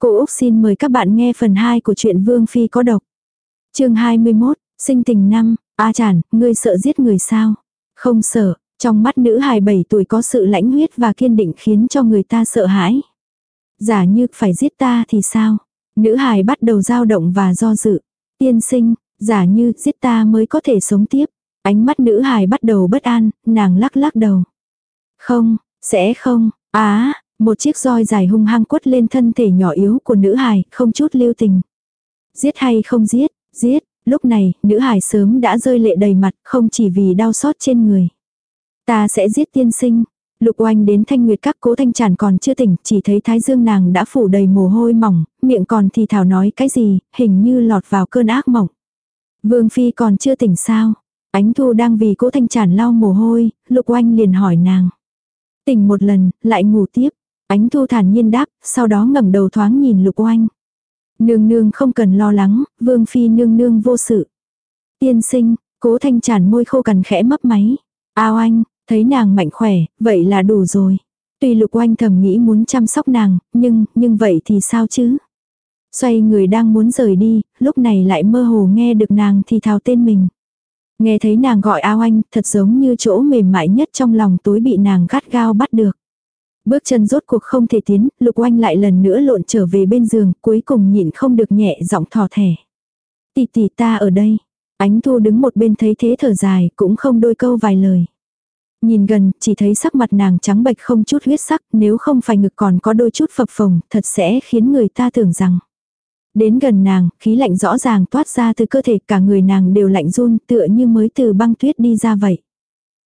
Cô Úc xin mời các bạn nghe phần 2 của truyện Vương Phi có độc. chương 21, sinh tình năm, A chản, ngươi sợ giết người sao? Không sợ, trong mắt nữ hài 7 tuổi có sự lãnh huyết và kiên định khiến cho người ta sợ hãi. Giả như phải giết ta thì sao? Nữ hài bắt đầu dao động và do dự. Tiên sinh, giả như giết ta mới có thể sống tiếp. Ánh mắt nữ hài bắt đầu bất an, nàng lắc lắc đầu. Không, sẽ không, á, một chiếc roi dài hung hăng quất lên thân thể nhỏ yếu của nữ hài, không chút lưu tình. Giết hay không giết, giết, lúc này, nữ hài sớm đã rơi lệ đầy mặt, không chỉ vì đau xót trên người. Ta sẽ giết tiên sinh. Lục oanh đến thanh nguyệt các cố thanh tràn còn chưa tỉnh, chỉ thấy thái dương nàng đã phủ đầy mồ hôi mỏng, miệng còn thì thảo nói cái gì, hình như lọt vào cơn ác mộng. Vương phi còn chưa tỉnh sao? Ánh thu đang vì cố thanh tràn lau mồ hôi, lục oanh liền hỏi nàng. Tỉnh một lần, lại ngủ tiếp. Ánh thu thản nhiên đáp, sau đó ngẩng đầu thoáng nhìn lục oanh. Nương nương không cần lo lắng, vương phi nương nương vô sự. Tiên sinh, cố thanh tràn môi khô cằn khẽ mấp máy. Ao anh, thấy nàng mạnh khỏe, vậy là đủ rồi. Tuy lục oanh thầm nghĩ muốn chăm sóc nàng, nhưng, nhưng vậy thì sao chứ? Xoay người đang muốn rời đi, lúc này lại mơ hồ nghe được nàng thì thào tên mình. Nghe thấy nàng gọi ao anh, thật giống như chỗ mềm mại nhất trong lòng tối bị nàng gắt gao bắt được. Bước chân rốt cuộc không thể tiến, lục oanh lại lần nữa lộn trở về bên giường, cuối cùng nhịn không được nhẹ giọng thò thẻ. Tỷ tỷ ta ở đây. Ánh thu đứng một bên thấy thế thở dài, cũng không đôi câu vài lời. Nhìn gần, chỉ thấy sắc mặt nàng trắng bệch không chút huyết sắc, nếu không phải ngực còn có đôi chút phập phồng, thật sẽ khiến người ta tưởng rằng. Đến gần nàng, khí lạnh rõ ràng toát ra từ cơ thể cả người nàng đều lạnh run tựa như mới từ băng tuyết đi ra vậy.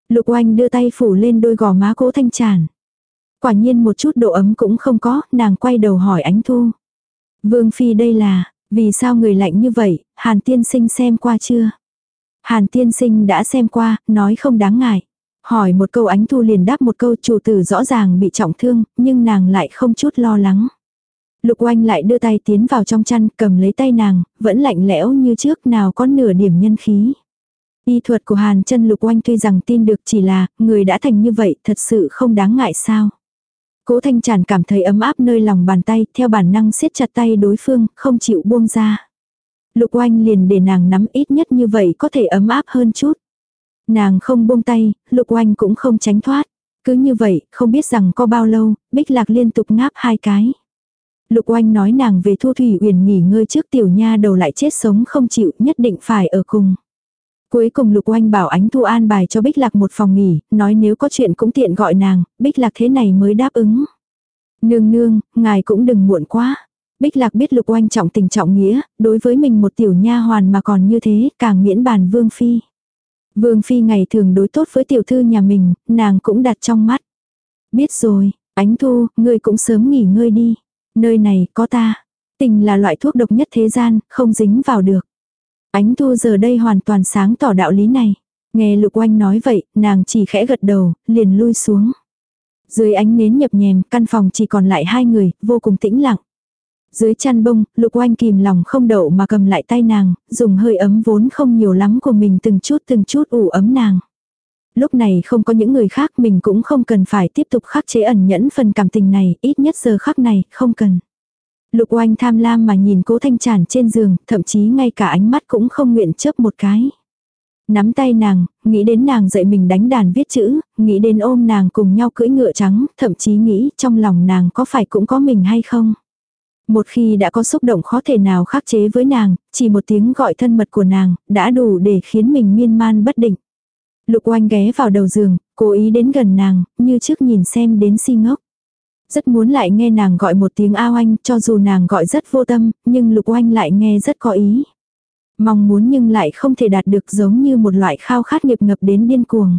Lục oanh đưa tay phủ lên đôi gò má cố thanh tràn. Quả nhiên một chút độ ấm cũng không có, nàng quay đầu hỏi ánh thu. Vương Phi đây là, vì sao người lạnh như vậy, Hàn tiên sinh xem qua chưa? Hàn tiên sinh đã xem qua, nói không đáng ngại. Hỏi một câu ánh thu liền đáp một câu chủ tử rõ ràng bị trọng thương, nhưng nàng lại không chút lo lắng. Lục oanh lại đưa tay tiến vào trong chăn cầm lấy tay nàng, vẫn lạnh lẽo như trước nào có nửa điểm nhân khí. Y thuật của Hàn chân lục oanh tuy rằng tin được chỉ là, người đã thành như vậy thật sự không đáng ngại sao. Cố thanh tràn cảm thấy ấm áp nơi lòng bàn tay, theo bản năng siết chặt tay đối phương, không chịu buông ra. Lục oanh liền để nàng nắm ít nhất như vậy có thể ấm áp hơn chút. Nàng không buông tay, lục oanh cũng không tránh thoát. Cứ như vậy, không biết rằng có bao lâu, bích lạc liên tục ngáp hai cái. Lục oanh nói nàng về thu thủy uyển nghỉ ngơi trước tiểu nha đầu lại chết sống không chịu nhất định phải ở cùng. Cuối cùng Lục Oanh bảo ánh thu an bài cho Bích Lạc một phòng nghỉ, nói nếu có chuyện cũng tiện gọi nàng, Bích Lạc thế này mới đáp ứng. Nương nương, ngài cũng đừng muộn quá. Bích Lạc biết Lục Oanh trọng tình trọng nghĩa, đối với mình một tiểu nha hoàn mà còn như thế, càng miễn bàn Vương Phi. Vương Phi ngày thường đối tốt với tiểu thư nhà mình, nàng cũng đặt trong mắt. Biết rồi, ánh thu, ngươi cũng sớm nghỉ ngơi đi. Nơi này có ta. Tình là loại thuốc độc nhất thế gian, không dính vào được. Ánh thu giờ đây hoàn toàn sáng tỏ đạo lý này. Nghe lục oanh nói vậy, nàng chỉ khẽ gật đầu, liền lui xuống. Dưới ánh nến nhập nhèm, căn phòng chỉ còn lại hai người, vô cùng tĩnh lặng. Dưới chăn bông, lục oanh kìm lòng không đậu mà cầm lại tay nàng, dùng hơi ấm vốn không nhiều lắm của mình từng chút từng chút ủ ấm nàng. Lúc này không có những người khác mình cũng không cần phải tiếp tục khắc chế ẩn nhẫn phần cảm tình này, ít nhất giờ khắc này, không cần. Lục oanh tham lam mà nhìn cố thanh tràn trên giường, thậm chí ngay cả ánh mắt cũng không nguyện chớp một cái. Nắm tay nàng, nghĩ đến nàng dạy mình đánh đàn viết chữ, nghĩ đến ôm nàng cùng nhau cưỡi ngựa trắng, thậm chí nghĩ trong lòng nàng có phải cũng có mình hay không. Một khi đã có xúc động khó thể nào khắc chế với nàng, chỉ một tiếng gọi thân mật của nàng, đã đủ để khiến mình miên man bất định. Lục oanh ghé vào đầu giường, cố ý đến gần nàng, như trước nhìn xem đến si ngốc. Rất muốn lại nghe nàng gọi một tiếng ao anh, cho dù nàng gọi rất vô tâm, nhưng lục oanh lại nghe rất có ý. Mong muốn nhưng lại không thể đạt được giống như một loại khao khát nghiệp ngập đến điên cuồng.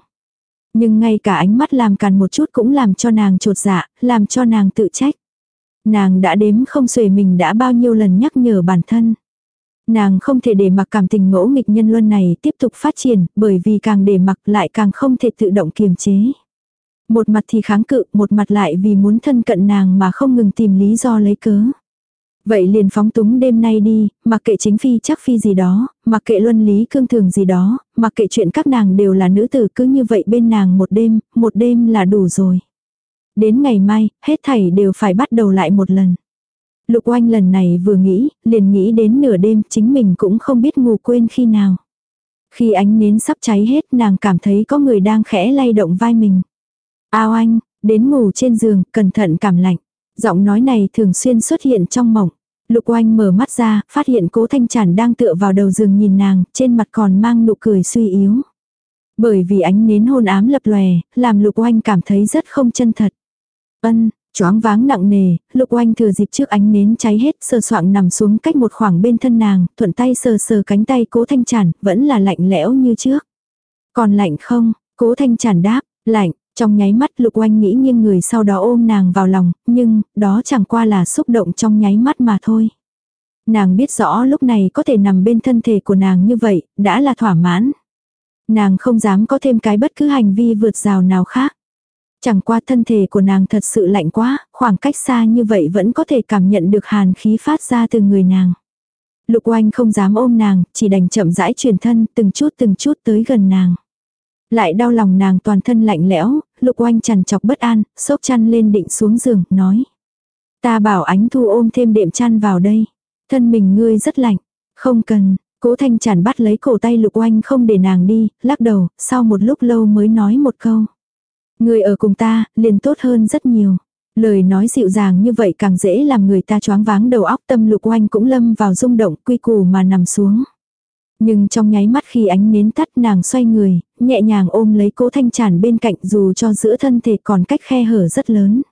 Nhưng ngay cả ánh mắt làm càn một chút cũng làm cho nàng trột dạ, làm cho nàng tự trách. Nàng đã đếm không xuể mình đã bao nhiêu lần nhắc nhở bản thân. Nàng không thể để mặc cảm tình ngỗ nghịch nhân luân này tiếp tục phát triển, bởi vì càng để mặc lại càng không thể tự động kiềm chế. Một mặt thì kháng cự, một mặt lại vì muốn thân cận nàng mà không ngừng tìm lý do lấy cớ. Vậy liền phóng túng đêm nay đi, mặc kệ chính phi chắc phi gì đó, mặc kệ luân lý cương thường gì đó, mặc kệ chuyện các nàng đều là nữ tử cứ như vậy bên nàng một đêm, một đêm là đủ rồi. Đến ngày mai, hết thảy đều phải bắt đầu lại một lần. Lục oanh lần này vừa nghĩ, liền nghĩ đến nửa đêm chính mình cũng không biết ngủ quên khi nào. Khi ánh nến sắp cháy hết nàng cảm thấy có người đang khẽ lay động vai mình. Ao anh, đến ngủ trên giường, cẩn thận cảm lạnh. Giọng nói này thường xuyên xuất hiện trong mộng. Lục oanh mở mắt ra, phát hiện cố thanh chản đang tựa vào đầu giường nhìn nàng, trên mặt còn mang nụ cười suy yếu. Bởi vì ánh nến hôn ám lập lòe, làm lục oanh cảm thấy rất không chân thật. Ân, choáng váng nặng nề, lục oanh thừa dịp trước ánh nến cháy hết sờ soạng nằm xuống cách một khoảng bên thân nàng, thuận tay sờ sờ cánh tay cố thanh chản, vẫn là lạnh lẽo như trước. Còn lạnh không? Cố thanh chản đáp, lạnh, trong nháy mắt lục oanh nghĩ nghiêng người sau đó ôm nàng vào lòng, nhưng, đó chẳng qua là xúc động trong nháy mắt mà thôi. Nàng biết rõ lúc này có thể nằm bên thân thể của nàng như vậy, đã là thỏa mãn. Nàng không dám có thêm cái bất cứ hành vi vượt rào nào khác. Chẳng qua thân thể của nàng thật sự lạnh quá, khoảng cách xa như vậy vẫn có thể cảm nhận được hàn khí phát ra từ người nàng. Lục oanh không dám ôm nàng, chỉ đành chậm rãi truyền thân từng chút từng chút tới gần nàng. Lại đau lòng nàng toàn thân lạnh lẽo, lục oanh chằn chọc bất an, sốc chăn lên định xuống giường, nói. Ta bảo ánh thu ôm thêm đệm chăn vào đây. Thân mình ngươi rất lạnh. Không cần, cố thanh chản bắt lấy cổ tay lục oanh không để nàng đi, lắc đầu, sau một lúc lâu mới nói một câu. người ở cùng ta, liền tốt hơn rất nhiều. Lời nói dịu dàng như vậy càng dễ làm người ta choáng váng đầu óc tâm lục oanh cũng lâm vào rung động quy củ mà nằm xuống. Nhưng trong nháy mắt khi ánh nến tắt nàng xoay người, nhẹ nhàng ôm lấy cố thanh tràn bên cạnh dù cho giữa thân thể còn cách khe hở rất lớn.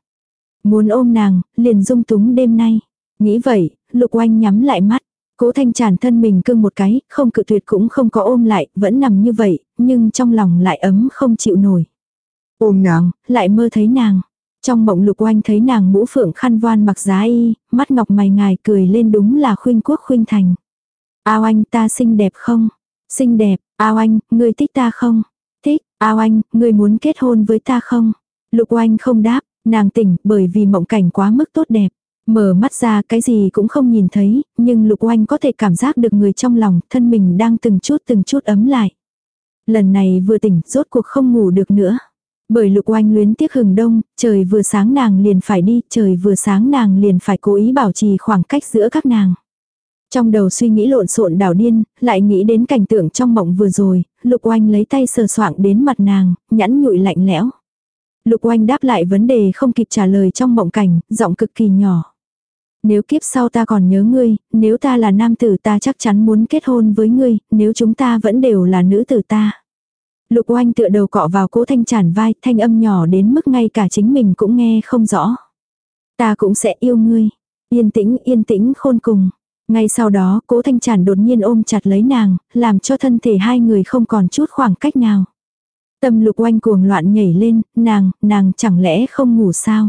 Muốn ôm nàng, liền dung túng đêm nay. Nghĩ vậy, lục oanh nhắm lại mắt. Cố thanh tràn thân mình cưng một cái, không cự tuyệt cũng không có ôm lại, vẫn nằm như vậy, nhưng trong lòng lại ấm không chịu nổi. Ôm nàng, lại mơ thấy nàng. Trong mộng lục oanh thấy nàng mũ phượng khăn voan mặc giá y, mắt ngọc mày ngài cười lên đúng là khuynh quốc khuynh thành. Ao anh ta xinh đẹp không? Xinh đẹp, ao anh, ngươi thích ta không? Thích, ao anh, ngươi muốn kết hôn với ta không? Lục oanh không đáp, nàng tỉnh bởi vì mộng cảnh quá mức tốt đẹp. Mở mắt ra cái gì cũng không nhìn thấy, nhưng lục oanh có thể cảm giác được người trong lòng, thân mình đang từng chút từng chút ấm lại. Lần này vừa tỉnh, rốt cuộc không ngủ được nữa. Bởi lục oanh luyến tiếc hừng đông, trời vừa sáng nàng liền phải đi, trời vừa sáng nàng liền phải cố ý bảo trì khoảng cách giữa các nàng. Trong đầu suy nghĩ lộn xộn đảo điên, lại nghĩ đến cảnh tượng trong mộng vừa rồi, lục oanh lấy tay sờ soạng đến mặt nàng, nhẵn nhụi lạnh lẽo. Lục oanh đáp lại vấn đề không kịp trả lời trong mộng cảnh, giọng cực kỳ nhỏ. Nếu kiếp sau ta còn nhớ ngươi, nếu ta là nam tử ta chắc chắn muốn kết hôn với ngươi, nếu chúng ta vẫn đều là nữ tử ta. Lục oanh tựa đầu cọ vào cố thanh tràn vai, thanh âm nhỏ đến mức ngay cả chính mình cũng nghe không rõ. Ta cũng sẽ yêu ngươi. Yên tĩnh, yên tĩnh khôn cùng. Ngay sau đó, cố thanh Chản đột nhiên ôm chặt lấy nàng, làm cho thân thể hai người không còn chút khoảng cách nào. Tâm lục oanh cuồng loạn nhảy lên, nàng, nàng chẳng lẽ không ngủ sao?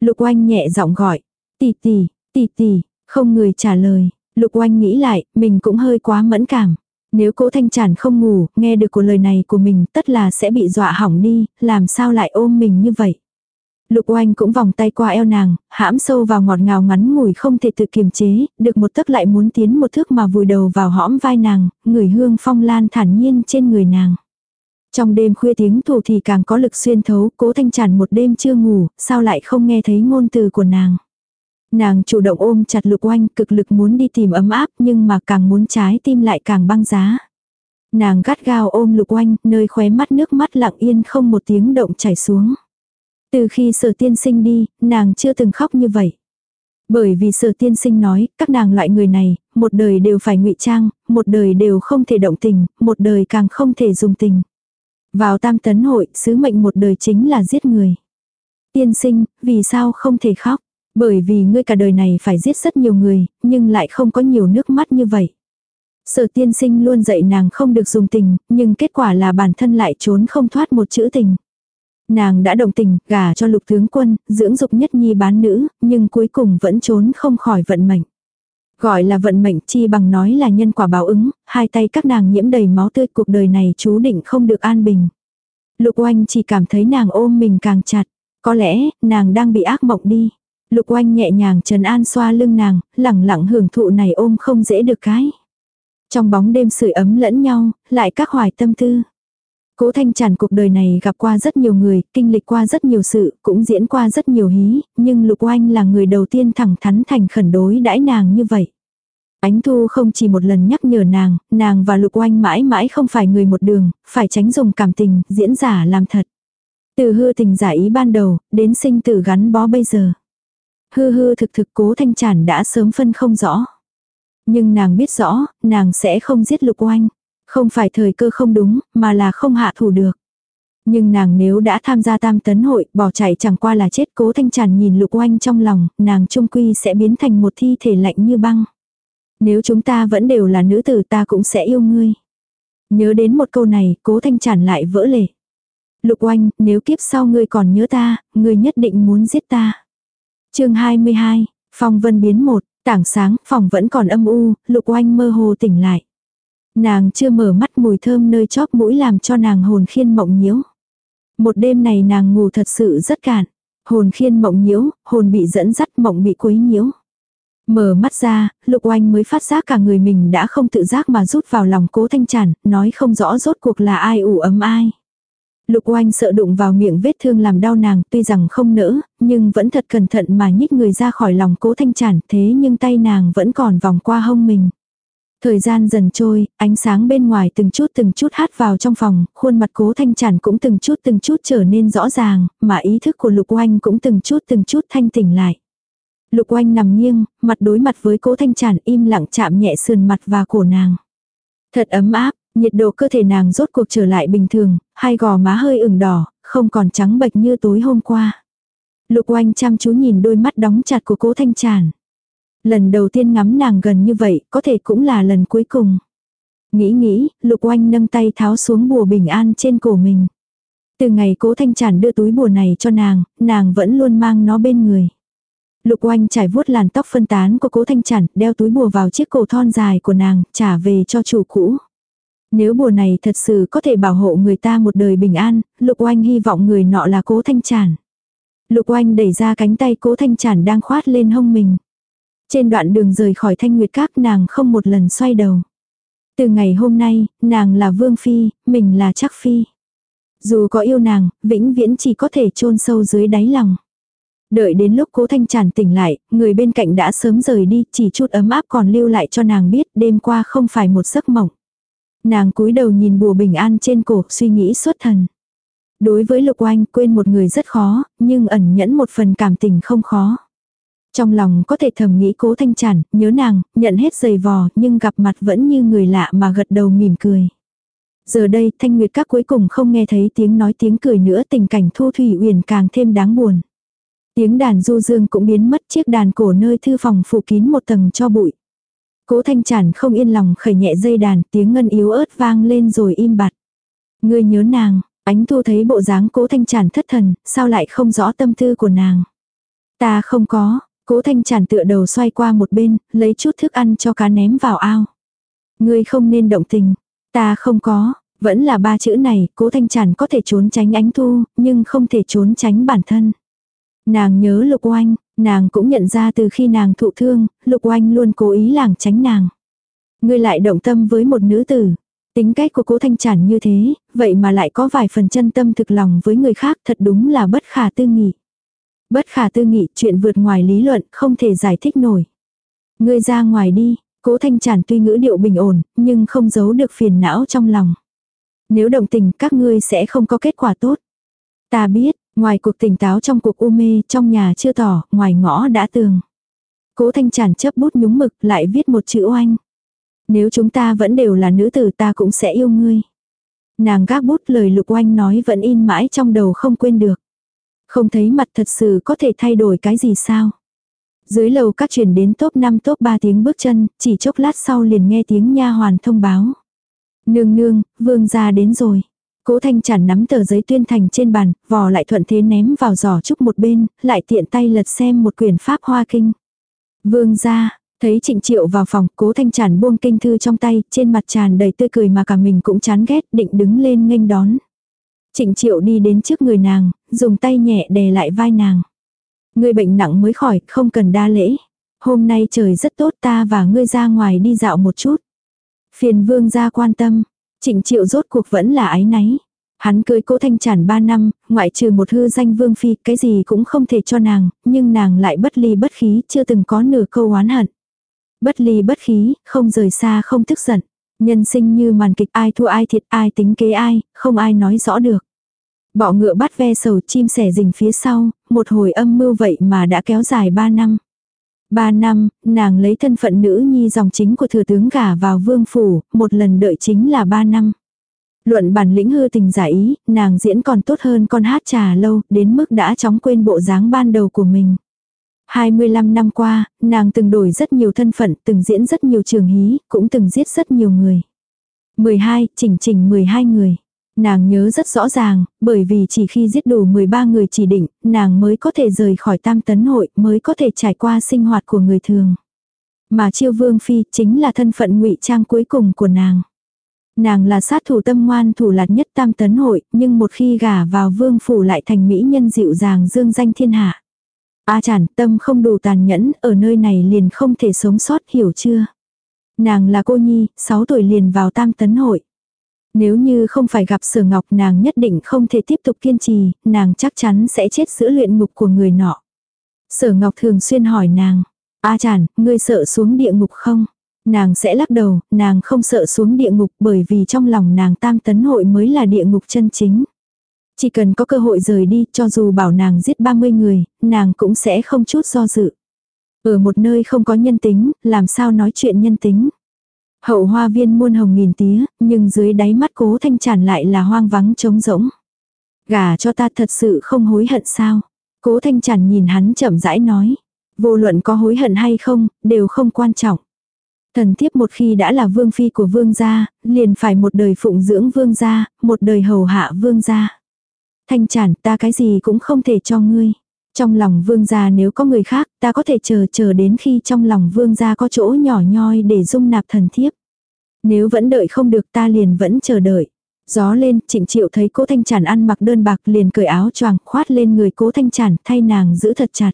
Lục oanh nhẹ giọng gọi, tỷ tỷ, tỷ tỷ, không người trả lời. Lục oanh nghĩ lại, mình cũng hơi quá mẫn cảm. Nếu cố thanh Chản không ngủ, nghe được của lời này của mình tất là sẽ bị dọa hỏng đi, làm sao lại ôm mình như vậy. Lục oanh cũng vòng tay qua eo nàng, hãm sâu vào ngọt ngào ngắn ngủi không thể tự kiềm chế, được một tấc lại muốn tiến một thước mà vùi đầu vào hõm vai nàng, người hương phong lan thản nhiên trên người nàng. Trong đêm khuya tiếng thủ thì càng có lực xuyên thấu, cố thanh tràn một đêm chưa ngủ, sao lại không nghe thấy ngôn từ của nàng. Nàng chủ động ôm chặt lục oanh cực lực muốn đi tìm ấm áp nhưng mà càng muốn trái tim lại càng băng giá. Nàng gắt gao ôm lục oanh, nơi khóe mắt nước mắt lặng yên không một tiếng động chảy xuống. Từ khi sở tiên sinh đi, nàng chưa từng khóc như vậy. Bởi vì sở tiên sinh nói, các nàng loại người này, một đời đều phải ngụy trang, một đời đều không thể động tình, một đời càng không thể dùng tình. Vào tam tấn hội, sứ mệnh một đời chính là giết người. Tiên sinh, vì sao không thể khóc? Bởi vì ngươi cả đời này phải giết rất nhiều người, nhưng lại không có nhiều nước mắt như vậy. Sở tiên sinh luôn dạy nàng không được dùng tình, nhưng kết quả là bản thân lại trốn không thoát một chữ tình. Nàng đã đồng tình, gả cho lục tướng quân, dưỡng dục nhất nhi bán nữ, nhưng cuối cùng vẫn trốn không khỏi vận mệnh. Gọi là vận mệnh chi bằng nói là nhân quả báo ứng, hai tay các nàng nhiễm đầy máu tươi cuộc đời này chú định không được an bình. Lục oanh chỉ cảm thấy nàng ôm mình càng chặt. Có lẽ, nàng đang bị ác mộng đi. Lục oanh nhẹ nhàng trần an xoa lưng nàng, lẳng lặng hưởng thụ này ôm không dễ được cái. Trong bóng đêm sưởi ấm lẫn nhau, lại các hoài tâm tư. Cố Thanh Tràn cuộc đời này gặp qua rất nhiều người, kinh lịch qua rất nhiều sự, cũng diễn qua rất nhiều hí, nhưng Lục Oanh là người đầu tiên thẳng thắn thành khẩn đối đãi nàng như vậy. Ánh Thu không chỉ một lần nhắc nhở nàng, nàng và Lục Oanh mãi mãi không phải người một đường, phải tránh dùng cảm tình, diễn giả làm thật. Từ hư tình giả ý ban đầu, đến sinh tử gắn bó bây giờ. Hư hư thực thực cố thanh Tràn đã sớm phân không rõ. Nhưng nàng biết rõ, nàng sẽ không giết lục oanh. Không phải thời cơ không đúng, mà là không hạ thủ được. Nhưng nàng nếu đã tham gia tam tấn hội, bỏ chạy chẳng qua là chết cố thanh tràn nhìn lục oanh trong lòng, nàng trung quy sẽ biến thành một thi thể lạnh như băng. Nếu chúng ta vẫn đều là nữ tử ta cũng sẽ yêu ngươi. Nhớ đến một câu này, cố thanh tràn lại vỡ lệ. Lục oanh, nếu kiếp sau ngươi còn nhớ ta, ngươi nhất định muốn giết ta. chương 22, phong vân biến một, tảng sáng, phòng vẫn còn âm u, lục oanh mơ hồ tỉnh lại. Nàng chưa mở mắt mùi thơm nơi chóp mũi làm cho nàng hồn khiên mộng nhiễu. Một đêm này nàng ngủ thật sự rất cạn. Hồn khiên mộng nhiễu, hồn bị dẫn dắt mộng bị quấy nhiễu. Mở mắt ra, lục oanh mới phát giác cả người mình đã không tự giác mà rút vào lòng cố thanh chản, nói không rõ rốt cuộc là ai ủ ấm ai. Lục oanh sợ đụng vào miệng vết thương làm đau nàng, tuy rằng không nỡ, nhưng vẫn thật cẩn thận mà nhích người ra khỏi lòng cố thanh chản, thế nhưng tay nàng vẫn còn vòng qua hông mình. Thời gian dần trôi, ánh sáng bên ngoài từng chút từng chút hát vào trong phòng, khuôn mặt cố thanh chản cũng từng chút từng chút trở nên rõ ràng, mà ý thức của lục oanh cũng từng chút từng chút thanh tỉnh lại. Lục oanh nằm nghiêng, mặt đối mặt với cố thanh chản im lặng chạm nhẹ sườn mặt và cổ nàng. Thật ấm áp, nhiệt độ cơ thể nàng rốt cuộc trở lại bình thường, hai gò má hơi ửng đỏ, không còn trắng bệch như tối hôm qua. Lục oanh chăm chú nhìn đôi mắt đóng chặt của cố thanh chản Lần đầu tiên ngắm nàng gần như vậy, có thể cũng là lần cuối cùng. Nghĩ nghĩ, lục oanh nâng tay tháo xuống bùa bình an trên cổ mình. Từ ngày cố thanh tràn đưa túi bùa này cho nàng, nàng vẫn luôn mang nó bên người. Lục oanh trải vuốt làn tóc phân tán của cố thanh chản, đeo túi bùa vào chiếc cổ thon dài của nàng, trả về cho chủ cũ. Nếu bùa này thật sự có thể bảo hộ người ta một đời bình an, lục oanh hy vọng người nọ là cố thanh chản. Lục oanh đẩy ra cánh tay cố thanh chản đang khoát lên hông mình. Trên đoạn đường rời khỏi thanh nguyệt các nàng không một lần xoay đầu. Từ ngày hôm nay, nàng là vương phi, mình là chắc phi. Dù có yêu nàng, vĩnh viễn chỉ có thể chôn sâu dưới đáy lòng. Đợi đến lúc cố thanh tràn tỉnh lại, người bên cạnh đã sớm rời đi, chỉ chút ấm áp còn lưu lại cho nàng biết đêm qua không phải một giấc mộng. Nàng cúi đầu nhìn bùa bình an trên cổ, suy nghĩ xuất thần. Đối với lục oanh quên một người rất khó, nhưng ẩn nhẫn một phần cảm tình không khó. Trong lòng có thể thầm nghĩ cố thanh chản, nhớ nàng, nhận hết giày vò, nhưng gặp mặt vẫn như người lạ mà gật đầu mỉm cười. Giờ đây, thanh nguyệt các cuối cùng không nghe thấy tiếng nói tiếng cười nữa tình cảnh thu thủy uyển càng thêm đáng buồn. Tiếng đàn du dương cũng biến mất chiếc đàn cổ nơi thư phòng phủ kín một tầng cho bụi. Cố thanh chản không yên lòng khởi nhẹ dây đàn, tiếng ngân yếu ớt vang lên rồi im bặt. người nhớ nàng, ánh thu thấy bộ dáng cố thanh chản thất thần, sao lại không rõ tâm tư của nàng. Ta không có, cố thanh chản tựa đầu xoay qua một bên, lấy chút thức ăn cho cá ném vào ao. Ngươi không nên động tình, ta không có, vẫn là ba chữ này, cố thanh chản có thể trốn tránh ánh thu, nhưng không thể trốn tránh bản thân. Nàng nhớ lục oanh, nàng cũng nhận ra từ khi nàng thụ thương, lục oanh luôn cố ý làng tránh nàng. Ngươi lại động tâm với một nữ tử. Tính cách của cố thanh chản như thế, vậy mà lại có vài phần chân tâm thực lòng với người khác thật đúng là bất khả tư nghị. Bất khả tư nghị chuyện vượt ngoài lý luận không thể giải thích nổi. Ngươi ra ngoài đi, cố thanh tràn tuy ngữ điệu bình ổn, nhưng không giấu được phiền não trong lòng. Nếu động tình các ngươi sẽ không có kết quả tốt. Ta biết, Ngoài cuộc tỉnh táo trong cuộc u mê, trong nhà chưa tỏ, ngoài ngõ đã tường. Cố thanh tràn chấp bút nhúng mực lại viết một chữ oanh. Nếu chúng ta vẫn đều là nữ tử ta cũng sẽ yêu ngươi. Nàng gác bút lời lục oanh nói vẫn in mãi trong đầu không quên được. Không thấy mặt thật sự có thể thay đổi cái gì sao. Dưới lầu các truyền đến top 5 top 3 tiếng bước chân, chỉ chốc lát sau liền nghe tiếng nha hoàn thông báo. Nương nương, vương gia đến rồi. Cố Thanh Trản nắm tờ giấy tuyên thành trên bàn, vò lại thuận thế ném vào giỏ trúc một bên, lại tiện tay lật xem một quyển pháp hoa kinh. Vương gia thấy Trịnh Triệu vào phòng, Cố Thanh Trản buông kinh thư trong tay, trên mặt tràn đầy tươi cười mà cả mình cũng chán ghét, định đứng lên nghênh đón. Trịnh Triệu đi đến trước người nàng, dùng tay nhẹ đè lại vai nàng. Người bệnh nặng mới khỏi, không cần đa lễ. Hôm nay trời rất tốt ta và ngươi ra ngoài đi dạo một chút. Phiền vương ra quan tâm, Trịnh triệu rốt cuộc vẫn là ái náy. Hắn cưới cố thanh tràn 3 năm, ngoại trừ một hư danh vương phi, cái gì cũng không thể cho nàng, nhưng nàng lại bất ly bất khí, chưa từng có nửa câu oán hận. Bất ly bất khí, không rời xa không tức giận. Nhân sinh như màn kịch ai thua ai thiệt ai tính kế ai, không ai nói rõ được. Bọ ngựa bắt ve sầu chim sẻ rình phía sau, một hồi âm mưu vậy mà đã kéo dài ba năm. ba năm, nàng lấy thân phận nữ nhi dòng chính của thừa tướng gả vào vương phủ, một lần đợi chính là ba năm. Luận bản lĩnh hư tình giả ý, nàng diễn còn tốt hơn con hát trà lâu, đến mức đã chóng quên bộ dáng ban đầu của mình. 25 năm qua, nàng từng đổi rất nhiều thân phận, từng diễn rất nhiều trường hí, cũng từng giết rất nhiều người. 12, chỉnh chỉnh 12 người. Nàng nhớ rất rõ ràng, bởi vì chỉ khi giết đủ 13 người chỉ định, nàng mới có thể rời khỏi tam tấn hội, mới có thể trải qua sinh hoạt của người thường. Mà chiêu vương phi chính là thân phận ngụy trang cuối cùng của nàng. Nàng là sát thủ tâm ngoan thủ lạt nhất tam tấn hội, nhưng một khi gả vào vương phủ lại thành mỹ nhân dịu dàng dương danh thiên hạ. A chản tâm không đủ tàn nhẫn, ở nơi này liền không thể sống sót hiểu chưa? Nàng là cô nhi, 6 tuổi liền vào tam tấn hội. Nếu như không phải gặp sở ngọc nàng nhất định không thể tiếp tục kiên trì, nàng chắc chắn sẽ chết giữa luyện ngục của người nọ. Sở ngọc thường xuyên hỏi nàng, A chản, ngươi sợ xuống địa ngục không? Nàng sẽ lắc đầu, nàng không sợ xuống địa ngục bởi vì trong lòng nàng tam tấn hội mới là địa ngục chân chính. Chỉ cần có cơ hội rời đi cho dù bảo nàng giết 30 người, nàng cũng sẽ không chút do dự. Ở một nơi không có nhân tính, làm sao nói chuyện nhân tính. Hậu hoa viên muôn hồng nghìn tía, nhưng dưới đáy mắt cố thanh tràn lại là hoang vắng trống rỗng. Gà cho ta thật sự không hối hận sao. Cố thanh tràn nhìn hắn chậm rãi nói. Vô luận có hối hận hay không, đều không quan trọng. Thần thiếp một khi đã là vương phi của vương gia, liền phải một đời phụng dưỡng vương gia, một đời hầu hạ vương gia. Thanh chản ta cái gì cũng không thể cho ngươi. Trong lòng vương gia nếu có người khác, ta có thể chờ chờ đến khi trong lòng vương gia có chỗ nhỏ nhoi để dung nạp thần thiếp. Nếu vẫn đợi không được ta liền vẫn chờ đợi. Gió lên, trịnh triệu thấy cố thanh chản ăn mặc đơn bạc liền cởi áo choàng khoát lên người cố thanh chản thay nàng giữ thật chặt.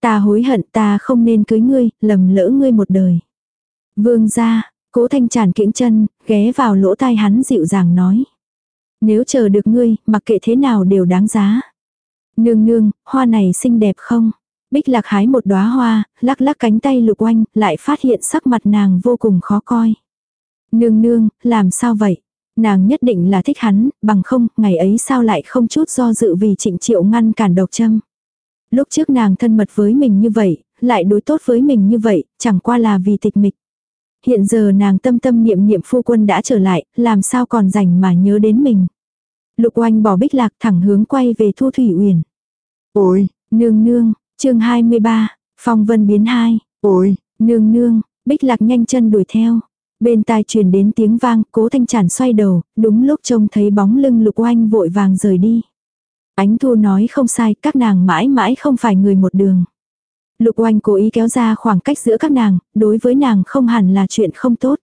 Ta hối hận ta không nên cưới ngươi, lầm lỡ ngươi một đời. Vương gia, cố thanh chản kiễng chân, ghé vào lỗ tai hắn dịu dàng nói. Nếu chờ được ngươi, mặc kệ thế nào đều đáng giá. Nương nương, hoa này xinh đẹp không? Bích lạc hái một đóa hoa, lắc lắc cánh tay lục oanh, lại phát hiện sắc mặt nàng vô cùng khó coi. Nương nương, làm sao vậy? Nàng nhất định là thích hắn, bằng không, ngày ấy sao lại không chút do dự vì trịnh triệu ngăn cản độc châm. Lúc trước nàng thân mật với mình như vậy, lại đối tốt với mình như vậy, chẳng qua là vì tịch mịch. Hiện giờ nàng tâm tâm niệm niệm phu quân đã trở lại, làm sao còn rảnh mà nhớ đến mình. Lục oanh bỏ bích lạc thẳng hướng quay về thu thủy uyển. Ôi, Nương nương, chương 23, phong vân biến hai. ôi, Nương nương, bích lạc nhanh chân đuổi theo. Bên tai truyền đến tiếng vang, cố thanh chản xoay đầu, đúng lúc trông thấy bóng lưng lục oanh vội vàng rời đi. Ánh thu nói không sai, các nàng mãi mãi không phải người một đường. Lục oanh cố ý kéo ra khoảng cách giữa các nàng, đối với nàng không hẳn là chuyện không tốt.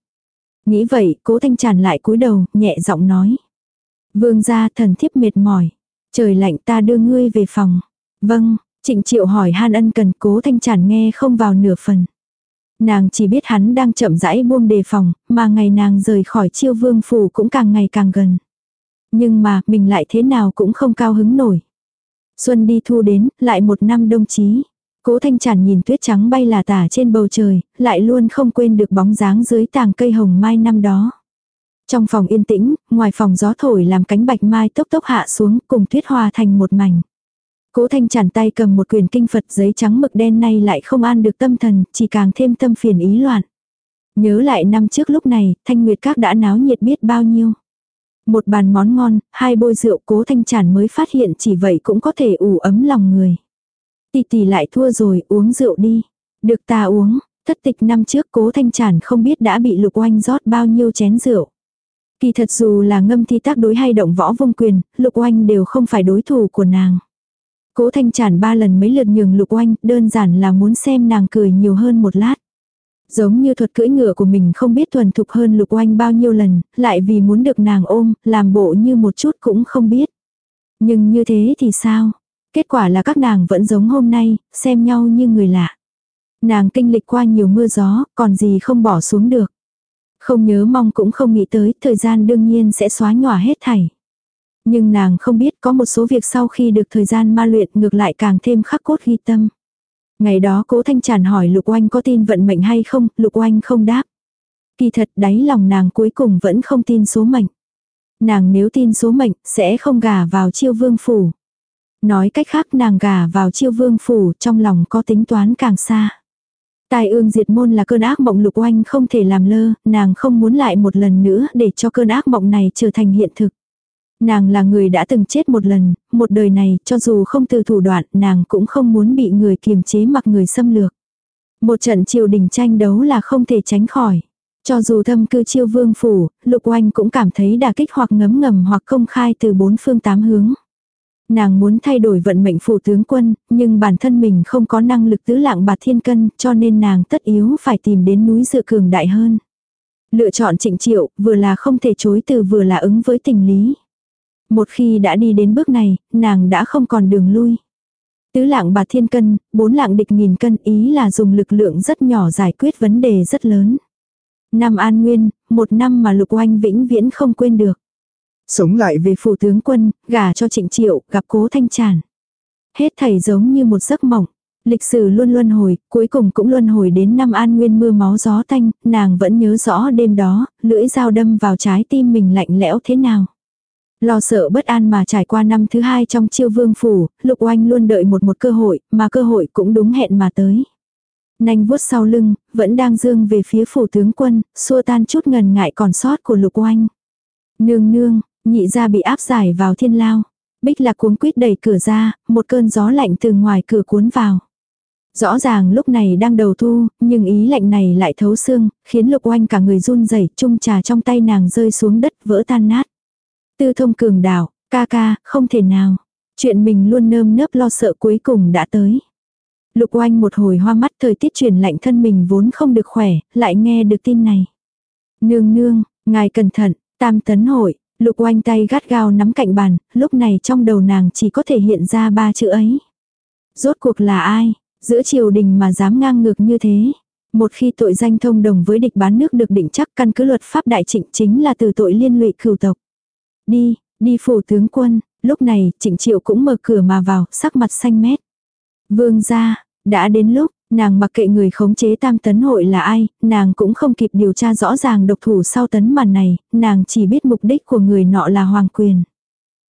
Nghĩ vậy, cố thanh tràn lại cúi đầu, nhẹ giọng nói. Vương gia thần thiếp mệt mỏi. Trời lạnh ta đưa ngươi về phòng. Vâng, trịnh triệu hỏi han ân cần cố thanh tràn nghe không vào nửa phần. Nàng chỉ biết hắn đang chậm rãi buông đề phòng, mà ngày nàng rời khỏi chiêu vương phủ cũng càng ngày càng gần. Nhưng mà, mình lại thế nào cũng không cao hứng nổi. Xuân đi thu đến, lại một năm đông chí. Cố thanh Chản nhìn tuyết trắng bay là tả trên bầu trời, lại luôn không quên được bóng dáng dưới tàng cây hồng mai năm đó. Trong phòng yên tĩnh, ngoài phòng gió thổi làm cánh bạch mai tốc tốc hạ xuống cùng tuyết hòa thành một mảnh. Cố thanh Chản tay cầm một quyền kinh Phật giấy trắng mực đen nay lại không an được tâm thần, chỉ càng thêm tâm phiền ý loạn. Nhớ lại năm trước lúc này, thanh nguyệt các đã náo nhiệt biết bao nhiêu. Một bàn món ngon, hai bôi rượu cố thanh tràn mới phát hiện chỉ vậy cũng có thể ủ ấm lòng người. Tỷ tỷ lại thua rồi, uống rượu đi. Được ta uống, thất tịch năm trước cố thanh tràn không biết đã bị lục oanh rót bao nhiêu chén rượu. Kỳ thật dù là ngâm thi tác đối hay động võ vông quyền, lục oanh đều không phải đối thủ của nàng. Cố thanh tràn ba lần mấy lượt nhường lục oanh, đơn giản là muốn xem nàng cười nhiều hơn một lát. Giống như thuật cưỡi ngựa của mình không biết thuần thục hơn lục oanh bao nhiêu lần, lại vì muốn được nàng ôm, làm bộ như một chút cũng không biết. Nhưng như thế thì sao? Kết quả là các nàng vẫn giống hôm nay, xem nhau như người lạ. Nàng kinh lịch qua nhiều mưa gió, còn gì không bỏ xuống được. Không nhớ mong cũng không nghĩ tới, thời gian đương nhiên sẽ xóa nhòa hết thảy. Nhưng nàng không biết có một số việc sau khi được thời gian ma luyện ngược lại càng thêm khắc cốt ghi tâm. Ngày đó cố thanh tràn hỏi Lục Oanh có tin vận mệnh hay không, Lục Oanh không đáp. Kỳ thật đáy lòng nàng cuối cùng vẫn không tin số mệnh. Nàng nếu tin số mệnh, sẽ không gả vào chiêu vương phủ. Nói cách khác nàng gả vào chiêu vương phủ trong lòng có tính toán càng xa. Tài ương diệt môn là cơn ác mộng lục oanh không thể làm lơ, nàng không muốn lại một lần nữa để cho cơn ác mộng này trở thành hiện thực. Nàng là người đã từng chết một lần, một đời này cho dù không từ thủ đoạn nàng cũng không muốn bị người kiềm chế mặc người xâm lược. Một trận triều đình tranh đấu là không thể tránh khỏi. Cho dù thâm cư chiêu vương phủ, lục oanh cũng cảm thấy đà kích hoặc ngấm ngầm hoặc công khai từ bốn phương tám hướng. Nàng muốn thay đổi vận mệnh phủ tướng quân, nhưng bản thân mình không có năng lực tứ lạng bạc thiên cân, cho nên nàng tất yếu phải tìm đến núi dựa cường đại hơn. Lựa chọn trịnh triệu, vừa là không thể chối từ vừa là ứng với tình lý. Một khi đã đi đến bước này, nàng đã không còn đường lui. Tứ lạng bạc thiên cân, bốn lạng địch nghìn cân ý là dùng lực lượng rất nhỏ giải quyết vấn đề rất lớn. Năm an nguyên, một năm mà lục oanh vĩnh viễn không quên được. Sống lại về phủ tướng quân, gả cho trịnh triệu, gặp cố thanh tràn. Hết thầy giống như một giấc mộng. Lịch sử luôn luân hồi, cuối cùng cũng luân hồi đến năm an nguyên mưa máu gió tanh, nàng vẫn nhớ rõ đêm đó, lưỡi dao đâm vào trái tim mình lạnh lẽo thế nào. Lo sợ bất an mà trải qua năm thứ hai trong chiêu vương phủ, lục oanh luôn đợi một một cơ hội, mà cơ hội cũng đúng hẹn mà tới. Nanh vuốt sau lưng, vẫn đang dương về phía phủ tướng quân, xua tan chút ngần ngại còn sót của lục oanh. Nương nương, nhị ra bị áp giải vào thiên lao. Bích lạc cuống quýt đẩy cửa ra, một cơn gió lạnh từ ngoài cửa cuốn vào. Rõ ràng lúc này đang đầu thu, nhưng ý lạnh này lại thấu xương, khiến lục oanh cả người run rẩy chung trà trong tay nàng rơi xuống đất vỡ tan nát. Tư thông cường đảo, ca ca, không thể nào. Chuyện mình luôn nơm nớp lo sợ cuối cùng đã tới. Lục oanh một hồi hoa mắt thời tiết chuyển lạnh thân mình vốn không được khỏe, lại nghe được tin này. Nương nương, ngài cẩn thận, tam tấn hội, lục oanh tay gắt gao nắm cạnh bàn, lúc này trong đầu nàng chỉ có thể hiện ra ba chữ ấy. Rốt cuộc là ai, giữa triều đình mà dám ngang ngược như thế. Một khi tội danh thông đồng với địch bán nước được định chắc căn cứ luật pháp đại trịnh chính là từ tội liên lụy cửu tộc. Đi, đi phủ tướng quân, lúc này trịnh triệu cũng mở cửa mà vào, sắc mặt xanh mét. Vương gia, đã đến lúc, nàng mặc kệ người khống chế tam tấn hội là ai, nàng cũng không kịp điều tra rõ ràng độc thủ sau tấn màn này, nàng chỉ biết mục đích của người nọ là hoàng quyền.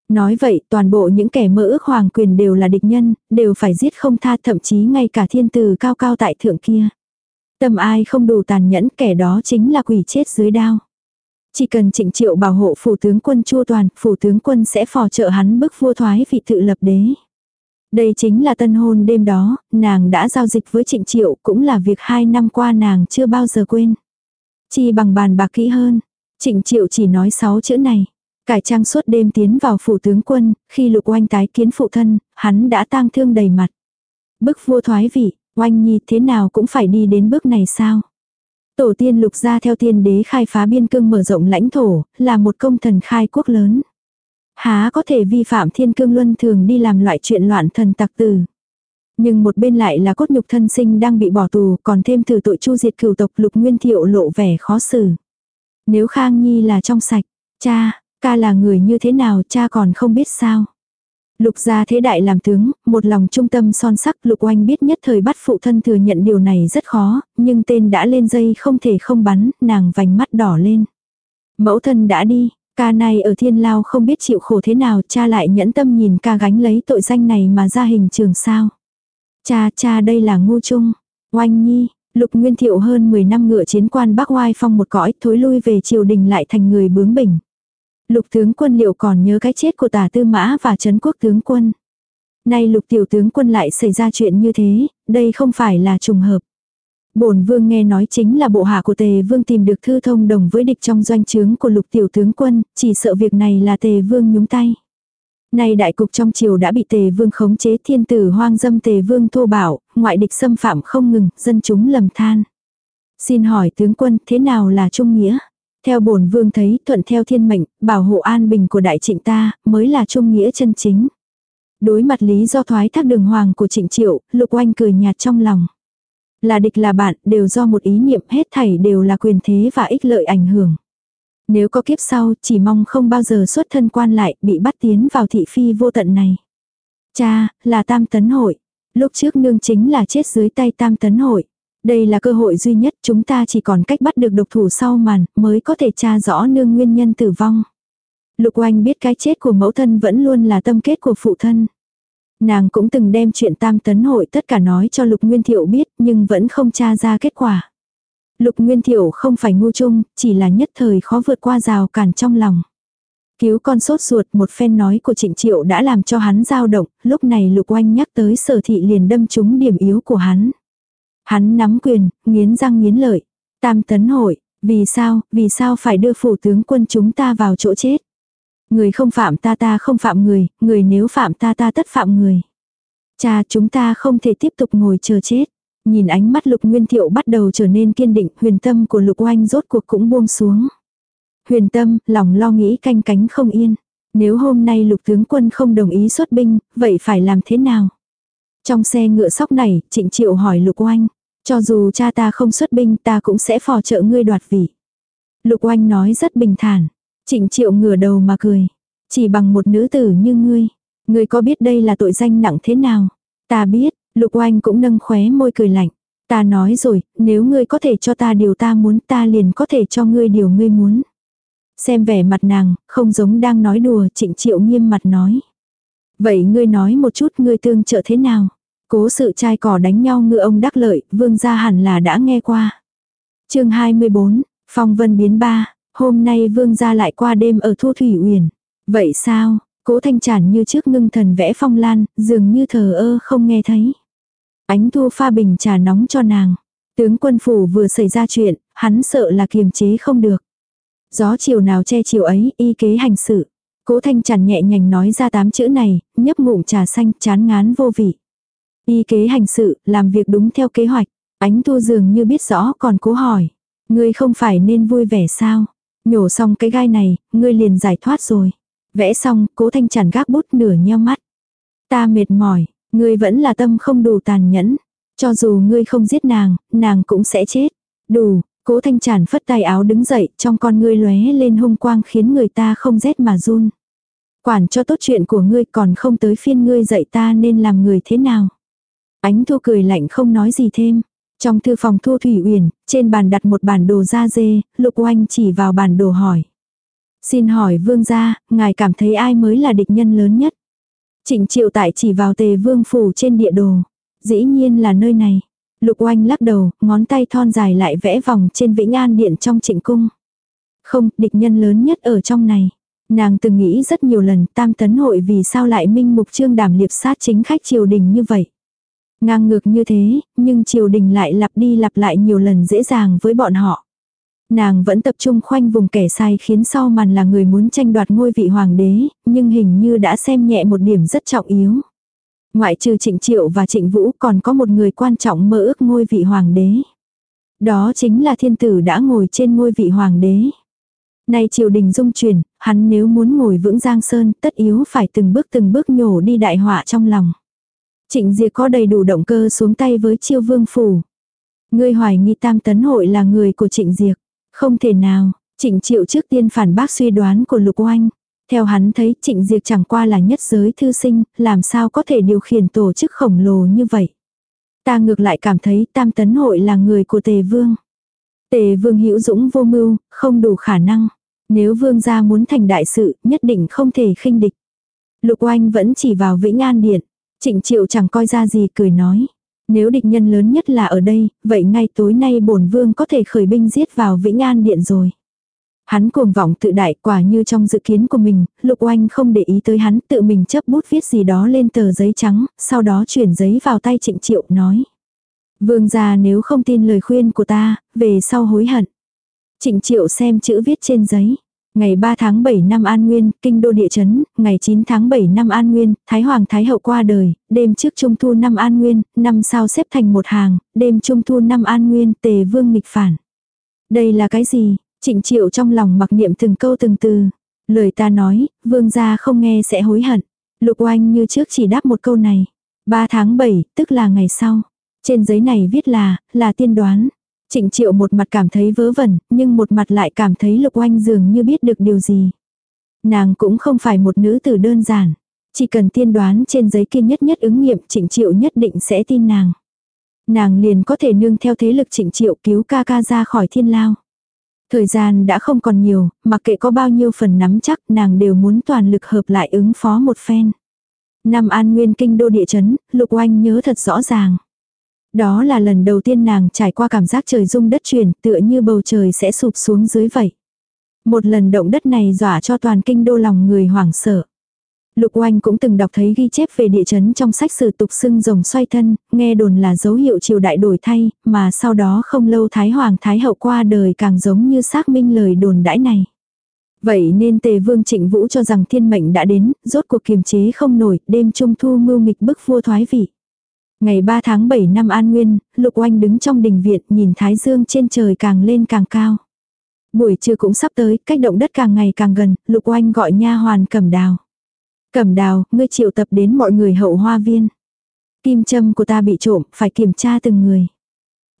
Nói vậy, toàn bộ những kẻ mơ ước hoàng quyền đều là địch nhân, đều phải giết không tha thậm chí ngay cả thiên tử cao cao tại thượng kia. Tâm ai không đủ tàn nhẫn kẻ đó chính là quỷ chết dưới đao. Chỉ cần trịnh triệu bảo hộ phủ tướng quân chua toàn, phủ tướng quân sẽ phò trợ hắn bức vua thoái vị tự lập đế. Đây chính là tân hôn đêm đó, nàng đã giao dịch với trịnh triệu cũng là việc hai năm qua nàng chưa bao giờ quên. Chi bằng bàn bạc kỹ hơn, trịnh triệu chỉ nói sáu chữ này. Cải trang suốt đêm tiến vào phủ tướng quân, khi lục oanh tái kiến phụ thân, hắn đã tang thương đầy mặt. Bức vua thoái vị, oanh nhi thế nào cũng phải đi đến bước này sao? Tổ tiên lục gia theo tiên đế khai phá biên cương mở rộng lãnh thổ, là một công thần khai quốc lớn. Há có thể vi phạm thiên cương luân thường đi làm loại chuyện loạn thần tặc tử. Nhưng một bên lại là cốt nhục thân sinh đang bị bỏ tù, còn thêm từ tội chu diệt cửu tộc lục nguyên thiệu lộ vẻ khó xử. Nếu Khang Nhi là trong sạch, cha, ca là người như thế nào cha còn không biết sao. Lục gia thế đại làm tướng, một lòng trung tâm son sắc lục oanh biết nhất thời bắt phụ thân thừa nhận điều này rất khó, nhưng tên đã lên dây không thể không bắn, nàng vành mắt đỏ lên. Mẫu thân đã đi, ca này ở thiên lao không biết chịu khổ thế nào cha lại nhẫn tâm nhìn ca gánh lấy tội danh này mà ra hình trường sao. Cha cha đây là ngu chung, oanh nhi, lục nguyên thiệu hơn 10 năm ngựa chiến quan bắc oai phong một cõi thối lui về triều đình lại thành người bướng bỉnh. Lục tướng quân liệu còn nhớ cái chết của tả tư mã và trấn quốc tướng quân. Nay lục tiểu tướng quân lại xảy ra chuyện như thế, đây không phải là trùng hợp. Bổn vương nghe nói chính là bộ hạ của tề vương tìm được thư thông đồng với địch trong doanh trướng của lục tiểu tướng quân, chỉ sợ việc này là tề vương nhúng tay. Nay đại cục trong triều đã bị tề vương khống chế thiên tử hoang dâm tề vương thô bảo, ngoại địch xâm phạm không ngừng, dân chúng lầm than. Xin hỏi tướng quân thế nào là trung nghĩa? Theo bổn vương thấy thuận theo thiên mệnh, bảo hộ an bình của đại trịnh ta, mới là trung nghĩa chân chính. Đối mặt lý do thoái thác đường hoàng của trịnh triệu, lục oanh cười nhạt trong lòng. Là địch là bạn, đều do một ý niệm hết thảy đều là quyền thế và ích lợi ảnh hưởng. Nếu có kiếp sau, chỉ mong không bao giờ xuất thân quan lại, bị bắt tiến vào thị phi vô tận này. Cha, là tam tấn hội. Lúc trước nương chính là chết dưới tay tam tấn hội. Đây là cơ hội duy nhất chúng ta chỉ còn cách bắt được độc thủ sau màn mới có thể tra rõ nương nguyên nhân tử vong. Lục oanh biết cái chết của mẫu thân vẫn luôn là tâm kết của phụ thân. Nàng cũng từng đem chuyện tam tấn hội tất cả nói cho Lục Nguyên Thiệu biết nhưng vẫn không tra ra kết quả. Lục Nguyên Thiệu không phải ngu chung, chỉ là nhất thời khó vượt qua rào cản trong lòng. Cứu con sốt ruột một phen nói của trịnh triệu đã làm cho hắn dao động, lúc này lục oanh nhắc tới sở thị liền đâm trúng điểm yếu của hắn. Hắn nắm quyền, nghiến răng nghiến lợi. Tam tấn hội, vì sao, vì sao phải đưa phủ tướng quân chúng ta vào chỗ chết. Người không phạm ta ta không phạm người, người nếu phạm ta ta tất phạm người. Cha chúng ta không thể tiếp tục ngồi chờ chết. Nhìn ánh mắt lục nguyên thiệu bắt đầu trở nên kiên định, huyền tâm của lục oanh rốt cuộc cũng buông xuống. Huyền tâm, lòng lo nghĩ canh cánh không yên. Nếu hôm nay lục tướng quân không đồng ý xuất binh, vậy phải làm thế nào? Trong xe ngựa sóc này, trịnh triệu hỏi lục oanh. Cho dù cha ta không xuất binh ta cũng sẽ phò trợ ngươi đoạt vị. Lục oanh nói rất bình thản. Trịnh triệu ngửa đầu mà cười. Chỉ bằng một nữ tử như ngươi. Ngươi có biết đây là tội danh nặng thế nào? Ta biết, lục oanh cũng nâng khóe môi cười lạnh. Ta nói rồi, nếu ngươi có thể cho ta điều ta muốn ta liền có thể cho ngươi điều ngươi muốn. Xem vẻ mặt nàng, không giống đang nói đùa, trịnh triệu nghiêm mặt nói. Vậy ngươi nói một chút ngươi tương trợ thế nào? Cố sự trai cỏ đánh nhau ngựa ông đắc lợi, vương gia hẳn là đã nghe qua. chương 24, phong vân biến ba, hôm nay vương gia lại qua đêm ở thu thủy uyển. Vậy sao, cố thanh chản như trước ngưng thần vẽ phong lan, dường như thờ ơ không nghe thấy. Ánh thu pha bình trà nóng cho nàng. Tướng quân phủ vừa xảy ra chuyện, hắn sợ là kiềm chế không được. Gió chiều nào che chiều ấy, y kế hành sự. Cố thanh chản nhẹ nhành nói ra tám chữ này, nhấp ngụm trà xanh, chán ngán vô vị. Y kế hành sự, làm việc đúng theo kế hoạch. Ánh thu dường như biết rõ còn cố hỏi. Ngươi không phải nên vui vẻ sao? Nhổ xong cái gai này, ngươi liền giải thoát rồi. Vẽ xong, cố thanh chản gác bút nửa nheo mắt. Ta mệt mỏi, ngươi vẫn là tâm không đủ tàn nhẫn. Cho dù ngươi không giết nàng, nàng cũng sẽ chết. Đủ, cố thanh chản phất tay áo đứng dậy, trong con ngươi lóe lên hung quang khiến người ta không rét mà run. Quản cho tốt chuyện của ngươi còn không tới phiên ngươi dạy ta nên làm người thế nào. Ánh thu cười lạnh không nói gì thêm. Trong thư phòng thu thủy uyển, trên bàn đặt một bản đồ da dê, lục oanh chỉ vào bản đồ hỏi. Xin hỏi vương gia, ngài cảm thấy ai mới là địch nhân lớn nhất? Trịnh triệu tại chỉ vào tề vương phủ trên địa đồ. Dĩ nhiên là nơi này. Lục oanh lắc đầu, ngón tay thon dài lại vẽ vòng trên vĩnh an điện trong trịnh cung. Không, địch nhân lớn nhất ở trong này. Nàng từng nghĩ rất nhiều lần tam tấn hội vì sao lại minh mục trương đảm liệp sát chính khách triều đình như vậy. Ngang ngược như thế, nhưng triều đình lại lặp đi lặp lại nhiều lần dễ dàng với bọn họ. Nàng vẫn tập trung khoanh vùng kẻ sai khiến sau màn là người muốn tranh đoạt ngôi vị hoàng đế, nhưng hình như đã xem nhẹ một điểm rất trọng yếu. Ngoại trừ trịnh triệu và trịnh vũ còn có một người quan trọng mơ ước ngôi vị hoàng đế. Đó chính là thiên tử đã ngồi trên ngôi vị hoàng đế. Nay triều đình dung chuyển, hắn nếu muốn ngồi vững giang sơn tất yếu phải từng bước từng bước nhổ đi đại họa trong lòng. Trịnh Diệp có đầy đủ động cơ xuống tay với chiêu vương phủ. Ngươi hoài nghi tam tấn hội là người của trịnh Diệp. Không thể nào, trịnh triệu trước tiên phản bác suy đoán của lục oanh. Theo hắn thấy trịnh Diệp chẳng qua là nhất giới thư sinh, làm sao có thể điều khiển tổ chức khổng lồ như vậy. Ta ngược lại cảm thấy tam tấn hội là người của tề vương. Tề vương hữu dũng vô mưu, không đủ khả năng. Nếu vương gia muốn thành đại sự, nhất định không thể khinh địch. Lục oanh vẫn chỉ vào Vĩnh An Điện. Trịnh Triệu chẳng coi ra gì cười nói. Nếu địch nhân lớn nhất là ở đây, vậy ngay tối nay bổn vương có thể khởi binh giết vào Vĩnh An Điện rồi. Hắn cuồng vọng tự đại quả như trong dự kiến của mình, Lục Oanh không để ý tới hắn tự mình chấp bút viết gì đó lên tờ giấy trắng, sau đó chuyển giấy vào tay Trịnh Triệu nói. Vương gia nếu không tin lời khuyên của ta, về sau hối hận. Trịnh Triệu xem chữ viết trên giấy. Ngày 3 tháng 7 năm An Nguyên, kinh đô địa chấn, ngày 9 tháng 7 năm An Nguyên, Thái Hoàng Thái Hậu qua đời, đêm trước Trung Thu năm An Nguyên, năm sau xếp thành một hàng, đêm Trung Thu năm An Nguyên, tề vương nghịch phản. Đây là cái gì? Trịnh triệu trong lòng mặc niệm từng câu từng từ. Lời ta nói, vương gia không nghe sẽ hối hận. Lục oanh như trước chỉ đáp một câu này. 3 tháng 7, tức là ngày sau. Trên giấy này viết là, là tiên đoán. Trịnh triệu một mặt cảm thấy vớ vẩn, nhưng một mặt lại cảm thấy lục oanh dường như biết được điều gì. Nàng cũng không phải một nữ tử đơn giản. Chỉ cần tiên đoán trên giấy kia nhất nhất ứng nghiệm trịnh triệu nhất định sẽ tin nàng. Nàng liền có thể nương theo thế lực trịnh triệu cứu ca ca ra khỏi thiên lao. Thời gian đã không còn nhiều, mặc kệ có bao nhiêu phần nắm chắc nàng đều muốn toàn lực hợp lại ứng phó một phen. Năm an nguyên kinh đô địa chấn, lục oanh nhớ thật rõ ràng. Đó là lần đầu tiên nàng trải qua cảm giác trời rung đất chuyển tựa như bầu trời sẽ sụp xuống dưới vậy. Một lần động đất này dọa cho toàn kinh đô lòng người hoảng sợ. Lục Oanh cũng từng đọc thấy ghi chép về địa chấn trong sách sử tục xưng rồng xoay thân, nghe đồn là dấu hiệu triều đại đổi thay, mà sau đó không lâu Thái Hoàng Thái Hậu qua đời càng giống như xác minh lời đồn đãi này. Vậy nên tề vương trịnh vũ cho rằng thiên mệnh đã đến, rốt cuộc kiềm chế không nổi, đêm trung thu mưu nghịch bức vua thoái vị. Ngày 3 tháng 7 năm An Nguyên, Lục Oanh đứng trong đình viện nhìn Thái Dương trên trời càng lên càng cao. Buổi trưa cũng sắp tới, cách động đất càng ngày càng gần, Lục Oanh gọi nha hoàn cẩm đào. Cẩm đào, ngươi triệu tập đến mọi người hậu hoa viên. Kim châm của ta bị trộm, phải kiểm tra từng người.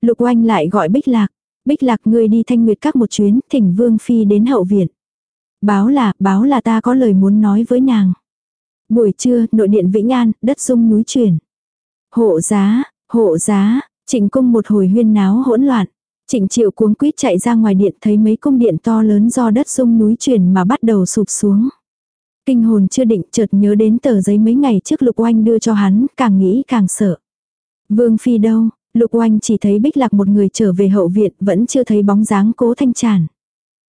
Lục oanh lại gọi Bích Lạc. Bích Lạc ngươi đi thanh nguyệt các một chuyến, thỉnh Vương Phi đến hậu viện. Báo là, báo là ta có lời muốn nói với nàng. Buổi trưa, nội điện Vĩnh An, đất dung núi chuyển. Hộ giá, hộ giá, trịnh cung một hồi huyên náo hỗn loạn. Trịnh triệu cuống quýt chạy ra ngoài điện thấy mấy cung điện to lớn do đất sung núi chuyển mà bắt đầu sụp xuống. Kinh hồn chưa định chợt nhớ đến tờ giấy mấy ngày trước Lục Oanh đưa cho hắn, càng nghĩ càng sợ. Vương Phi đâu, Lục Oanh chỉ thấy Bích Lạc một người trở về hậu viện, vẫn chưa thấy bóng dáng cố thanh tràn.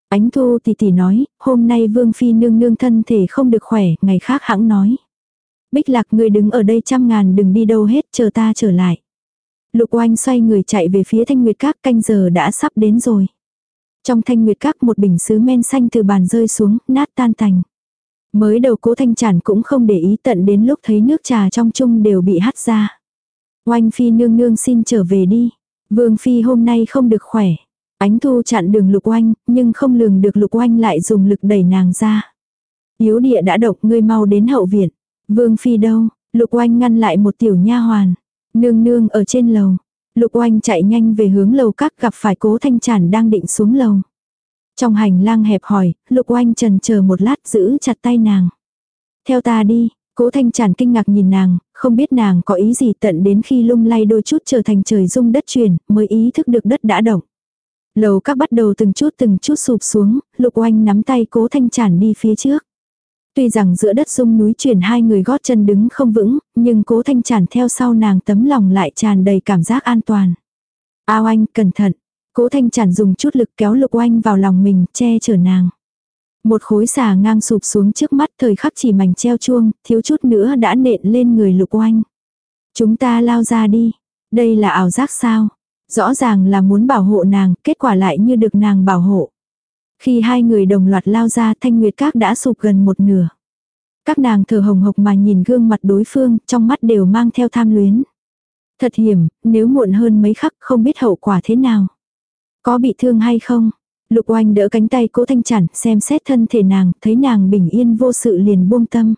Ánh thu tỷ tỷ nói, hôm nay Vương Phi nương nương thân thể không được khỏe, ngày khác hãng nói. Bích Lạc người đứng ở đây trăm ngàn đừng đi đâu hết, chờ ta trở lại. Lục Oanh xoay người chạy về phía Thanh Nguyệt Các canh giờ đã sắp đến rồi. Trong Thanh Nguyệt Các một bình sứ men xanh từ bàn rơi xuống, nát tan thành. Mới đầu cố thanh chản cũng không để ý tận đến lúc thấy nước trà trong chung đều bị hắt ra. Oanh phi nương nương xin trở về đi. Vương phi hôm nay không được khỏe. Ánh thu chặn đường lục oanh, nhưng không lường được lục oanh lại dùng lực đẩy nàng ra. Yếu địa đã độc ngươi mau đến hậu viện. Vương phi đâu, lục oanh ngăn lại một tiểu nha hoàn. Nương nương ở trên lầu. Lục oanh chạy nhanh về hướng lầu các gặp phải cố thanh chản đang định xuống lầu. Trong hành lang hẹp hỏi, lục oanh trần chờ một lát giữ chặt tay nàng. Theo ta đi, cố thanh chản kinh ngạc nhìn nàng, không biết nàng có ý gì tận đến khi lung lay đôi chút trở thành trời rung đất chuyển, mới ý thức được đất đã động. Lầu các bắt đầu từng chút từng chút sụp xuống, lục oanh nắm tay cố thanh chản đi phía trước. Tuy rằng giữa đất sung núi chuyển hai người gót chân đứng không vững, nhưng cố thanh tràn theo sau nàng tấm lòng lại tràn đầy cảm giác an toàn. Ao anh, cẩn thận, Cố thanh tràn dùng chút lực kéo lục oanh vào lòng mình, che chở nàng. Một khối xà ngang sụp xuống trước mắt thời khắc chỉ mảnh treo chuông, thiếu chút nữa đã nện lên người lục oanh. Chúng ta lao ra đi. Đây là ảo giác sao? Rõ ràng là muốn bảo hộ nàng, kết quả lại như được nàng bảo hộ. Khi hai người đồng loạt lao ra thanh nguyệt các đã sụp gần một nửa. Các nàng thở hồng hộc mà nhìn gương mặt đối phương, trong mắt đều mang theo tham luyến. Thật hiểm, nếu muộn hơn mấy khắc không biết hậu quả thế nào. Có bị thương hay không? Lục oanh đỡ cánh tay cố thanh chản, xem xét thân thể nàng, thấy nàng bình yên vô sự liền buông tâm.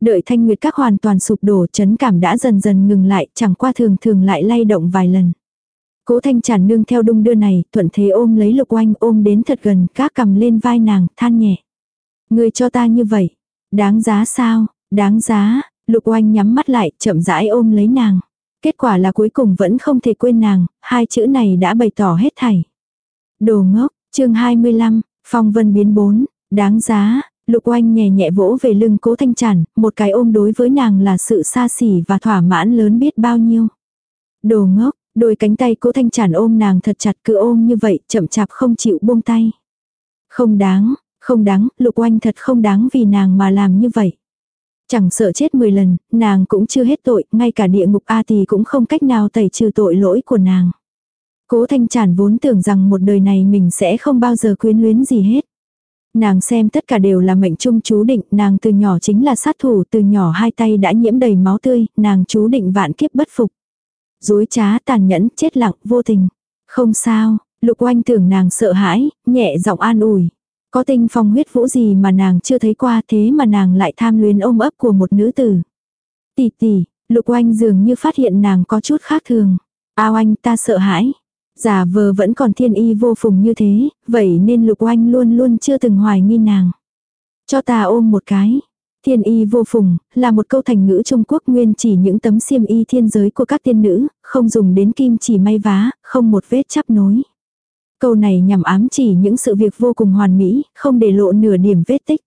Đợi thanh nguyệt các hoàn toàn sụp đổ, chấn cảm đã dần dần ngừng lại, chẳng qua thường thường lại lay động vài lần. Cố thanh chản nương theo đung đưa này, thuận thế ôm lấy lục oanh ôm đến thật gần, các cầm lên vai nàng, than nhẹ. Người cho ta như vậy, đáng giá sao, đáng giá, lục oanh nhắm mắt lại, chậm rãi ôm lấy nàng. Kết quả là cuối cùng vẫn không thể quên nàng, hai chữ này đã bày tỏ hết thảy. Đồ ngốc, chương 25, phong vân biến bốn, đáng giá, lục oanh nhẹ nhẹ vỗ về lưng cố thanh Chản. một cái ôm đối với nàng là sự xa xỉ và thỏa mãn lớn biết bao nhiêu. Đồ ngốc, đôi cánh tay cố thanh tràn ôm nàng thật chặt cứ ôm như vậy, chậm chạp không chịu buông tay. Không đáng, không đáng, lục oanh thật không đáng vì nàng mà làm như vậy. Chẳng sợ chết 10 lần, nàng cũng chưa hết tội, ngay cả địa ngục A thì cũng không cách nào tẩy trừ tội lỗi của nàng. Cố thanh tràn vốn tưởng rằng một đời này mình sẽ không bao giờ quyến luyến gì hết. Nàng xem tất cả đều là mệnh trung chú định, nàng từ nhỏ chính là sát thủ, từ nhỏ hai tay đã nhiễm đầy máu tươi, nàng chú định vạn kiếp bất phục. Dối trá tàn nhẫn, chết lặng, vô tình. Không sao, lục oanh tưởng nàng sợ hãi, nhẹ giọng an ủi. Có tinh phong huyết vũ gì mà nàng chưa thấy qua thế mà nàng lại tham luyến ôm ấp của một nữ tử. Tỷ tỷ, lục oanh dường như phát hiện nàng có chút khác thường. Ao anh ta sợ hãi. Giả vờ vẫn còn thiên y vô phùng như thế, vậy nên lục oanh luôn luôn chưa từng hoài nghi nàng. Cho ta ôm một cái. Thiên y vô phùng, là một câu thành ngữ Trung Quốc nguyên chỉ những tấm xiêm y thiên giới của các tiên nữ, không dùng đến kim chỉ may vá, không một vết chắp nối. Câu này nhằm ám chỉ những sự việc vô cùng hoàn mỹ, không để lộ nửa điểm vết tích.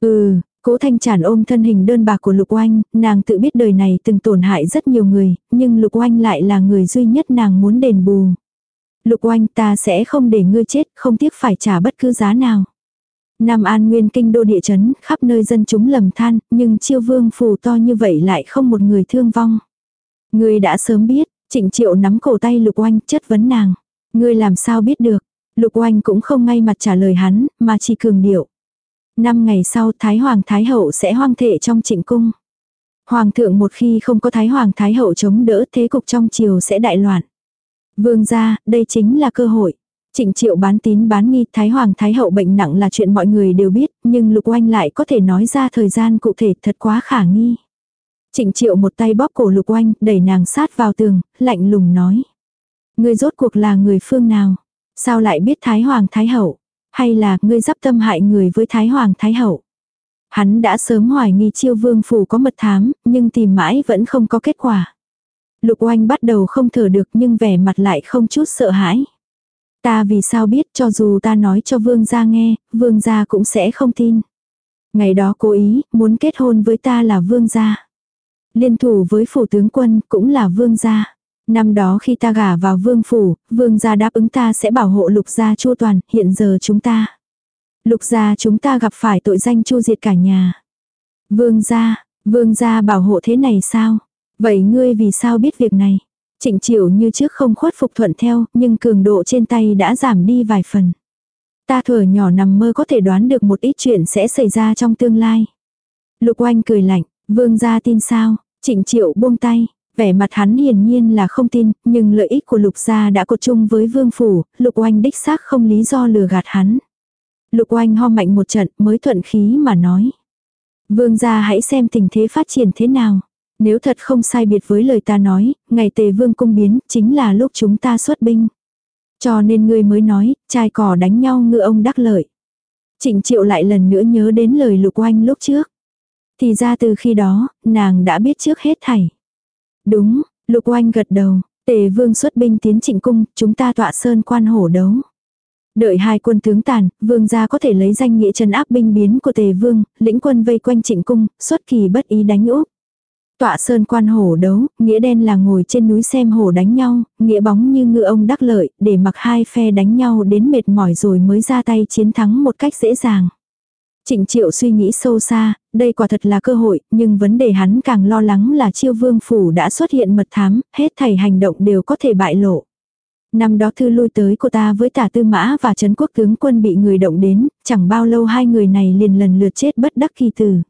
Ừ, cố thanh tràn ôm thân hình đơn bạc của Lục Oanh, nàng tự biết đời này từng tổn hại rất nhiều người, nhưng Lục Oanh lại là người duy nhất nàng muốn đền bù. Lục Oanh ta sẽ không để ngươi chết, không tiếc phải trả bất cứ giá nào. Nam An Nguyên kinh đô địa chấn, khắp nơi dân chúng lầm than, nhưng chiêu vương phù to như vậy lại không một người thương vong. Ngươi đã sớm biết, trịnh triệu nắm cổ tay Lục Oanh chất vấn nàng. Ngươi làm sao biết được? Lục Oanh cũng không ngay mặt trả lời hắn, mà chỉ cường điệu. Năm ngày sau Thái Hoàng Thái Hậu sẽ hoang thệ trong trịnh cung. Hoàng thượng một khi không có Thái Hoàng Thái Hậu chống đỡ thế cục trong triều sẽ đại loạn. Vương gia, đây chính là cơ hội. Trịnh triệu bán tín bán nghi Thái Hoàng Thái Hậu bệnh nặng là chuyện mọi người đều biết, nhưng Lục Oanh lại có thể nói ra thời gian cụ thể thật quá khả nghi. Trịnh triệu một tay bóp cổ Lục Oanh, đẩy nàng sát vào tường, lạnh lùng nói. Ngươi rốt cuộc là người phương nào? Sao lại biết Thái Hoàng Thái Hậu? Hay là ngươi dắp tâm hại người với Thái Hoàng Thái Hậu? Hắn đã sớm hoài nghi chiêu vương phủ có mật thám, nhưng tìm mãi vẫn không có kết quả. Lục oanh bắt đầu không thở được nhưng vẻ mặt lại không chút sợ hãi. Ta vì sao biết cho dù ta nói cho vương gia nghe, vương gia cũng sẽ không tin. Ngày đó cố ý, muốn kết hôn với ta là vương gia. Liên thủ với phủ tướng quân cũng là vương gia. Năm đó khi ta gả vào vương phủ, vương gia đáp ứng ta sẽ bảo hộ lục gia chu toàn, hiện giờ chúng ta. Lục gia chúng ta gặp phải tội danh chu diệt cả nhà. Vương gia, vương gia bảo hộ thế này sao? Vậy ngươi vì sao biết việc này? Trịnh Triệu như trước không khuất phục thuận theo, nhưng cường độ trên tay đã giảm đi vài phần. Ta thuở nhỏ nằm mơ có thể đoán được một ít chuyện sẽ xảy ra trong tương lai. Lục oanh cười lạnh, vương gia tin sao? Trịnh Triệu buông tay, vẻ mặt hắn hiển nhiên là không tin, nhưng lợi ích của lục gia đã cột chung với vương phủ, lục oanh đích xác không lý do lừa gạt hắn. Lục oanh ho mạnh một trận mới thuận khí mà nói. Vương gia hãy xem tình thế phát triển thế nào. Nếu thật không sai biệt với lời ta nói, ngày tề vương cung biến chính là lúc chúng ta xuất binh. Cho nên ngươi mới nói, trai cỏ đánh nhau ngựa ông đắc lợi. Trịnh triệu lại lần nữa nhớ đến lời lục oanh lúc trước. Thì ra từ khi đó, nàng đã biết trước hết thảy. Đúng, lục oanh gật đầu, tề vương xuất binh tiến trịnh cung, chúng ta tọa sơn quan hổ đấu. Đợi hai quân tướng tàn, vương gia có thể lấy danh nghĩa trấn áp binh biến của tề vương, lĩnh quân vây quanh trịnh cung, xuất kỳ bất ý đánh úp. Tọa sơn quan hổ đấu, nghĩa đen là ngồi trên núi xem hổ đánh nhau, nghĩa bóng như ngựa ông đắc lợi, để mặc hai phe đánh nhau đến mệt mỏi rồi mới ra tay chiến thắng một cách dễ dàng. Trịnh triệu suy nghĩ sâu xa, đây quả thật là cơ hội, nhưng vấn đề hắn càng lo lắng là chiêu vương phủ đã xuất hiện mật thám, hết thảy hành động đều có thể bại lộ. Năm đó thư lui tới của ta với tả tư mã và trấn quốc tướng quân bị người động đến, chẳng bao lâu hai người này liền lần lượt chết bất đắc kỳ tử.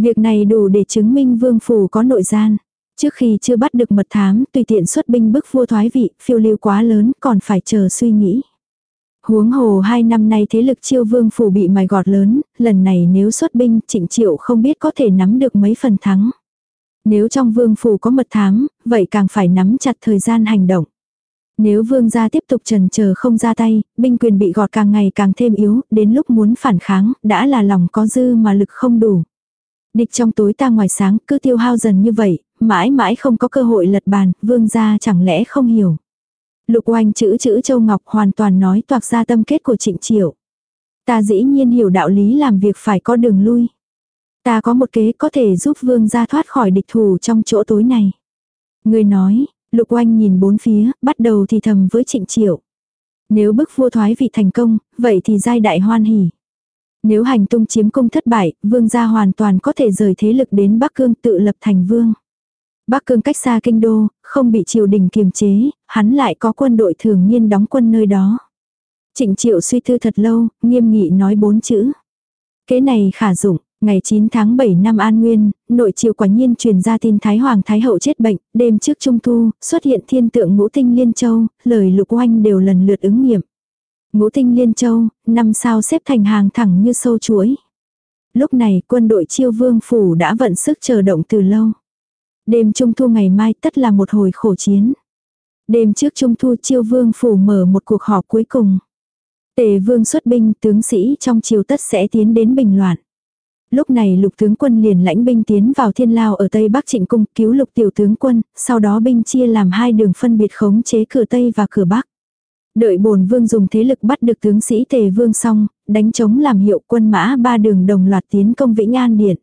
Việc này đủ để chứng minh vương phủ có nội gian. Trước khi chưa bắt được mật thám, tùy tiện xuất binh bức vua thoái vị, phiêu lưu quá lớn, còn phải chờ suy nghĩ. Huống hồ hai năm nay thế lực chiêu vương phủ bị mài gọt lớn, lần này nếu xuất binh, trịnh triệu không biết có thể nắm được mấy phần thắng. Nếu trong vương phủ có mật thám, vậy càng phải nắm chặt thời gian hành động. Nếu vương gia tiếp tục trần chờ không ra tay, binh quyền bị gọt càng ngày càng thêm yếu, đến lúc muốn phản kháng, đã là lòng có dư mà lực không đủ. Địch trong tối ta ngoài sáng cứ tiêu hao dần như vậy, mãi mãi không có cơ hội lật bàn, vương gia chẳng lẽ không hiểu. Lục oanh chữ chữ châu ngọc hoàn toàn nói toạc ra tâm kết của trịnh triệu. Ta dĩ nhiên hiểu đạo lý làm việc phải có đường lui. Ta có một kế có thể giúp vương gia thoát khỏi địch thủ trong chỗ tối này. Người nói, lục oanh nhìn bốn phía, bắt đầu thì thầm với trịnh triệu. Nếu bức vua thoái vị thành công, vậy thì giai đại hoan hỉ. Nếu hành tung chiếm cung thất bại, vương gia hoàn toàn có thể rời thế lực đến Bắc Cương tự lập thành vương. Bắc Cương cách xa kinh đô, không bị triều đình kiềm chế, hắn lại có quân đội thường niên đóng quân nơi đó. Trịnh triệu suy thư thật lâu, nghiêm nghị nói bốn chữ. Kế này khả dụng, ngày 9 tháng 7 năm An Nguyên, nội triều quả nhiên truyền ra tin Thái Hoàng Thái Hậu chết bệnh, đêm trước Trung Thu, xuất hiện thiên tượng ngũ tinh liên châu, lời lục oanh đều lần lượt ứng nghiệm. Ngũ tinh liên châu, năm sao xếp thành hàng thẳng như sâu chuối. Lúc này quân đội chiêu vương phủ đã vận sức chờ động từ lâu. Đêm trung thu ngày mai tất là một hồi khổ chiến. Đêm trước trung thu chiêu vương phủ mở một cuộc họp cuối cùng. Tề vương xuất binh tướng sĩ trong triều tất sẽ tiến đến bình loạn. Lúc này lục tướng quân liền lãnh binh tiến vào thiên lao ở tây bắc trịnh cung cứu lục tiểu tướng quân, sau đó binh chia làm hai đường phân biệt khống chế cửa tây và cửa bắc. Đợi bồn vương dùng thế lực bắt được tướng sĩ tề vương xong, đánh chống làm hiệu quân mã ba đường đồng loạt tiến công Vĩnh An Điện.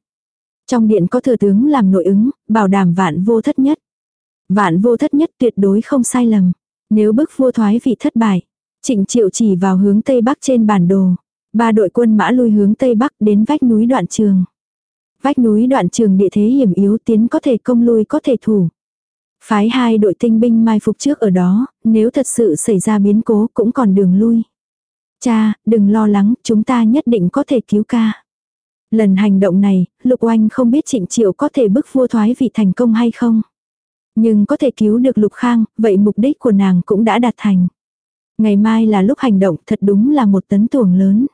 Trong điện có thừa tướng làm nội ứng, bảo đảm vạn vô thất nhất. Vạn vô thất nhất tuyệt đối không sai lầm. Nếu bức vua thoái vị thất bại, trịnh triệu chỉ vào hướng tây bắc trên bản đồ. Ba đội quân mã lui hướng tây bắc đến vách núi đoạn trường. Vách núi đoạn trường địa thế hiểm yếu tiến có thể công lui có thể thủ. Phái hai đội tinh binh mai phục trước ở đó, nếu thật sự xảy ra biến cố cũng còn đường lui. Cha, đừng lo lắng, chúng ta nhất định có thể cứu ca. Lần hành động này, Lục Oanh không biết Trịnh Triệu có thể bức vua thoái vị thành công hay không. Nhưng có thể cứu được Lục Khang, vậy mục đích của nàng cũng đã đạt thành. Ngày mai là lúc hành động thật đúng là một tấn tuồng lớn.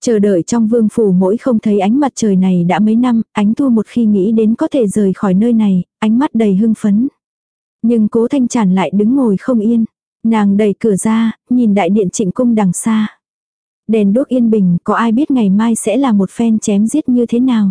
Chờ đợi trong vương phủ mỗi không thấy ánh mặt trời này đã mấy năm, ánh thua một khi nghĩ đến có thể rời khỏi nơi này, ánh mắt đầy hưng phấn. Nhưng cố thanh tràn lại đứng ngồi không yên. Nàng đẩy cửa ra, nhìn đại điện trịnh cung đằng xa. Đèn đốt yên bình, có ai biết ngày mai sẽ là một phen chém giết như thế nào.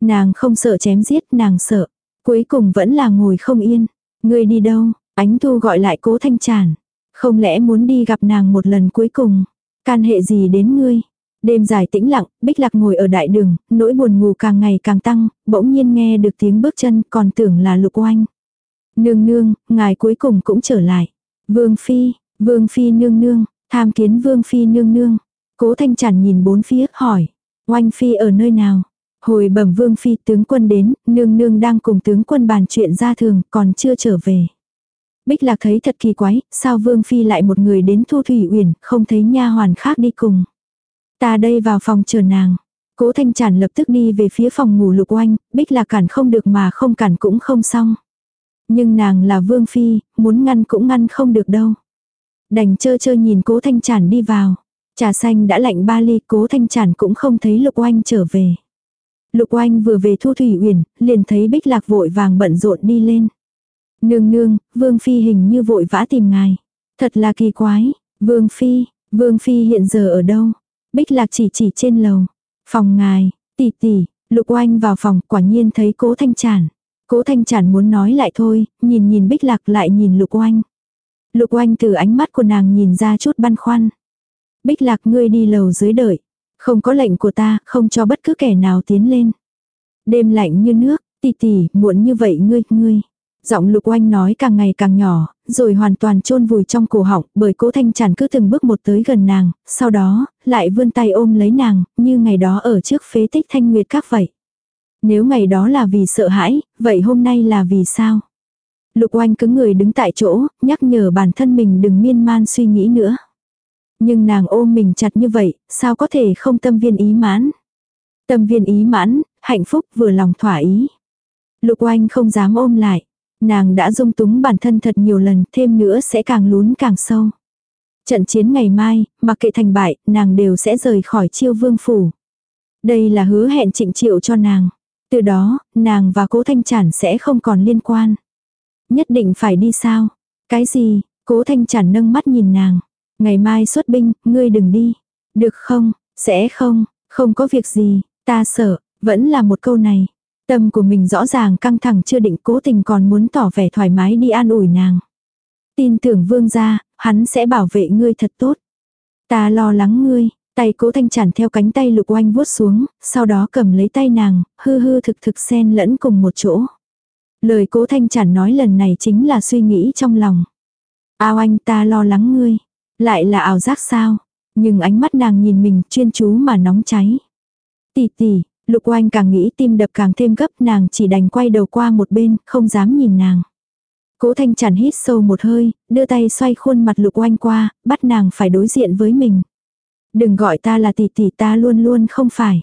Nàng không sợ chém giết, nàng sợ. Cuối cùng vẫn là ngồi không yên. Ngươi đi đâu? Ánh thu gọi lại cố thanh tràn. Không lẽ muốn đi gặp nàng một lần cuối cùng? Can hệ gì đến ngươi? Đêm dài tĩnh lặng, Bích Lạc ngồi ở đại đường, nỗi buồn ngủ càng ngày càng tăng, bỗng nhiên nghe được tiếng bước chân còn tưởng là lục oanh. Nương nương, ngài cuối cùng cũng trở lại. Vương Phi, Vương Phi nương nương, tham kiến Vương Phi nương nương. Cố Thanh Tràn nhìn bốn phía, hỏi. Oanh Phi ở nơi nào? Hồi bẩm Vương Phi tướng quân đến, nương nương đang cùng tướng quân bàn chuyện ra thường, còn chưa trở về. Bích Lạc thấy thật kỳ quái, sao Vương Phi lại một người đến Thu Thủy Uyển, không thấy nha hoàn khác đi cùng. Ta đây vào phòng chờ nàng. Cố Thanh Tràn lập tức đi về phía phòng ngủ lục oanh, Bích Lạc cản không được mà không cản cũng không xong. Nhưng nàng là vương phi, muốn ngăn cũng ngăn không được đâu. Đành chơ chơ nhìn cố thanh chản đi vào. Trà xanh đã lạnh ba ly cố thanh chản cũng không thấy lục oanh trở về. Lục oanh vừa về thu thủy uyển, liền thấy bích lạc vội vàng bận rộn đi lên. Nương nương, vương phi hình như vội vã tìm ngài. Thật là kỳ quái, vương phi, vương phi hiện giờ ở đâu? Bích lạc chỉ chỉ trên lầu. Phòng ngài, tỷ tỷ, lục oanh vào phòng quả nhiên thấy cố thanh chản Cố thanh chản muốn nói lại thôi, nhìn nhìn bích lạc lại nhìn lục oanh. Lục oanh từ ánh mắt của nàng nhìn ra chút băn khoăn. Bích lạc ngươi đi lầu dưới đợi. Không có lệnh của ta, không cho bất cứ kẻ nào tiến lên. Đêm lạnh như nước, tì tì, muộn như vậy ngươi, ngươi. Giọng lục oanh nói càng ngày càng nhỏ, rồi hoàn toàn chôn vùi trong cổ họng, bởi cố thanh chản cứ từng bước một tới gần nàng, sau đó, lại vươn tay ôm lấy nàng, như ngày đó ở trước phế tích thanh nguyệt các vậy. Nếu ngày đó là vì sợ hãi, vậy hôm nay là vì sao? Lục oanh cứng người đứng tại chỗ, nhắc nhở bản thân mình đừng miên man suy nghĩ nữa. Nhưng nàng ôm mình chặt như vậy, sao có thể không tâm viên ý mãn? Tâm viên ý mãn, hạnh phúc vừa lòng thỏa ý. Lục oanh không dám ôm lại. Nàng đã dung túng bản thân thật nhiều lần, thêm nữa sẽ càng lún càng sâu. Trận chiến ngày mai, mặc kệ thành bại, nàng đều sẽ rời khỏi chiêu vương phủ. Đây là hứa hẹn trịnh triệu cho nàng. Từ đó, nàng và cố thanh chản sẽ không còn liên quan. Nhất định phải đi sao? Cái gì? Cố thanh chản nâng mắt nhìn nàng. Ngày mai xuất binh, ngươi đừng đi. Được không? Sẽ không? Không có việc gì. Ta sợ. Vẫn là một câu này. Tâm của mình rõ ràng căng thẳng chưa định cố tình còn muốn tỏ vẻ thoải mái đi an ủi nàng. Tin tưởng vương gia, hắn sẽ bảo vệ ngươi thật tốt. Ta lo lắng ngươi, Tay cố thanh chản theo cánh tay lục oanh vuốt xuống, sau đó cầm lấy tay nàng, hư hư thực thực xen lẫn cùng một chỗ. Lời cố thanh chản nói lần này chính là suy nghĩ trong lòng. Ao anh ta lo lắng ngươi. Lại là ảo giác sao? Nhưng ánh mắt nàng nhìn mình chuyên chú mà nóng cháy. tì tì lục oanh càng nghĩ tim đập càng thêm gấp nàng chỉ đành quay đầu qua một bên, không dám nhìn nàng. Cố thanh chản hít sâu một hơi, đưa tay xoay khuôn mặt lục oanh qua, bắt nàng phải đối diện với mình. Đừng gọi ta là tỷ tỷ ta luôn luôn không phải.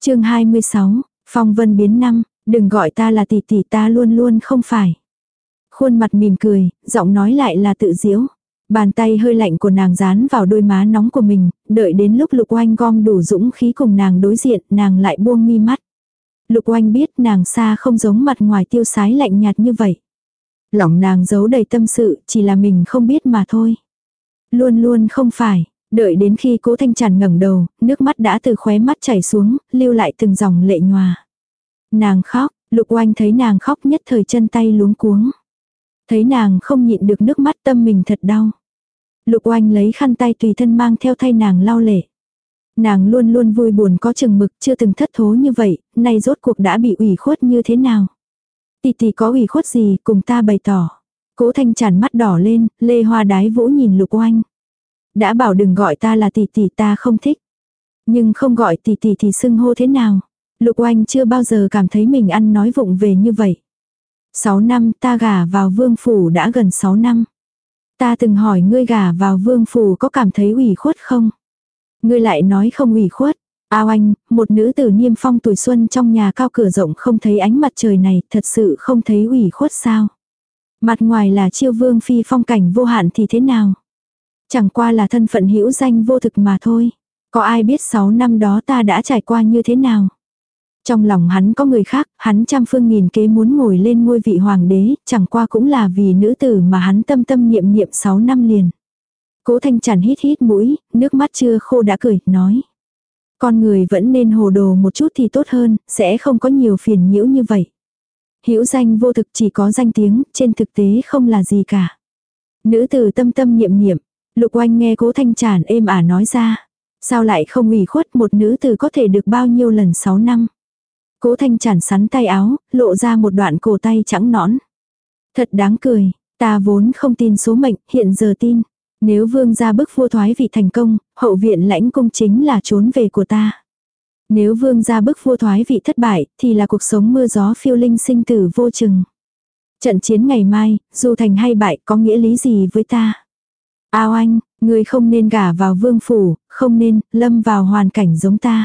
chương 26, phong vân biến năm, đừng gọi ta là tỷ tỷ ta luôn luôn không phải. Khuôn mặt mỉm cười, giọng nói lại là tự diễu. Bàn tay hơi lạnh của nàng dán vào đôi má nóng của mình, đợi đến lúc lục oanh gom đủ dũng khí cùng nàng đối diện, nàng lại buông mi mắt. Lục oanh biết nàng xa không giống mặt ngoài tiêu sái lạnh nhạt như vậy. Lòng nàng giấu đầy tâm sự, chỉ là mình không biết mà thôi. Luôn luôn không phải, đợi đến khi cố thanh tràn ngẩng đầu, nước mắt đã từ khóe mắt chảy xuống, lưu lại từng dòng lệ nhòa. Nàng khóc, lục oanh thấy nàng khóc nhất thời chân tay luống cuống. Thấy nàng không nhịn được nước mắt tâm mình thật đau. Lục oanh lấy khăn tay tùy thân mang theo thay nàng lau lệ. Nàng luôn luôn vui buồn có chừng mực chưa từng thất thố như vậy, nay rốt cuộc đã bị ủy khuất như thế nào. tì tì có ủy khuất gì cùng ta bày tỏ. Cố thanh tràn mắt đỏ lên, lê hoa đái vũ nhìn lục oanh. Đã bảo đừng gọi ta là tỷ tỷ ta không thích. Nhưng không gọi tỷ tỷ thì xưng hô thế nào. Lục oanh chưa bao giờ cảm thấy mình ăn nói vụng về như vậy. 6 năm ta gả vào vương phủ đã gần 6 năm. Ta từng hỏi ngươi gả vào vương phủ có cảm thấy ủy khuất không? Ngươi lại nói không ủy khuất. Ao anh, một nữ tử niêm phong tuổi xuân trong nhà cao cửa rộng không thấy ánh mặt trời này, thật sự không thấy ủy khuất sao? Mặt ngoài là chiêu vương phi phong cảnh vô hạn thì thế nào? Chẳng qua là thân phận hữu danh vô thực mà thôi. Có ai biết 6 năm đó ta đã trải qua như thế nào? Trong lòng hắn có người khác, hắn trăm phương nghìn kế muốn ngồi lên ngôi vị hoàng đế, chẳng qua cũng là vì nữ tử mà hắn tâm tâm niệm niệm 6 năm liền. Cố thanh chản hít hít mũi, nước mắt chưa khô đã cười, nói. Con người vẫn nên hồ đồ một chút thì tốt hơn, sẽ không có nhiều phiền nhiễu như vậy. Hữu danh vô thực chỉ có danh tiếng, trên thực tế không là gì cả. Nữ tử tâm tâm niệm niệm, lục oanh nghe cố thanh chản êm ả nói ra. Sao lại không ủy khuất một nữ tử có thể được bao nhiêu lần 6 năm. Cố thanh chản sắn tay áo, lộ ra một đoạn cổ tay trắng nõn. Thật đáng cười, ta vốn không tin số mệnh, hiện giờ tin. Nếu vương gia bức vua thoái vị thành công, hậu viện lãnh cung chính là trốn về của ta. Nếu vương gia bức vua thoái vị thất bại, thì là cuộc sống mưa gió phiêu linh sinh tử vô chừng. Trận chiến ngày mai, dù thành hay bại có nghĩa lý gì với ta? Ao anh, ngươi không nên gả vào vương phủ, không nên lâm vào hoàn cảnh giống ta.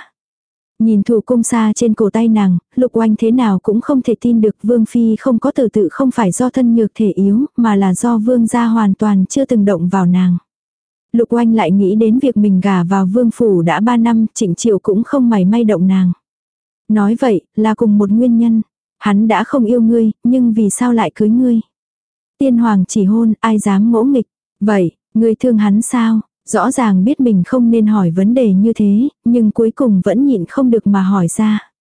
Nhìn thủ cung xa trên cổ tay nàng, lục oanh thế nào cũng không thể tin được vương phi không có tự tự không phải do thân nhược thể yếu, mà là do vương gia hoàn toàn chưa từng động vào nàng. Lục oanh lại nghĩ đến việc mình gả vào vương phủ đã ba năm, trịnh triệu cũng không mảy may động nàng. Nói vậy, là cùng một nguyên nhân. Hắn đã không yêu ngươi, nhưng vì sao lại cưới ngươi? Tiên hoàng chỉ hôn, ai dám ngỗ nghịch. Vậy, ngươi thương hắn sao? Rõ ràng biết mình không nên hỏi vấn đề như thế, nhưng cuối cùng vẫn nhịn không được mà hỏi ra.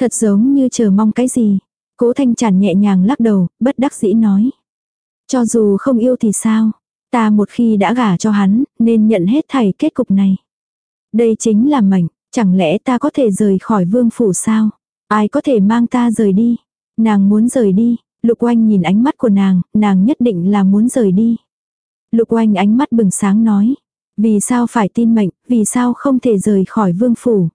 Thật giống như chờ mong cái gì. Cố thanh chản nhẹ nhàng lắc đầu, bất đắc dĩ nói. Cho dù không yêu thì sao? Ta một khi đã gả cho hắn, nên nhận hết thảy kết cục này. Đây chính là mệnh, chẳng lẽ ta có thể rời khỏi vương phủ sao? Ai có thể mang ta rời đi? Nàng muốn rời đi, lục oanh nhìn ánh mắt của nàng, nàng nhất định là muốn rời đi. Lục oanh ánh mắt bừng sáng nói, vì sao phải tin mệnh, vì sao không thể rời khỏi vương phủ?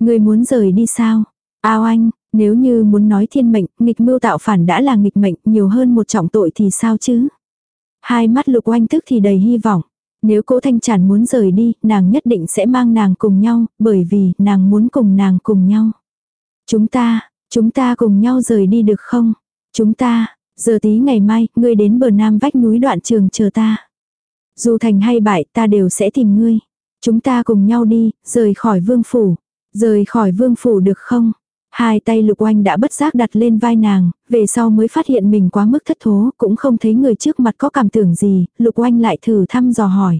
Người muốn rời đi sao? Ao anh, nếu như muốn nói thiên mệnh, nghịch mưu tạo phản đã là nghịch mệnh, nhiều hơn một trọng tội thì sao chứ? Hai mắt lục oanh tức thì đầy hy vọng. Nếu cố thanh tràn muốn rời đi, nàng nhất định sẽ mang nàng cùng nhau, bởi vì nàng muốn cùng nàng cùng nhau. Chúng ta, chúng ta cùng nhau rời đi được không? Chúng ta, giờ tí ngày mai, ngươi đến bờ nam vách núi đoạn trường chờ ta. Dù thành hay bại ta đều sẽ tìm ngươi. Chúng ta cùng nhau đi, rời khỏi vương phủ. Rời khỏi vương phủ được không? Hai tay lục oanh đã bất giác đặt lên vai nàng, về sau mới phát hiện mình quá mức thất thố, cũng không thấy người trước mặt có cảm tưởng gì, lục oanh lại thử thăm dò hỏi.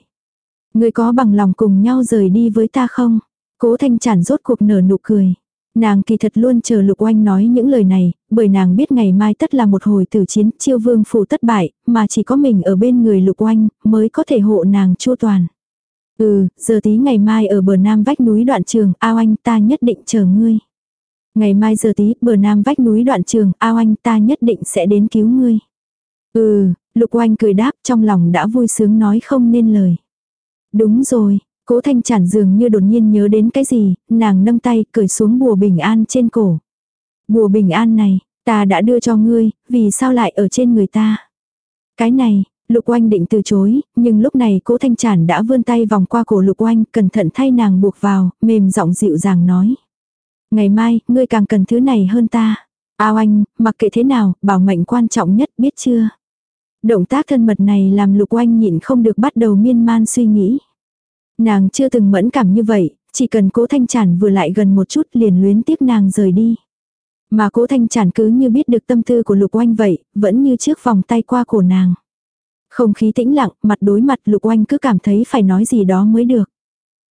Người có bằng lòng cùng nhau rời đi với ta không? Cố thanh chản rốt cuộc nở nụ cười. Nàng kỳ thật luôn chờ Lục Oanh nói những lời này, bởi nàng biết ngày mai tất là một hồi tử chiến, chiêu vương phủ tất bại, mà chỉ có mình ở bên người Lục Oanh, mới có thể hộ nàng chua toàn. Ừ, giờ tí ngày mai ở bờ nam vách núi đoạn trường, ao anh ta nhất định chờ ngươi. Ngày mai giờ tí, bờ nam vách núi đoạn trường, ao anh ta nhất định sẽ đến cứu ngươi. Ừ, Lục Oanh cười đáp trong lòng đã vui sướng nói không nên lời. Đúng rồi, Cố thanh chản dường như đột nhiên nhớ đến cái gì, nàng nâng tay cởi xuống bùa bình an trên cổ. Bùa bình an này, ta đã đưa cho ngươi, vì sao lại ở trên người ta? Cái này, Lục oanh định từ chối, nhưng lúc này cố thanh chản đã vươn tay vòng qua cổ lục oanh, cẩn thận thay nàng buộc vào, mềm giọng dịu dàng nói. Ngày mai, ngươi càng cần thứ này hơn ta. Ao anh, mặc kệ thế nào, bảo mệnh quan trọng nhất biết chưa? Động tác thân mật này làm lục oanh nhịn không được bắt đầu miên man suy nghĩ. Nàng chưa từng mẫn cảm như vậy, chỉ cần cố thanh chản vừa lại gần một chút liền luyến tiếc nàng rời đi. Mà cố thanh chản cứ như biết được tâm tư của lục oanh vậy, vẫn như trước vòng tay qua cổ nàng. Không khí tĩnh lặng, mặt đối mặt lục oanh cứ cảm thấy phải nói gì đó mới được.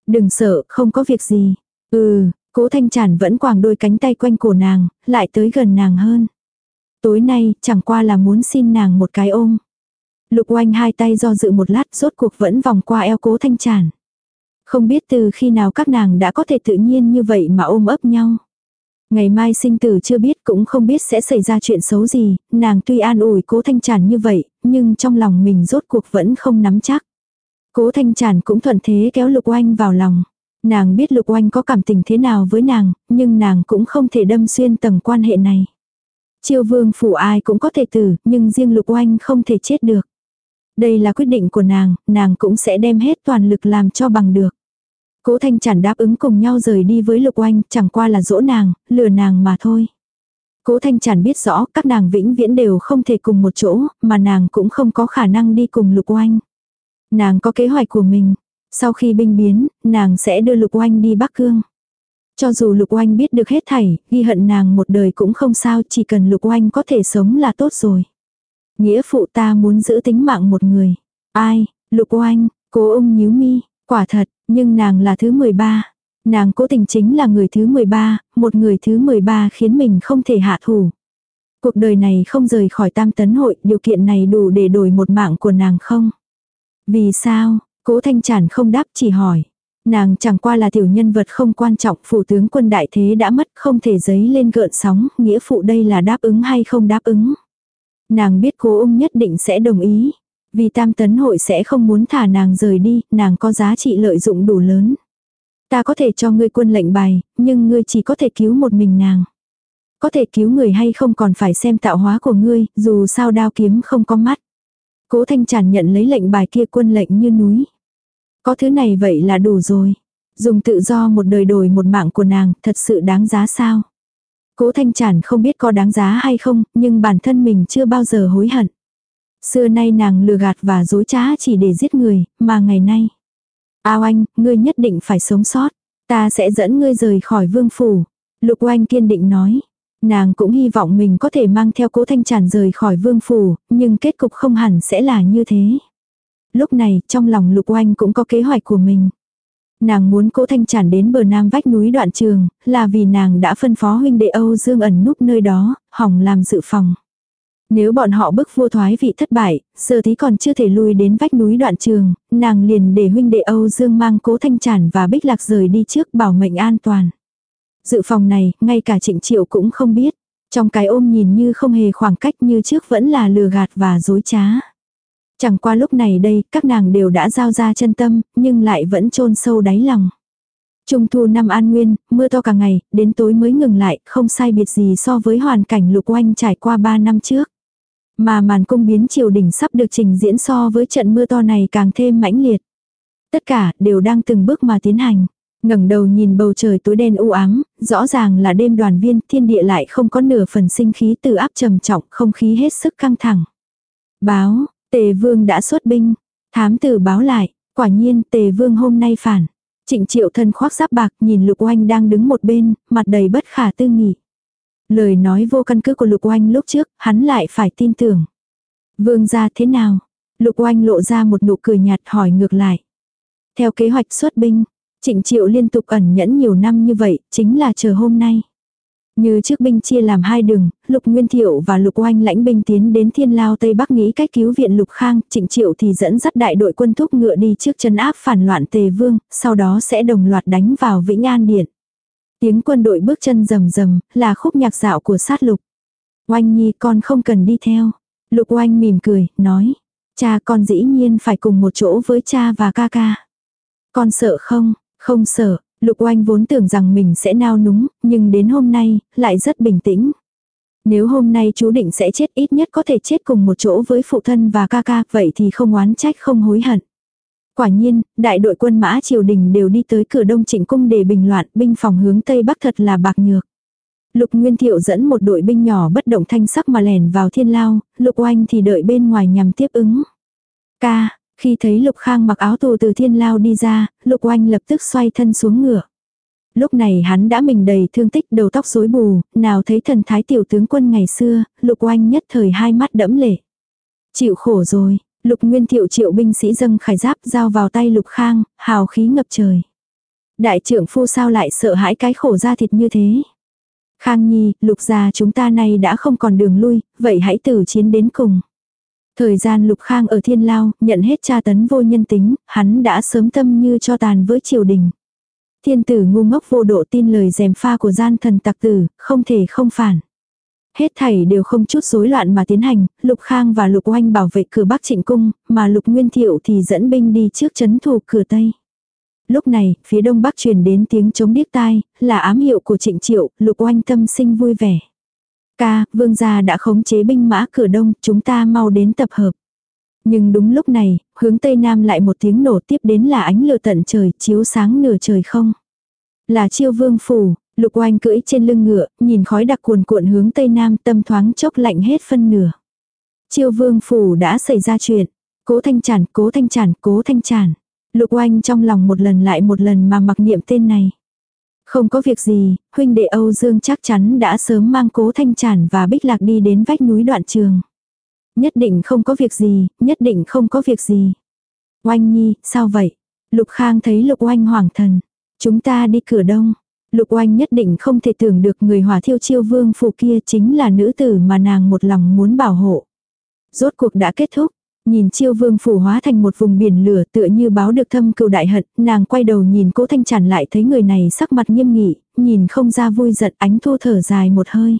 Đừng sợ, không có việc gì. Ừ, cố thanh chản vẫn quàng đôi cánh tay quanh cổ nàng, lại tới gần nàng hơn. Tối nay, chẳng qua là muốn xin nàng một cái ôm. Lục oanh hai tay do dự một lát rốt cuộc vẫn vòng qua eo cố thanh chản. Không biết từ khi nào các nàng đã có thể tự nhiên như vậy mà ôm ấp nhau. Ngày mai sinh tử chưa biết cũng không biết sẽ xảy ra chuyện xấu gì, nàng tuy an ủi cố thanh tràn như vậy, nhưng trong lòng mình rốt cuộc vẫn không nắm chắc. Cố thanh tràn cũng thuận thế kéo lục oanh vào lòng. Nàng biết lục oanh có cảm tình thế nào với nàng, nhưng nàng cũng không thể đâm xuyên tầng quan hệ này. Chiêu vương phủ ai cũng có thể tử, nhưng riêng lục oanh không thể chết được. Đây là quyết định của nàng, nàng cũng sẽ đem hết toàn lực làm cho bằng được. Cố Thanh Chản đáp ứng cùng nhau rời đi với Lục Oanh, chẳng qua là dỗ nàng, lừa nàng mà thôi. Cố Thanh Chản biết rõ các nàng vĩnh viễn đều không thể cùng một chỗ, mà nàng cũng không có khả năng đi cùng Lục Oanh. Nàng có kế hoạch của mình. Sau khi binh biến, nàng sẽ đưa Lục Oanh đi Bắc Cương. Cho dù Lục Oanh biết được hết thảy, ghi hận nàng một đời cũng không sao, chỉ cần Lục Oanh có thể sống là tốt rồi. Nghĩa phụ ta muốn giữ tính mạng một người. Ai, Lục Oanh, cố ông nhíu mi, quả thật, nhưng nàng là thứ 13. Nàng cố tình chính là người thứ 13, một người thứ 13 khiến mình không thể hạ thủ. Cuộc đời này không rời khỏi tam tấn hội, điều kiện này đủ để đổi một mạng của nàng không? Vì sao? Cố thanh chản không đáp chỉ hỏi. Nàng chẳng qua là tiểu nhân vật không quan trọng, phủ tướng quân đại thế đã mất không thể giấy lên gợn sóng, nghĩa phụ đây là đáp ứng hay không đáp ứng. Nàng biết cố ung nhất định sẽ đồng ý. Vì tam tấn hội sẽ không muốn thả nàng rời đi, nàng có giá trị lợi dụng đủ lớn. Ta có thể cho ngươi quân lệnh bài, nhưng ngươi chỉ có thể cứu một mình nàng. Có thể cứu người hay không còn phải xem tạo hóa của ngươi, dù sao đao kiếm không có mắt. Cố thanh tràn nhận lấy lệnh bài kia quân lệnh như núi. Có thứ này vậy là đủ rồi. Dùng tự do một đời đổi một mạng của nàng, thật sự đáng giá sao? Cố thanh tràn không biết có đáng giá hay không, nhưng bản thân mình chưa bao giờ hối hận. Xưa nay nàng lừa gạt và dối trá chỉ để giết người, mà ngày nay. Ao anh, ngươi nhất định phải sống sót. Ta sẽ dẫn ngươi rời khỏi vương phủ. Lục oanh kiên định nói. Nàng cũng hy vọng mình có thể mang theo cố thanh tràn rời khỏi vương phủ, nhưng kết cục không hẳn sẽ là như thế. Lúc này, trong lòng lục oanh cũng có kế hoạch của mình. Nàng muốn cố thanh tràn đến bờ nam vách núi đoạn trường, là vì nàng đã phân phó huynh đệ Âu Dương ẩn núp nơi đó, hỏng làm dự phòng. Nếu bọn họ bức vua thoái vị thất bại, giờ tí còn chưa thể lui đến vách núi đoạn trường, nàng liền để huynh đệ Âu Dương mang cố thanh tràn và bích lạc rời đi trước bảo mệnh an toàn. Dự phòng này, ngay cả trịnh triệu cũng không biết. Trong cái ôm nhìn như không hề khoảng cách như trước vẫn là lừa gạt và dối trá. Chẳng qua lúc này đây, các nàng đều đã giao ra chân tâm, nhưng lại vẫn chôn sâu đáy lòng. Trung thu năm an nguyên, mưa to cả ngày, đến tối mới ngừng lại, không sai biệt gì so với hoàn cảnh lục oanh trải qua 3 năm trước. Mà màn cung biến triều đình sắp được trình diễn so với trận mưa to này càng thêm mãnh liệt. Tất cả đều đang từng bước mà tiến hành. ngẩng đầu nhìn bầu trời tối đen u ám, rõ ràng là đêm đoàn viên, thiên địa lại không có nửa phần sinh khí từ áp trầm trọng, không khí hết sức căng thẳng. Báo, tề vương đã xuất binh. Thám tử báo lại, quả nhiên tề vương hôm nay phản. Trịnh triệu thân khoác giáp bạc nhìn lục oanh đang đứng một bên, mặt đầy bất khả tư nghị. Lời nói vô căn cứ của Lục Oanh lúc trước, hắn lại phải tin tưởng. Vương gia thế nào? Lục Oanh lộ ra một nụ cười nhạt hỏi ngược lại. Theo kế hoạch xuất binh, Trịnh Triệu liên tục ẩn nhẫn nhiều năm như vậy, chính là chờ hôm nay. Như trước binh chia làm hai đường, Lục Nguyên Thiệu và Lục Oanh lãnh binh tiến đến Thiên Lao Tây Bắc nghĩ cách cứu viện Lục Khang, Trịnh Triệu thì dẫn dắt đại đội quân thúc ngựa đi trước chân áp phản loạn Tề Vương, sau đó sẽ đồng loạt đánh vào Vĩnh An Điện. Tiếng quân đội bước chân rầm rầm, là khúc nhạc dạo của sát lục. Oanh nhi con không cần đi theo. Lục oanh mỉm cười, nói. Cha con dĩ nhiên phải cùng một chỗ với cha và ca ca. Con sợ không? Không sợ. Lục oanh vốn tưởng rằng mình sẽ nao núng, nhưng đến hôm nay, lại rất bình tĩnh. Nếu hôm nay chú định sẽ chết ít nhất có thể chết cùng một chỗ với phụ thân và ca ca, vậy thì không oán trách không hối hận. Quả nhiên, đại đội quân mã triều đình đều đi tới cửa đông trịnh cung để bình loạn, binh phòng hướng tây bắc thật là bạc nhược. Lục Nguyên Thiệu dẫn một đội binh nhỏ bất động thanh sắc mà lẻn vào thiên lao, Lục Oanh thì đợi bên ngoài nhằm tiếp ứng. Ca, khi thấy Lục Khang mặc áo tù từ thiên lao đi ra, Lục Oanh lập tức xoay thân xuống ngựa. Lúc này hắn đã mình đầy thương tích đầu tóc rối bù, nào thấy thần thái tiểu tướng quân ngày xưa, lục oanh nhất thời hai mắt đẫm lệ. Chịu khổ rồi, lục nguyên thiệu triệu binh sĩ dâng khải giáp giao vào tay lục khang, hào khí ngập trời. Đại trưởng phu sao lại sợ hãi cái khổ ra thịt như thế. Khang Nhi, lục gia chúng ta nay đã không còn đường lui, vậy hãy tử chiến đến cùng. Thời gian lục khang ở thiên lao, nhận hết tra tấn vô nhân tính, hắn đã sớm tâm như cho tàn với triều đình. Thiên tử ngu ngốc vô độ tin lời dèm pha của gian thần tặc tử, không thể không phản. Hết thảy đều không chút rối loạn mà tiến hành, Lục Khang và Lục Oanh bảo vệ cửa Bắc Trịnh Cung, mà Lục Nguyên Thiệu thì dẫn binh đi trước chấn thủ cửa Tây. Lúc này, phía đông bắc truyền đến tiếng chống điếc tai, là ám hiệu của trịnh triệu, lục oanh tâm sinh vui vẻ. Ca, vương gia đã khống chế binh mã cửa đông, chúng ta mau đến tập hợp. Nhưng đúng lúc này, hướng tây nam lại một tiếng nổ tiếp đến là ánh lửa tận trời, chiếu sáng nửa trời không. Là chiêu vương phủ, lục oanh cưỡi trên lưng ngựa, nhìn khói đặc cuồn cuộn hướng tây nam tâm thoáng chốc lạnh hết phân nửa. Chiêu vương phủ đã xảy ra chuyện. Cố thanh chản, cố thanh chản, cố thanh chản. Lục oanh trong lòng một lần lại một lần mà mặc niệm tên này. Không có việc gì, huynh đệ Âu Dương chắc chắn đã sớm mang cố thanh tràn và bích lạc đi đến vách núi đoạn trường. Nhất định không có việc gì, nhất định không có việc gì. Oanh nhi, sao vậy? Lục Khang thấy Lục Oanh hoảng thần. Chúng ta đi cửa đông. Lục Oanh nhất định không thể tưởng được người hỏa thiêu chiêu vương phủ kia chính là nữ tử mà nàng một lòng muốn bảo hộ. Rốt cuộc đã kết thúc, Nhìn chiêu vương phủ hóa thành một vùng biển lửa tựa như báo được thâm cựu đại hận, nàng quay đầu nhìn cố thanh tràn lại thấy người này sắc mặt nghiêm nghị, nhìn không ra vui giận ánh thu thở dài một hơi.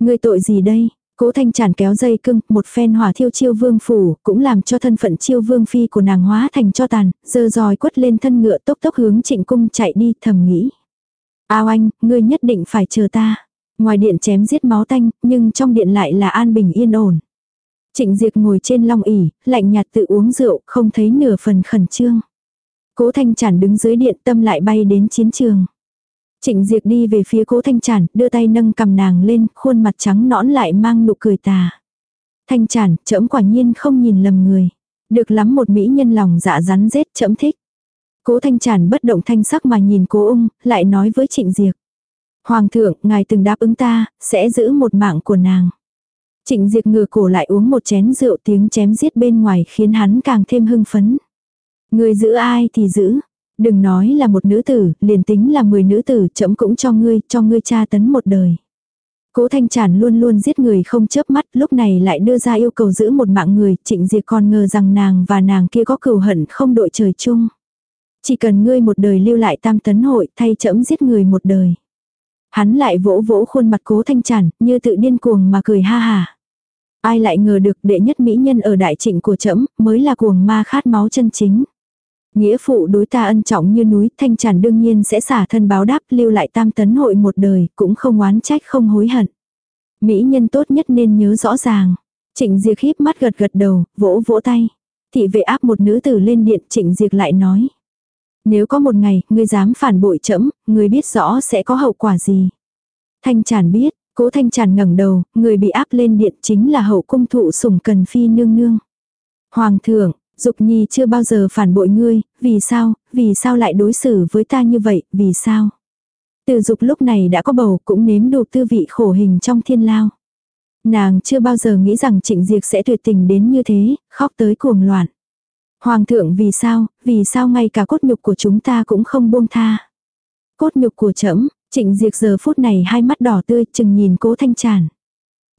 Người tội gì đây? Cố thanh tràn kéo dây cưng, một phen hỏa thiêu chiêu vương phủ, cũng làm cho thân phận chiêu vương phi của nàng hóa thành cho tàn, dơ dòi quất lên thân ngựa tốc tốc hướng trịnh cung chạy đi thầm nghĩ. Ao anh, ngươi nhất định phải chờ ta. Ngoài điện chém giết máu tanh, nhưng trong điện lại là an bình yên ổn. Trịnh Diệp ngồi trên long ỉ, lạnh nhạt tự uống rượu, không thấy nửa phần khẩn trương. Cố Thanh Trản đứng dưới điện tâm lại bay đến chiến trường. Trịnh Diệp đi về phía Cố Thanh Trản, đưa tay nâng cầm nàng lên, khuôn mặt trắng nõn lại mang nụ cười tà. Thanh Trản, trẫm quả nhiên không nhìn lầm người. Được lắm một mỹ nhân lòng dạ rắn rết trẫm thích. Cố Thanh Trản bất động thanh sắc mà nhìn Cố Ung, lại nói với Trịnh Diệp. Hoàng thượng, ngài từng đáp ứng ta, sẽ giữ một mạng của nàng. Trịnh Diệp ngừa cổ lại uống một chén rượu tiếng chém giết bên ngoài khiến hắn càng thêm hưng phấn. Người giữ ai thì giữ. Đừng nói là một nữ tử, liền tính là 10 nữ tử, chậm cũng cho ngươi, cho ngươi tra tấn một đời. Cố Thanh Trản luôn luôn giết người không chớp mắt, lúc này lại đưa ra yêu cầu giữ một mạng người, Trịnh Diệp còn ngờ rằng nàng và nàng kia có cừu hận không đội trời chung. Chỉ cần ngươi một đời lưu lại tam tấn hội, thay chẫm giết người một đời. Hắn lại vỗ vỗ khuôn mặt Cố Thanh Trản, như tự điên cuồng mà cười ha hà. Ai lại ngờ được đệ nhất mỹ nhân ở đại trịnh của trẫm mới là cuồng ma khát máu chân chính. Nghĩa phụ đối ta ân trọng như núi, thanh chản đương nhiên sẽ xả thân báo đáp lưu lại tam tấn hội một đời, cũng không oán trách không hối hận. Mỹ nhân tốt nhất nên nhớ rõ ràng. Trịnh Diệp híp mắt gật gật đầu, vỗ vỗ tay. Thị vệ áp một nữ tử lên điện, Trịnh Diệp lại nói. Nếu có một ngày, ngươi dám phản bội trẫm, ngươi biết rõ sẽ có hậu quả gì. Thanh tràn biết, Cố Thanh Tràn ngẩng đầu, người bị áp lên điện chính là hậu cung thụ sủng cần phi nương nương. Hoàng thượng, Dục Nhi chưa bao giờ phản bội ngươi, vì sao, vì sao lại đối xử với ta như vậy, vì sao? Từ Dục lúc này đã có bầu cũng nếm đủ tư vị khổ hình trong thiên lao. Nàng chưa bao giờ nghĩ rằng trịnh diệt sẽ tuyệt tình đến như thế, khóc tới cuồng loạn. Hoàng thượng vì sao, vì sao ngay cả cốt nhục của chúng ta cũng không buông tha. Cốt nhục của trẫm Trịnh diệt giờ phút này hai mắt đỏ tươi chừng nhìn cố thanh tràn.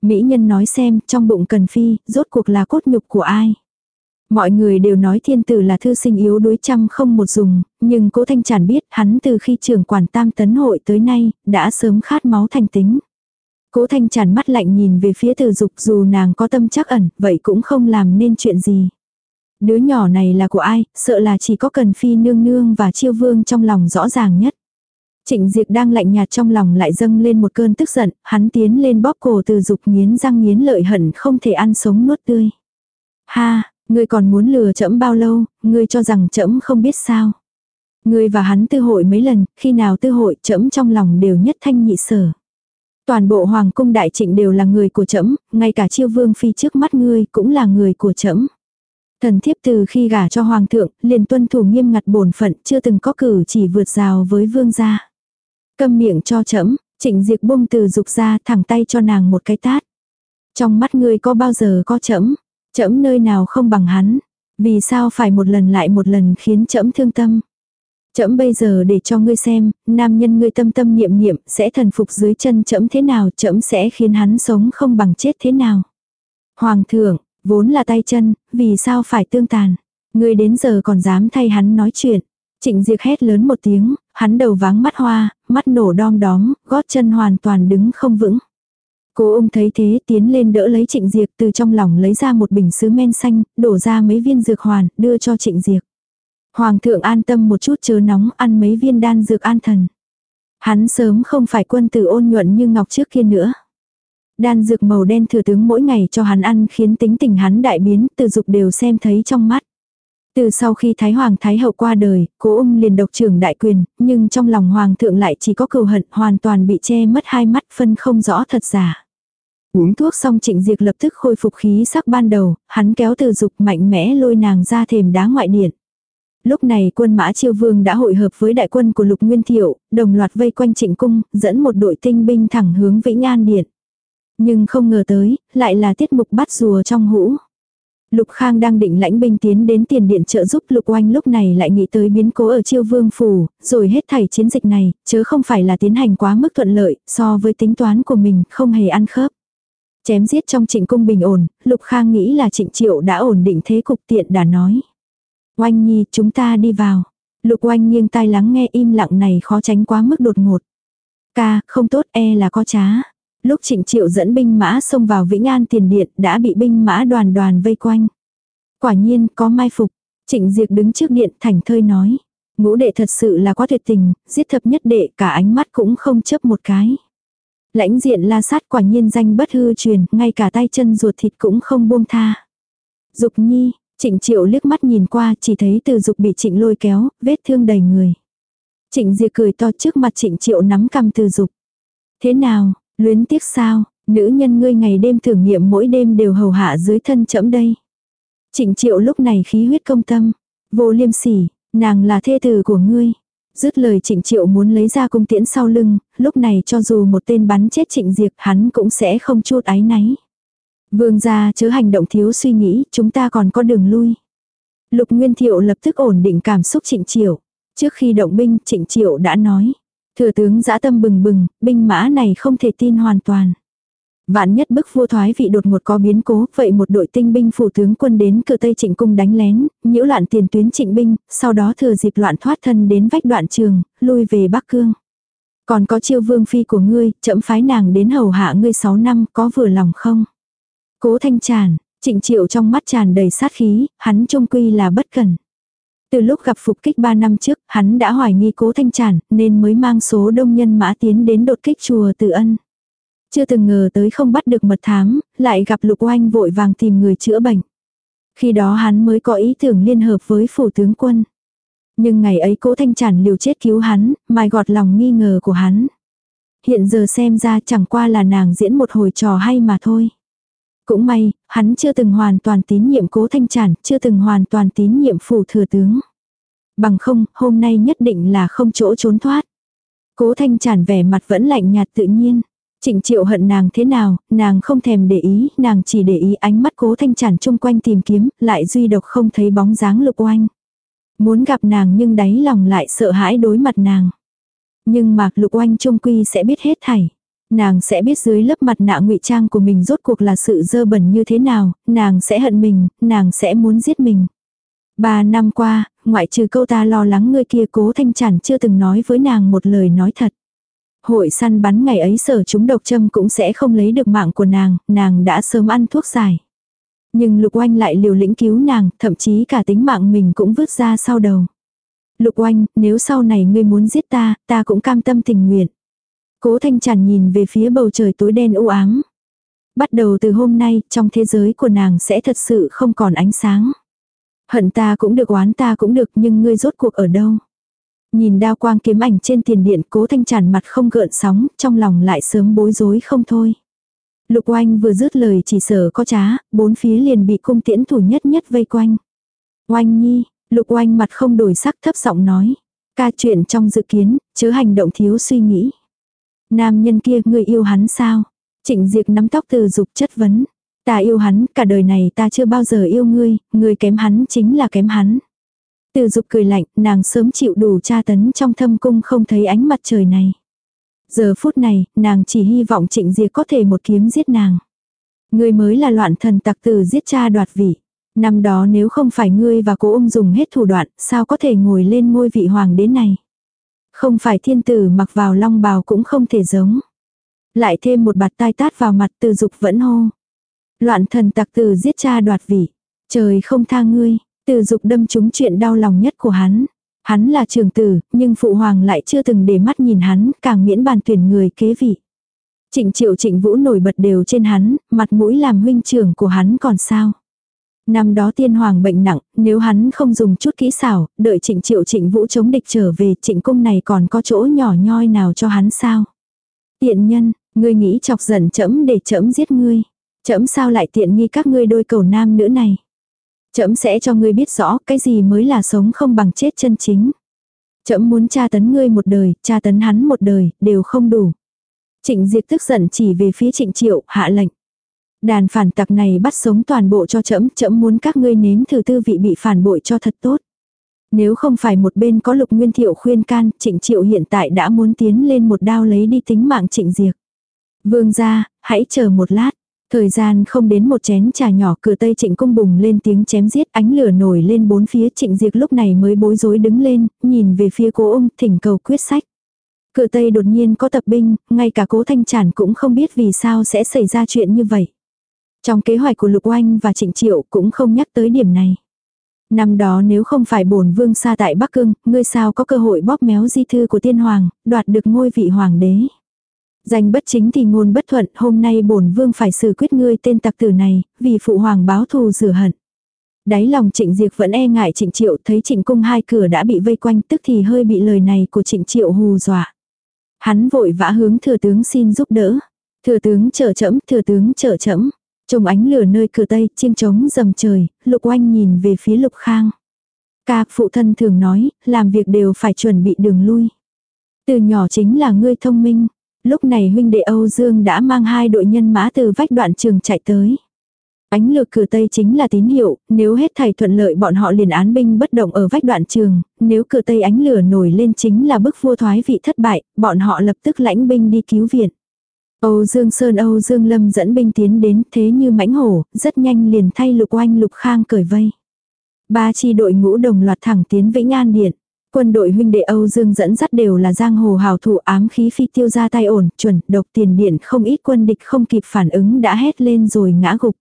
Mỹ nhân nói xem trong bụng cần phi, rốt cuộc là cốt nhục của ai. Mọi người đều nói thiên tử là thư sinh yếu đuối trăm không một dùng, nhưng cố thanh tràn biết hắn từ khi trưởng quản tam tấn hội tới nay, đã sớm khát máu thành tính. Cố thanh tràn mắt lạnh nhìn về phía từ dục dù nàng có tâm chắc ẩn, vậy cũng không làm nên chuyện gì. Đứa nhỏ này là của ai, sợ là chỉ có cần phi nương nương và chiêu vương trong lòng rõ ràng nhất. Trịnh Diệp đang lạnh nhạt trong lòng lại dâng lên một cơn tức giận, hắn tiến lên bóp cổ từ dục nghiến răng nghiến lợi hận không thể ăn sống nuốt tươi. Ha, ngươi còn muốn lừa trẫm bao lâu, ngươi cho rằng trẫm không biết sao. Ngươi và hắn tư hội mấy lần, khi nào tư hội trẫm trong lòng đều nhất thanh nhị sở. Toàn bộ hoàng cung đại trịnh đều là người của trẫm, ngay cả chiêu vương phi trước mắt ngươi cũng là người của trẫm. Thần thiếp từ khi gả cho hoàng thượng, liền tuân thủ nghiêm ngặt bổn phận, chưa từng có cử chỉ vượt rào với vương gia. Câm miệng cho chấm, trịnh diệt buông từ dục ra thẳng tay cho nàng một cái tát. Trong mắt ngươi có bao giờ có chấm, chấm nơi nào không bằng hắn. Vì sao phải một lần lại một lần khiến chấm thương tâm. Chấm bây giờ để cho ngươi xem, nam nhân ngươi tâm tâm niệm niệm sẽ thần phục dưới chân chấm thế nào, chấm sẽ khiến hắn sống không bằng chết thế nào. Hoàng thượng, vốn là tay chân, vì sao phải tương tàn. Ngươi đến giờ còn dám thay hắn nói chuyện. Trịnh Diệp hét lớn một tiếng, hắn đầu váng mắt hoa, mắt nổ đom đóm, gót chân hoàn toàn đứng không vững. cố ung thấy thế tiến lên đỡ lấy trịnh Diệp từ trong lòng lấy ra một bình sứ men xanh, đổ ra mấy viên dược hoàn, đưa cho trịnh Diệp. Hoàng thượng an tâm một chút chớ nóng ăn mấy viên đan dược an thần. Hắn sớm không phải quân tử ôn nhuận như ngọc trước kia nữa. Đan dược màu đen thừa tướng mỗi ngày cho hắn ăn khiến tính tình hắn đại biến, từ dục đều xem thấy trong mắt. Từ sau khi Thái Hoàng Thái Hậu qua đời, cố ung liền độc trưởng đại quyền, nhưng trong lòng Hoàng thượng lại chỉ có cừu hận hoàn toàn bị che mất hai mắt phân không rõ thật giả. Uống thuốc xong trịnh diệt lập tức khôi phục khí sắc ban đầu, hắn kéo từ dục mạnh mẽ lôi nàng ra thềm đá ngoại điện. Lúc này quân mã chiêu vương đã hội hợp với đại quân của lục nguyên thiệu, đồng loạt vây quanh trịnh cung, dẫn một đội tinh binh thẳng hướng Vĩnh An Điện. Nhưng không ngờ tới, lại là tiết mục bắt rùa trong hũ. Lục Khang đang định lãnh binh tiến đến tiền điện trợ giúp Lục Oanh lúc này lại nghĩ tới biến cố ở chiêu vương phủ, rồi hết thảy chiến dịch này, chớ không phải là tiến hành quá mức thuận lợi, so với tính toán của mình, không hề ăn khớp. Chém giết trong trịnh cung bình ổn, Lục Khang nghĩ là trịnh triệu đã ổn định thế cục tiện đã nói. Oanh nhi, chúng ta đi vào. Lục oanh nghiêng tai lắng nghe im lặng này khó tránh quá mức đột ngột. Ca, không tốt e là có trá. Lúc trịnh triệu dẫn binh mã xông vào Vĩnh An tiền điện đã bị binh mã đoàn đoàn vây quanh. Quả nhiên có mai phục. Trịnh diệc đứng trước điện thành thơi nói. Ngũ đệ thật sự là quá tuyệt tình, giết thập nhất đệ cả ánh mắt cũng không chấp một cái. Lãnh diện la sát quả nhiên danh bất hư truyền, ngay cả tay chân ruột thịt cũng không buông tha. Dục nhi, Trịnh Triệu liếc mắt nhìn qua chỉ thấy từ dục bị trịnh lôi kéo, vết thương đầy người. Trịnh diệc cười to trước mặt trịnh Triệu nắm cầm từ dục. Thế nào, luyến tiếc sao, nữ nhân ngươi ngày đêm thử nghiệm mỗi đêm đều hầu hạ dưới thân chẫm đây. Trịnh Triệu lúc này khí huyết công tâm, vô liêm sỉ, nàng là thê tử của ngươi. Dứt lời trịnh Triệu muốn lấy ra cung tiễn sau lưng, lúc này cho dù một tên bắn chết trịnh Diệp hắn cũng sẽ không chút ái náy. Vương gia chớ hành động thiếu suy nghĩ, chúng ta còn có đường lui. Lục Nguyên Thiệu lập tức ổn định cảm xúc trịnh triệu. Trước khi động binh, trịnh triệu đã nói. Thừa tướng dã tâm bừng bừng, binh mã này không thể tin hoàn toàn. Vạn nhất bức vua thoái vị đột ngột có biến cố, vậy một đội tinh binh phủ tướng quân đến cửa Tây Trịnh cung đánh lén, nhiễu loạn tiền tuyến trịnh binh, sau đó thừa dịp loạn thoát thân đến vách đoạn trường, lui về Bắc Cương. Còn có chiêu vương phi của ngươi, chậm phái nàng đến hầu hạ ngươi 6 năm, có vừa lòng không? Cố thanh tràn, trịnh triệu trong mắt tràn đầy sát khí, hắn trung quy là bất cần. Từ lúc gặp phục kích 3 năm trước, hắn đã hoài nghi cố thanh trản, nên mới mang số đông nhân mã tiến đến đột kích chùa Từ Ân. Chưa từng ngờ tới không bắt được mật thám, lại gặp lục oanh vội vàng tìm người chữa bệnh. Khi đó hắn mới có ý tưởng liên hợp với phủ tướng quân. Nhưng ngày ấy cố thanh trản liều chết cứu hắn, mai gọt lòng nghi ngờ của hắn. Hiện giờ xem ra chẳng qua là nàng diễn một hồi trò hay mà thôi. Cũng may, hắn chưa từng hoàn toàn tín nhiệm cố thanh trản, chưa từng hoàn toàn tín nhiệm phủ thừa tướng. Bằng không, hôm nay nhất định là không chỗ trốn thoát. Cố thanh trản vẻ mặt vẫn lạnh nhạt tự nhiên. Trịnh triệu hận nàng thế nào, nàng không thèm để ý, nàng chỉ để ý ánh mắt cố thanh trản chung quanh tìm kiếm, lại duy độc không thấy bóng dáng lục oanh. Muốn gặp nàng nhưng đáy lòng lại sợ hãi đối mặt nàng. Nhưng mạc lục oanh trung quy sẽ biết hết thảy. Nàng sẽ biết dưới lớp mặt nạ ngụy trang của mình rốt cuộc là sự dơ bẩn như thế nào, nàng sẽ hận mình, nàng sẽ muốn giết mình. Ba năm qua, ngoại trừ câu ta lo lắng người kia cố thanh chản chưa từng nói với nàng một lời nói thật. Hội săn bắn ngày ấy sở chúng độc châm cũng sẽ không lấy được mạng của nàng, nàng đã sớm ăn thuốc giải. Nhưng lục oanh lại liều lĩnh cứu nàng, thậm chí cả tính mạng mình cũng vứt ra sau đầu. Lục oanh, nếu sau này ngươi muốn giết ta, ta cũng cam tâm tình nguyện. Cố Thanh Tràn nhìn về phía bầu trời tối đen u ám. Bắt đầu từ hôm nay, trong thế giới của nàng sẽ thật sự không còn ánh sáng. Hận ta cũng được oán ta cũng được nhưng ngươi rốt cuộc ở đâu. Nhìn đao quang kiếm ảnh trên tiền điện cố thanh tràn mặt không gợn sóng, trong lòng lại sớm bối rối không thôi. Lục oanh vừa dứt lời chỉ sở có trá, bốn phía liền bị cung tiễn thủ nhất nhất vây quanh. Oanh nhi, lục oanh mặt không đổi sắc thấp giọng nói. Ca chuyện trong dự kiến, chớ hành động thiếu suy nghĩ. Nam nhân kia, ngươi yêu hắn sao? Trịnh Diệp nắm tóc từ dục chất vấn. Ta yêu hắn, cả đời này ta chưa bao giờ yêu ngươi, ngươi kém hắn chính là kém hắn. Từ dục cười lạnh, nàng sớm chịu đủ tra tấn trong thâm cung không thấy ánh mặt trời này. Giờ phút này, nàng chỉ hy vọng trịnh diệt có thể một kiếm giết nàng. Ngươi mới là loạn thần tặc tử giết cha đoạt vị. Năm đó nếu không phải ngươi và cố ung dùng hết thủ đoạn, sao có thể ngồi lên ngôi vị hoàng đế này. Không phải thiên tử mặc vào long bào cũng không thể giống. Lại thêm một bạt tai tát vào mặt từ dục vẫn hô. Loạn thần tặc tử giết cha đoạt vị. Trời không tha ngươi, từ dục đâm trúng chuyện đau lòng nhất của hắn. Hắn là trường tử, nhưng phụ hoàng lại chưa từng để mắt nhìn hắn, càng miễn bàn tuyển người kế vị. Trịnh triệu trịnh vũ nổi bật đều trên hắn, mặt mũi làm huynh trưởng của hắn còn sao. Năm đó tiên hoàng bệnh nặng, nếu hắn không dùng chút kỹ xảo, đợi trịnh triệu trịnh vũ chống địch trở về trịnh cung này còn có chỗ nhỏ nhoi nào cho hắn sao. Tiện nhân, ngươi nghĩ chọc giận chẫm để chẫm giết ngươi. Chẫm sao lại tiện nghi các ngươi đôi cầu nam nữ này. Chẫm sẽ cho ngươi biết rõ cái gì mới là sống không bằng chết chân chính. Chẫm muốn tra tấn ngươi một đời, tra tấn hắn một đời, đều không đủ. Trịnh Diệp tức giận chỉ về phía Trịnh Triệu, hạ lệnh. Đàn phản tặc này bắt sống toàn bộ cho trẫm. Trẫm muốn các ngươi nếm thử tư vị bị phản bội cho thật tốt. Nếu không phải một bên có lục nguyên thiệu khuyên can, trịnh triệu hiện tại đã muốn tiến lên một đao lấy đi tính mạng trịnh diệt. Vương ra, hãy chờ một lát. Thời gian không đến một chén trà nhỏ cửa tây trịnh cung bùng lên tiếng chém giết ánh lửa nổi lên bốn phía trịnh diệt lúc này mới bối rối đứng lên, nhìn về phía cố ông thỉnh cầu quyết sách. Cửa tây đột nhiên có tập binh, ngay cả cố thanh tràn cũng không biết vì sao sẽ xảy ra chuyện như vậy. Trong kế hoạch của Lục Oanh và Trịnh Triệu cũng không nhắc tới điểm này. Năm đó nếu không phải bổn vương xa tại Bắc Cương, ngươi sao có cơ hội bóp méo di thư của tiên hoàng, đoạt được ngôi vị hoàng đế. Danh bất chính thì ngôn bất thuận, hôm nay bổn vương phải xử quyết ngươi tên tặc tử này, vì phụ hoàng báo thù rửa hận. Đáy lòng trịnh diệt vẫn e ngại trịnh triệu thấy trịnh cung hai cửa đã bị vây quanh tức thì hơi bị lời này của trịnh triệu hù dọa. Hắn vội vã hướng thừa tướng xin giúp đỡ. Thừa tướng chờ chẫm, thừa tướng chờ chẫm. Trông ánh lửa nơi cửa tây, chiêng trống dầm trời, lục oanh nhìn về phía lục khang. Ca phụ thân thường nói, làm việc đều phải chuẩn bị đường lui. Từ nhỏ chính là ngươi thông minh. Lúc này huynh đệ Âu Dương đã mang hai đội nhân mã từ vách đoạn trường chạy tới. Ánh lược cửa Tây chính là tín hiệu, nếu hết thảy thuận lợi bọn họ liền án binh bất động ở vách đoạn trường, nếu cửa Tây ánh lửa nổi lên chính là bức vua thoái vị thất bại, bọn họ lập tức lãnh binh đi cứu viện. Âu Dương Sơn Âu Dương Lâm dẫn binh tiến đến thế như mãnh hổ, rất nhanh liền thay lục oanh lục khang cởi vây. Ba chi đội ngũ đồng loạt thẳng tiến Vĩnh An Điện. Quân đội huynh đệ Âu Dương dẫn dắt đều là giang hồ hào thủ ám khí phi tiêu ra tay ổn, chuẩn, độc tiền điện không ít quân địch không kịp phản ứng đã hét lên rồi ngã gục.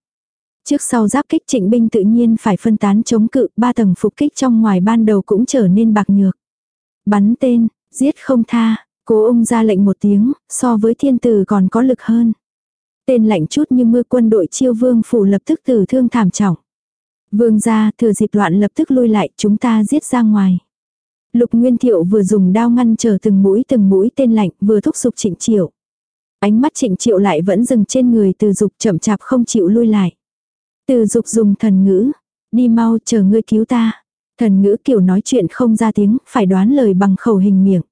Trước sau giáp kích trịnh binh tự nhiên phải phân tán chống cự, ba tầng phục kích trong ngoài ban đầu cũng trở nên bạc nhược. Bắn tên, giết không tha, cố ung ra lệnh một tiếng, so với thiên tử còn có lực hơn. Tên lạnh chút như mưa quân đội chiêu vương phủ lập tức tử thương thảm trọng. Vương gia thừa dịp loạn lập tức lui lại chúng ta giết ra ngoài. Lục Nguyên Thiệu vừa dùng đao ngăn chờ từng mũi từng mũi tên lạnh vừa thúc giục trịnh triệu. Ánh mắt trịnh triệu lại vẫn dừng trên người từ dục chậm chạp không chịu lui lại. Từ dục dùng thần ngữ. Đi mau chờ ngươi cứu ta. Thần ngữ kiểu nói chuyện không ra tiếng, phải đoán lời bằng khẩu hình miệng.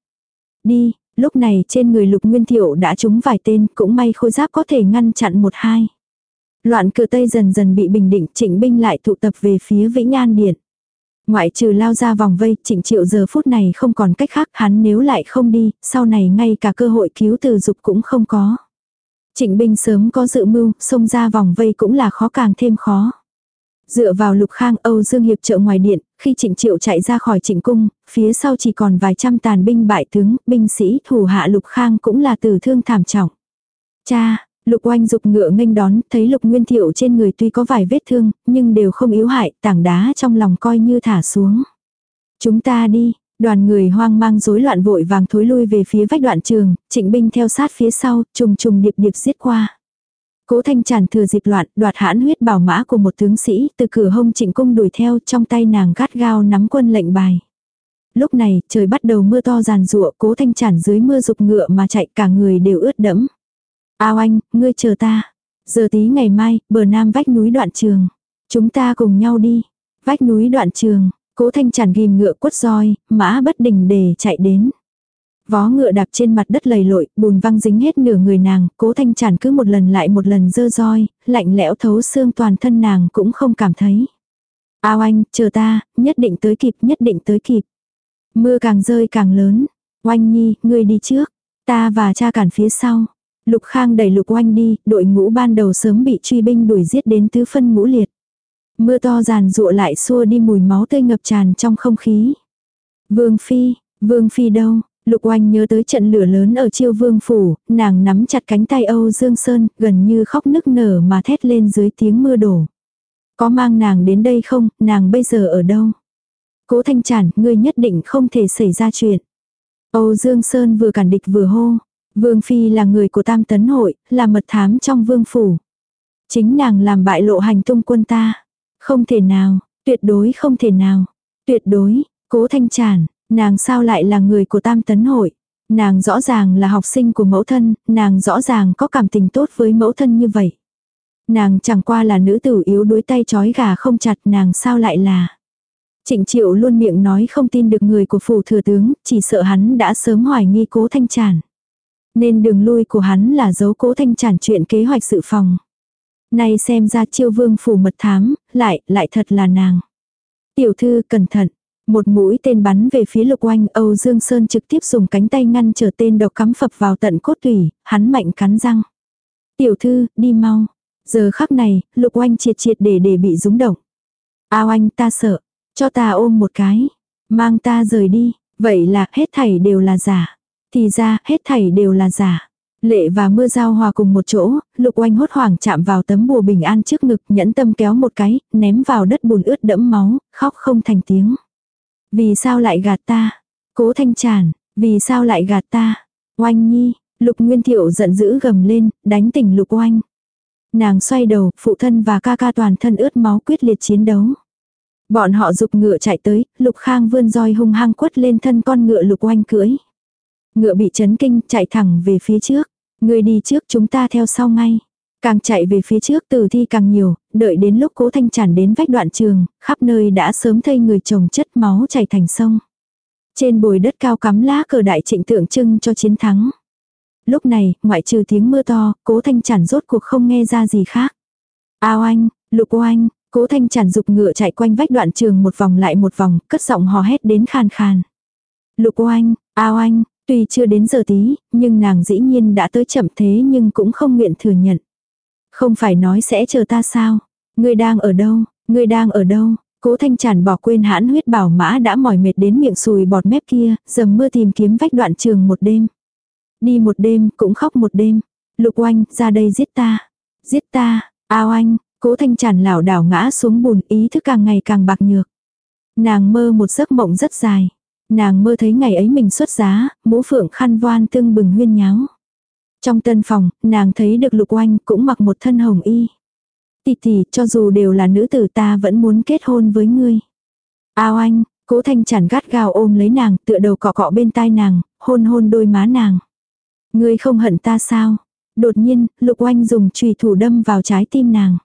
Đi, lúc này trên người lục nguyên thiệu đã trúng vài tên, cũng may khôi giáp có thể ngăn chặn một hai. Loạn cử Tây dần dần bị bình định, trịnh binh lại tụ tập về phía Vĩnh An Điện. Ngoại trừ lao ra vòng vây, trịnh triệu giờ phút này không còn cách khác, hắn nếu lại không đi, sau này ngay cả cơ hội cứu từ dục cũng không có. Trịnh binh sớm có dự mưu, xông ra vòng vây cũng là khó càng thêm khó. Dựa vào lục khang Âu Dương Hiệp trợ ngoài điện, khi trịnh triệu chạy ra khỏi trịnh cung, phía sau chỉ còn vài trăm tàn binh bại tướng, binh sĩ thủ hạ lục khang cũng là tử thương thảm trọng. Cha, lục oanh dục ngựa nghênh đón, thấy lục nguyên thiệu trên người tuy có vài vết thương, nhưng đều không yếu hại, tảng đá trong lòng coi như thả xuống. Chúng ta đi, Đoàn người hoang mang rối loạn vội vàng thối lui về phía vách đoạn trường, trịnh binh theo sát phía sau, trùng trùng điệp điệp giết qua. Cố thanh tràn thừa dịp loạn, đoạt hãn huyết bảo mã của một tướng sĩ, từ cửa hông trịnh cung đuổi theo, trong tay nàng gắt gao nắm quân lệnh bài. Lúc này, trời bắt đầu mưa to giàn rụa, cố thanh tràn dưới mưa dục ngựa mà chạy cả người đều ướt đẫm. Ao anh, ngươi chờ ta. Giờ tí ngày mai, bờ nam vách núi đoạn trường. Chúng ta cùng nhau đi. Vách núi đoạn trường, Cố thanh chản ghim ngựa quất roi, mã bất đình để chạy đến. Vó ngựa đạp trên mặt đất lầy lội, bùn văng dính hết nửa người nàng, cố thanh chản cứ một lần lại một lần dơ roi, lạnh lẽo thấu xương toàn thân nàng cũng không cảm thấy. Ao anh, chờ ta, nhất định tới kịp, nhất định tới kịp. Mưa càng rơi càng lớn. Oanh nhi, ngươi đi trước. Ta và cha cản phía sau. Lục Khang đẩy Lục Oanh đi, đội ngũ ban đầu sớm bị truy binh đuổi giết đến tứ phân ngũ liệt. Mưa to giàn rụa lại xua đi mùi máu tươi ngập tràn trong không khí. Vương Phi, Vương Phi đâu? Lục Oanh nhớ tới trận lửa lớn ở chiêu vương phủ, nàng nắm chặt cánh tay Âu Dương Sơn, gần như khóc nức nở mà thét lên dưới tiếng mưa đổ. Có mang nàng đến đây không, nàng bây giờ ở đâu? Cố Thanh Trản, ngươi nhất định không thể xảy ra chuyện. Âu Dương Sơn vừa cản địch vừa hô. Vương Phi là người của Tam Tấn Hội, là mật thám trong vương phủ. Chính nàng làm bại lộ hành tung quân ta. Không thể nào, tuyệt đối không thể nào. Tuyệt đối, cố thanh tràn, nàng sao lại là người của Tam Tấn Hội. Nàng rõ ràng là học sinh của mẫu thân, nàng rõ ràng có cảm tình tốt với mẫu thân như vậy. Nàng chẳng qua là nữ tử yếu đuối tay chói gà không chặt nàng sao lại là. Trịnh Triệu luôn miệng nói không tin được người của phủ thừa tướng, chỉ sợ hắn đã sớm hoài nghi cố thanh tràn. Nên đường lui của hắn là giấu cố thanh tràn chuyện kế hoạch sự phòng. Nay xem ra chiêu vương phủ mật thám, lại, lại thật là nàng. Tiểu thư cẩn thận. Một mũi tên bắn về phía lục oanh Âu Dương Sơn trực tiếp dùng cánh tay ngăn trở tên độc cắm phập vào tận cốt tủy, hắn mạnh cắn răng. Tiểu thư, đi mau. Giờ khắc này, lục oanh triệt triệt để để bị rúng động. Ao anh ta sợ, cho ta ôm một cái. Mang ta rời đi. Vậy là hết thảy đều là giả. Thì ra hết thảy đều là giả. Lệ và mưa giao hòa cùng một chỗ, lục oanh hốt hoảng chạm vào tấm bùa bình an trước ngực nhẫn tâm kéo một cái, ném vào đất bùn ướt đẫm máu, khóc không thành tiếng. Vì sao lại gạt ta? Cố thanh tràn, vì sao lại gạt ta? Oanh nhi, lục nguyên thiệu giận dữ gầm lên, đánh tỉnh lục oanh. Nàng xoay đầu, phụ thân và ca ca toàn thân ướt máu quyết liệt chiến đấu. Bọn họ dục ngựa chạy tới, lục khang vươn roi hung hăng quất lên thân con ngựa lục oanh cưỡi. Ngựa bị chấn kinh, chạy thẳng về phía trước. Người đi trước chúng ta theo sau ngay. Càng chạy về phía trước tử thi càng nhiều, đợi đến lúc cố thanh tràn đến vách đoạn trường, khắp nơi đã sớm thây người chồng chất máu chảy thành sông. Trên bồi đất cao cắm lá cờ đại trịnh tượng trưng cho chiến thắng. Lúc này, ngoại trừ tiếng mưa to, cố thanh chản rốt cuộc không nghe ra gì khác. Ao anh, lục oanh, cố thanh chản dục ngựa chạy quanh vách đoạn trường một vòng lại một vòng, cất giọng hò hét đến khan khan. Lục oanh, ao anh, Tuy chưa đến giờ tí, nhưng nàng dĩ nhiên đã tới chậm thế nhưng cũng không nguyện thừa nhận. Không phải nói sẽ chờ ta sao? Ngươi đang ở đâu? Ngươi đang ở đâu? Cố thanh tràn bỏ quên hãn huyết bảo mã đã mỏi mệt đến miệng sùi bọt mép kia, dầm mưa tìm kiếm vách đoạn trường một đêm. Đi một đêm, cũng khóc một đêm. Lục oanh, ra đây giết ta. Giết ta, ao anh, cố thanh tràn lảo đảo ngã xuống bùn ý thức càng ngày càng bạc nhược. Nàng mơ một giấc mộng rất dài. Nàng mơ thấy ngày ấy mình xuất giá, mũ phượng khăn voan tương bừng huyên nháo. Trong tân phòng, nàng thấy được lục oanh cũng mặc một thân hồng y. Tỷ tỷ, cho dù đều là nữ tử ta vẫn muốn kết hôn với ngươi. Ao anh, cố thanh chản gắt gào ôm lấy nàng, tựa đầu cọ cọ bên tai nàng, hôn hôn đôi má nàng. Ngươi không hận ta sao? Đột nhiên, lục oanh dùng chùy thủ đâm vào trái tim nàng.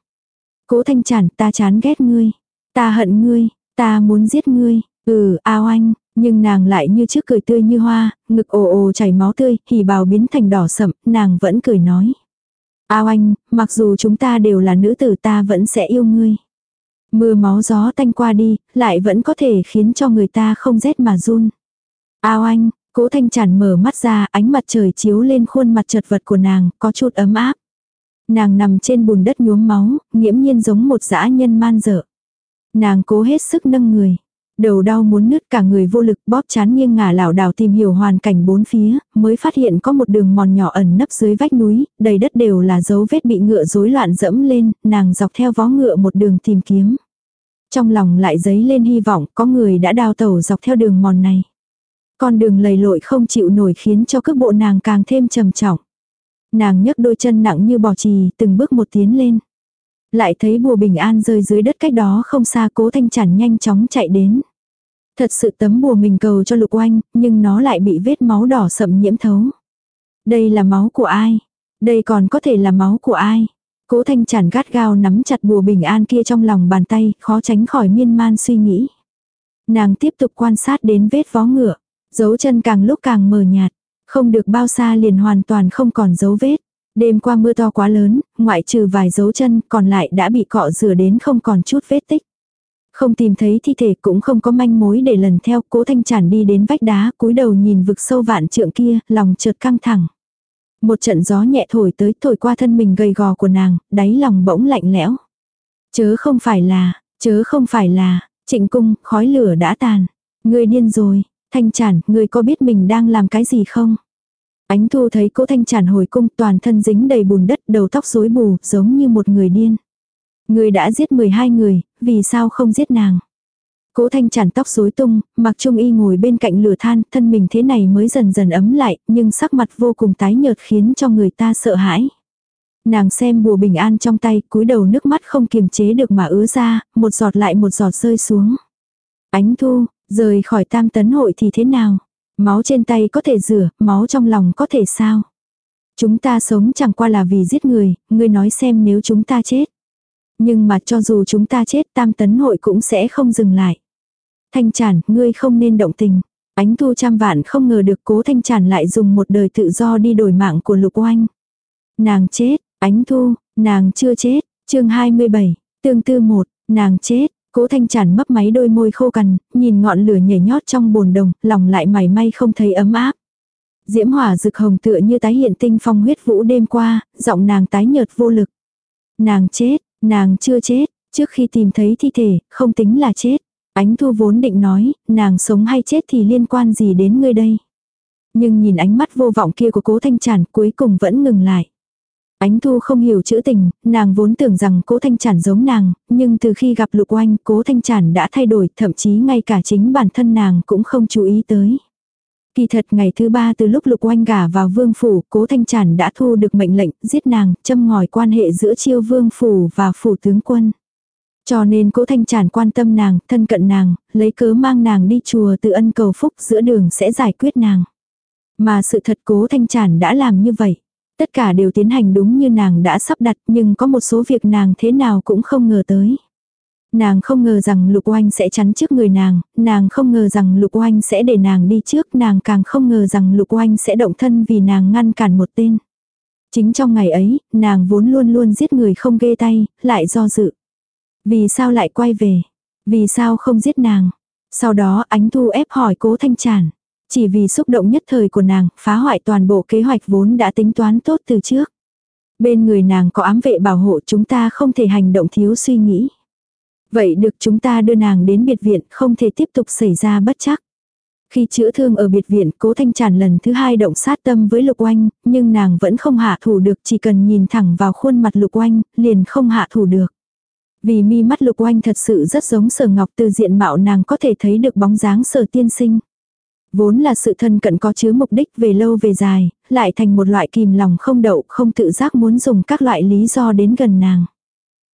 Cố thanh chản, ta chán ghét ngươi. Ta hận ngươi, ta muốn giết ngươi. Ừ, ao anh, nhưng nàng lại như trước cười tươi như hoa, ngực ồ ồ chảy máu tươi, hỉ bào biến thành đỏ sậm, nàng vẫn cười nói. Ao anh, mặc dù chúng ta đều là nữ tử ta vẫn sẽ yêu ngươi. Mưa máu gió tanh qua đi, lại vẫn có thể khiến cho người ta không rét mà run. Ao anh, cố thanh chản mở mắt ra, ánh mặt trời chiếu lên khuôn mặt chật vật của nàng, có chút ấm áp. Nàng nằm trên bùn đất nhuốm máu, nghiễm nhiên giống một dã nhân man dở. Nàng cố hết sức nâng người. Đầu đau muốn nứt cả người vô lực bóp chán nghiêng ngả lảo đảo tìm hiểu hoàn cảnh bốn phía, mới phát hiện có một đường mòn nhỏ ẩn nấp dưới vách núi, đầy đất đều là dấu vết bị ngựa rối loạn dẫm lên, nàng dọc theo vó ngựa một đường tìm kiếm. Trong lòng lại dấy lên hy vọng có người đã đào tẩu dọc theo đường mòn này. Con đường lầy lội không chịu nổi khiến cho cước bộ nàng càng thêm trầm trọng. Nàng nhấc đôi chân nặng như bò trì, từng bước một tiến lên. Lại thấy bùa bình an rơi dưới đất cách đó không xa cố thanh chản nhanh chóng chạy đến. Thật sự tấm bùa mình cầu cho lục oanh, nhưng nó lại bị vết máu đỏ sậm nhiễm thấu. Đây là máu của ai? Đây còn có thể là máu của ai? Cố thanh chản gắt gao nắm chặt bùa bình an kia trong lòng bàn tay, khó tránh khỏi miên man suy nghĩ. Nàng tiếp tục quan sát đến vết vó ngựa. Dấu chân càng lúc càng mờ nhạt. Không được bao xa liền hoàn toàn không còn dấu vết. Đêm qua mưa to quá lớn, ngoại trừ vài dấu chân còn lại đã bị cọ rửa đến không còn chút vết tích. Không tìm thấy thi thể cũng không có manh mối để lần theo cố thanh chản đi đến vách đá cúi đầu nhìn vực sâu vạn trượng kia, lòng chợt căng thẳng. Một trận gió nhẹ thổi tới thổi qua thân mình gầy gò của nàng, đáy lòng bỗng lạnh lẽo. Chớ không phải là, chớ không phải là, trịnh cung, khói lửa đã tàn. người điên rồi, thanh chản, người có biết mình đang làm cái gì không? Ánh thu thấy cố thanh chản hồi cung toàn thân dính đầy bùn đất đầu tóc rối bù giống như một người điên người đã giết 12 người, vì sao không giết nàng? Cố thanh chản tóc rối tung, mặc trung y ngồi bên cạnh lửa than, thân mình thế này mới dần dần ấm lại, nhưng sắc mặt vô cùng tái nhợt khiến cho người ta sợ hãi. Nàng xem bùa bình an trong tay, cúi đầu nước mắt không kiềm chế được mà ứa ra, một giọt lại một giọt rơi xuống. Ánh thu, rời khỏi tam tấn hội thì thế nào? Máu trên tay có thể rửa, máu trong lòng có thể sao? Chúng ta sống chẳng qua là vì giết người, ngươi nói xem nếu chúng ta chết. Nhưng mà cho dù chúng ta chết tam tấn hội cũng sẽ không dừng lại. Thanh chản, ngươi không nên động tình. Ánh thu trăm vạn không ngờ được cố thanh chản lại dùng một đời tự do đi đổi mạng của lục oanh. Nàng chết, ánh thu, nàng chưa chết, chương 27, tương tư một, nàng chết, cố thanh chản mấp máy đôi môi khô cằn, nhìn ngọn lửa nhảy nhót trong bồn đồng, lòng lại mảy may không thấy ấm áp. Diễm hỏa rực hồng tựa như tái hiện tinh phong huyết vũ đêm qua, giọng nàng tái nhợt vô lực. Nàng chết, nàng chưa chết, trước khi tìm thấy thi thể, không tính là chết. Ánh thu vốn định nói, nàng sống hay chết thì liên quan gì đến ngươi đây. Nhưng nhìn ánh mắt vô vọng kia của cố thanh tràn cuối cùng vẫn ngừng lại. Ánh thu không hiểu chữ tình, nàng vốn tưởng rằng cố thanh tràn giống nàng, nhưng từ khi gặp lục oanh cố thanh tràn đã thay đổi, thậm chí ngay cả chính bản thân nàng cũng không chú ý tới. Kỳ thật ngày thứ ba từ lúc lục oanh gả vào vương phủ, cố thanh chản đã thu được mệnh lệnh giết nàng, châm ngòi quan hệ giữa chiêu vương phủ và phủ tướng quân. Cho nên cố thanh chản quan tâm nàng, thân cận nàng, lấy cớ mang nàng đi chùa tự ân cầu phúc giữa đường sẽ giải quyết nàng. Mà sự thật cố thanh chản đã làm như vậy. Tất cả đều tiến hành đúng như nàng đã sắp đặt nhưng có một số việc nàng thế nào cũng không ngờ tới. Nàng không ngờ rằng Lục Oanh sẽ chắn trước người nàng, nàng không ngờ rằng Lục Oanh sẽ để nàng đi trước, nàng càng không ngờ rằng Lục Oanh sẽ động thân vì nàng ngăn cản một tên. Chính trong ngày ấy, nàng vốn luôn luôn giết người không ghê tay, lại do dự. Vì sao lại quay về? Vì sao không giết nàng? Sau đó ánh thu ép hỏi cố thanh tràn. Chỉ vì xúc động nhất thời của nàng, phá hoại toàn bộ kế hoạch vốn đã tính toán tốt từ trước. Bên người nàng có ám vệ bảo hộ chúng ta không thể hành động thiếu suy nghĩ. Vậy được chúng ta đưa nàng đến biệt viện không thể tiếp tục xảy ra bất chắc. Khi chữa thương ở biệt viện, cố thanh tràn lần thứ hai động sát tâm với lục oanh, nhưng nàng vẫn không hạ thủ được chỉ cần nhìn thẳng vào khuôn mặt lục oanh, liền không hạ thủ được. Vì mi mắt lục oanh thật sự rất giống sở ngọc từ diện mạo nàng có thể thấy được bóng dáng sở tiên sinh. Vốn là sự thân cận có chứa mục đích về lâu về dài, lại thành một loại kìm lòng không đậu không tự giác muốn dùng các loại lý do đến gần nàng.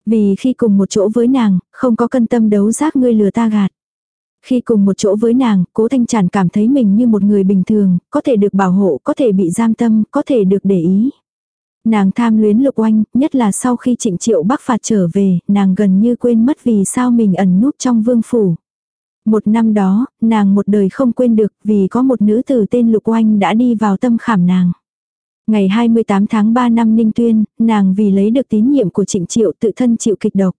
Vì khi cùng một chỗ với nàng, không có cân tâm đấu giác ngươi lừa ta gạt. Khi cùng một chỗ với nàng, cố thanh tràn cảm thấy mình như một người bình thường, có thể được bảo hộ, có thể bị giam tâm, có thể được để ý. Nàng tham luyến lục oanh, nhất là sau khi trịnh triệu bắc phạt trở về, nàng gần như quên mất vì sao mình ẩn núp trong vương phủ. Một năm đó, nàng một đời không quên được vì có một nữ tử tên lục oanh đã đi vào tâm khảm nàng. Ngày 28 tháng 3 năm Ninh Tuyên, nàng vì lấy được tín nhiệm của trịnh triệu tự thân chịu kịch độc.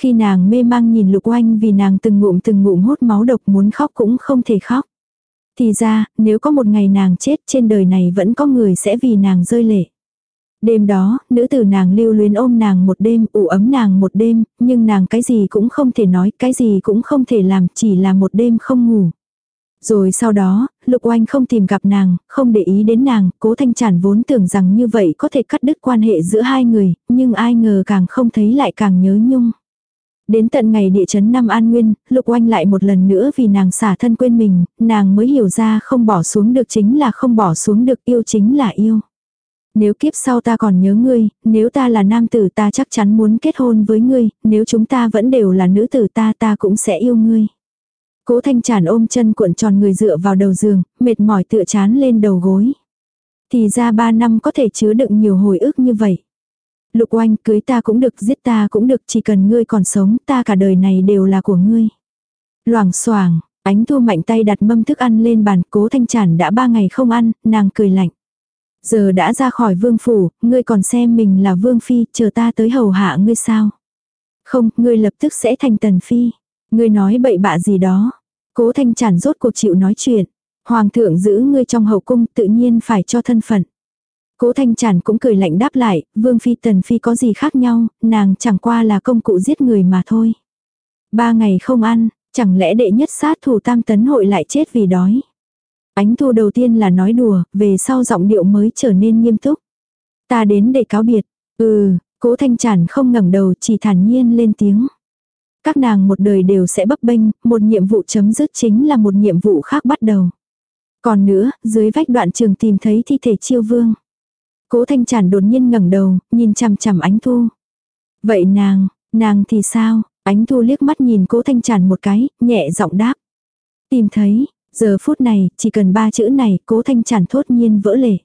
Khi nàng mê mang nhìn lục oanh vì nàng từng ngụm từng ngụm hút máu độc muốn khóc cũng không thể khóc. Thì ra, nếu có một ngày nàng chết trên đời này vẫn có người sẽ vì nàng rơi lệ. Đêm đó, nữ tử nàng lưu luyến ôm nàng một đêm, ủ ấm nàng một đêm, nhưng nàng cái gì cũng không thể nói, cái gì cũng không thể làm, chỉ là một đêm không ngủ. Rồi sau đó, Lục Oanh không tìm gặp nàng, không để ý đến nàng, cố thanh tràn vốn tưởng rằng như vậy có thể cắt đứt quan hệ giữa hai người, nhưng ai ngờ càng không thấy lại càng nhớ nhung. Đến tận ngày địa chấn năm An Nguyên, Lục Oanh lại một lần nữa vì nàng xả thân quên mình, nàng mới hiểu ra không bỏ xuống được chính là không bỏ xuống được yêu chính là yêu. Nếu kiếp sau ta còn nhớ ngươi, nếu ta là nam tử ta chắc chắn muốn kết hôn với ngươi, nếu chúng ta vẫn đều là nữ tử ta ta cũng sẽ yêu ngươi. Cố thanh tràn ôm chân cuộn tròn người dựa vào đầu giường, mệt mỏi tựa chán lên đầu gối. Thì ra ba năm có thể chứa đựng nhiều hồi ức như vậy. Lục oanh cưới ta cũng được giết ta cũng được chỉ cần ngươi còn sống ta cả đời này đều là của ngươi. Loảng xoảng ánh thu mạnh tay đặt mâm thức ăn lên bàn, cố thanh chản đã ba ngày không ăn, nàng cười lạnh. Giờ đã ra khỏi vương phủ, ngươi còn xem mình là vương phi, chờ ta tới hầu hạ ngươi sao? Không, ngươi lập tức sẽ thành tần phi. Ngươi nói bậy bạ gì đó. Cố thanh chản rốt cuộc chịu nói chuyện. Hoàng thượng giữ ngươi trong hậu cung tự nhiên phải cho thân phận. Cố thanh chản cũng cười lạnh đáp lại, vương phi tần phi có gì khác nhau, nàng chẳng qua là công cụ giết người mà thôi. Ba ngày không ăn, chẳng lẽ đệ nhất sát thủ tam tấn hội lại chết vì đói. Ánh thu đầu tiên là nói đùa, về sau giọng điệu mới trở nên nghiêm túc. Ta đến để cáo biệt. Ừ, cố thanh chản không ngẩng đầu chỉ thản nhiên lên tiếng. Các nàng một đời đều sẽ bấp bênh, một nhiệm vụ chấm dứt chính là một nhiệm vụ khác bắt đầu. Còn nữa, dưới vách đoạn trường tìm thấy thi thể chiêu vương. Cố thanh chản đột nhiên ngẩng đầu, nhìn chằm chằm ánh thu. Vậy nàng, nàng thì sao? Ánh thu liếc mắt nhìn cố thanh chản một cái, nhẹ giọng đáp. Tìm thấy, giờ phút này, chỉ cần ba chữ này, cố thanh chản thốt nhiên vỡ lệ.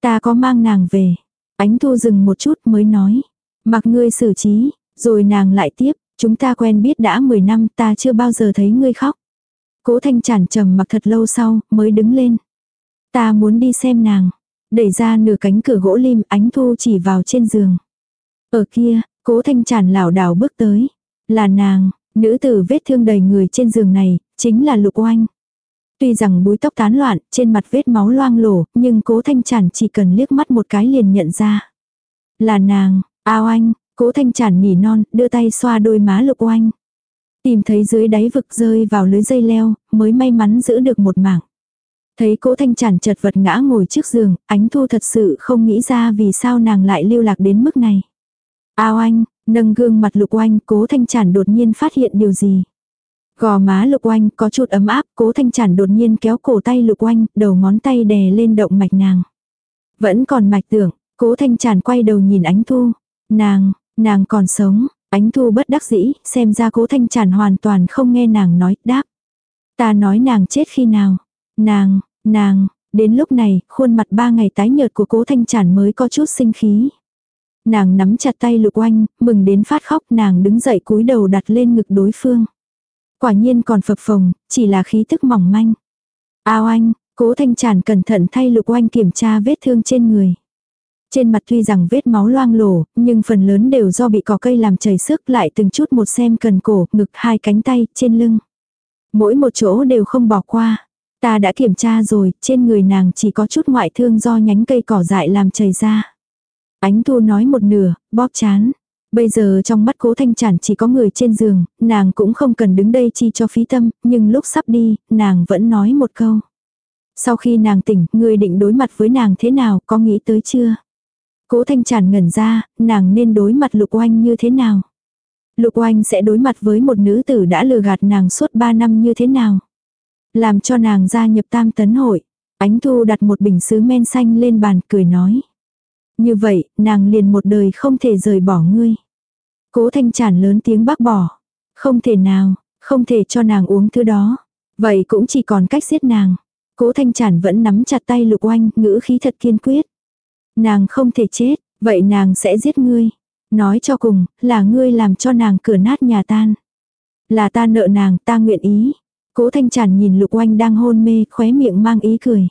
Ta có mang nàng về. Ánh thu dừng một chút mới nói. Mặc ngươi xử trí, rồi nàng lại tiếp, chúng ta quen biết đã 10 năm ta chưa bao giờ thấy ngươi khóc. Cố thanh chản trầm mặc thật lâu sau, mới đứng lên. Ta muốn đi xem nàng. Đẩy ra nửa cánh cửa gỗ lim ánh thu chỉ vào trên giường. Ở kia, cố thanh chản lảo đảo bước tới. Là nàng, nữ tử vết thương đầy người trên giường này, chính là lục oanh. Tuy rằng búi tóc tán loạn, trên mặt vết máu loang lổ, nhưng cố thanh chản chỉ cần liếc mắt một cái liền nhận ra. Là nàng, ao anh, cố thanh chản nỉ non, đưa tay xoa đôi má lục oanh. Tìm thấy dưới đáy vực rơi vào lưới dây leo, mới may mắn giữ được một mảng. Thấy cố thanh chản chật vật ngã ngồi trước giường, ánh thu thật sự không nghĩ ra vì sao nàng lại lưu lạc đến mức này. Ao anh, nâng gương mặt lục oanh, cố thanh chản đột nhiên phát hiện điều gì. Gò má lục oanh có chút ấm áp, cố thanh chản đột nhiên kéo cổ tay lục oanh, đầu ngón tay đè lên động mạch nàng. Vẫn còn mạch tưởng, cố thanh chản quay đầu nhìn ánh thu. Nàng, nàng còn sống, ánh thu bất đắc dĩ, xem ra cố thanh chản hoàn toàn không nghe nàng nói, đáp. Ta nói nàng chết khi nào. Nàng, nàng, đến lúc này, khuôn mặt ba ngày tái nhợt của cố thanh chản mới có chút sinh khí. Nàng nắm chặt tay lục oanh, mừng đến phát khóc nàng đứng dậy cúi đầu đặt lên ngực đối phương. Quả nhiên còn phập phồng, chỉ là khí thức mỏng manh. Ao anh, cố thanh tràn cẩn thận thay lục oanh kiểm tra vết thương trên người. Trên mặt tuy rằng vết máu loang lổ, nhưng phần lớn đều do bị cỏ cây làm chảy sức lại từng chút một xem cần cổ, ngực, hai cánh tay, trên lưng. Mỗi một chỗ đều không bỏ qua. Ta đã kiểm tra rồi, trên người nàng chỉ có chút ngoại thương do nhánh cây cỏ dại làm chảy ra. Ánh thu nói một nửa, bóp chán. Bây giờ trong mắt cố thanh chản chỉ có người trên giường, nàng cũng không cần đứng đây chi cho phí tâm, nhưng lúc sắp đi, nàng vẫn nói một câu. Sau khi nàng tỉnh, người định đối mặt với nàng thế nào, có nghĩ tới chưa? Cố thanh chản ngẩn ra, nàng nên đối mặt lục oanh như thế nào? Lục oanh sẽ đối mặt với một nữ tử đã lừa gạt nàng suốt ba năm như thế nào? Làm cho nàng gia nhập tam tấn hội. Ánh thu đặt một bình sứ men xanh lên bàn cười nói. Như vậy, nàng liền một đời không thể rời bỏ ngươi. Cố thanh chản lớn tiếng bác bỏ. Không thể nào, không thể cho nàng uống thứ đó. Vậy cũng chỉ còn cách giết nàng. Cố thanh chản vẫn nắm chặt tay lục oanh, ngữ khí thật kiên quyết. Nàng không thể chết, vậy nàng sẽ giết ngươi. Nói cho cùng, là ngươi làm cho nàng cửa nát nhà tan. Là ta nợ nàng, ta nguyện ý. Cố thanh chản nhìn lục oanh đang hôn mê, khóe miệng mang ý cười.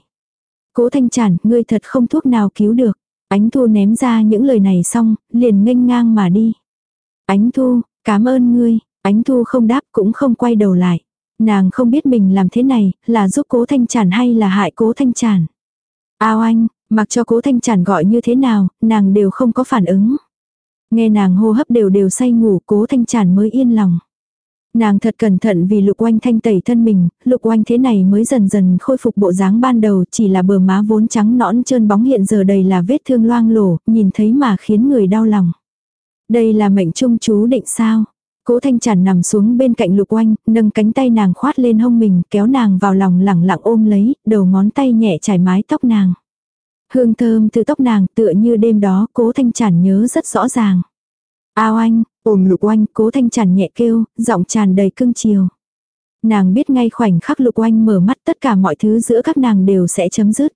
Cố thanh chản, ngươi thật không thuốc nào cứu được. Ánh Thu ném ra những lời này xong, liền nghênh ngang mà đi. Ánh Thu, cảm ơn ngươi, Ánh Thu không đáp cũng không quay đầu lại. Nàng không biết mình làm thế này, là giúp cố thanh chản hay là hại cố thanh chản. Ao anh, mặc cho cố thanh tràn gọi như thế nào, nàng đều không có phản ứng. Nghe nàng hô hấp đều đều say ngủ cố thanh tràn mới yên lòng. Nàng thật cẩn thận vì lục oanh thanh tẩy thân mình, lục oanh thế này mới dần dần khôi phục bộ dáng ban đầu chỉ là bờ má vốn trắng nõn trơn bóng hiện giờ đầy là vết thương loang lổ, nhìn thấy mà khiến người đau lòng. Đây là mệnh trung chú định sao? Cố thanh chản nằm xuống bên cạnh lục oanh, nâng cánh tay nàng khoát lên hông mình, kéo nàng vào lòng lẳng lặng ôm lấy, đầu ngón tay nhẹ trải mái tóc nàng. Hương thơm từ tóc nàng tựa như đêm đó cố thanh chản nhớ rất rõ ràng. Ao anh, ôm lục oanh, cố thanh tràn nhẹ kêu, giọng tràn đầy cưng chiều. Nàng biết ngay khoảnh khắc lục oanh mở mắt tất cả mọi thứ giữa các nàng đều sẽ chấm dứt.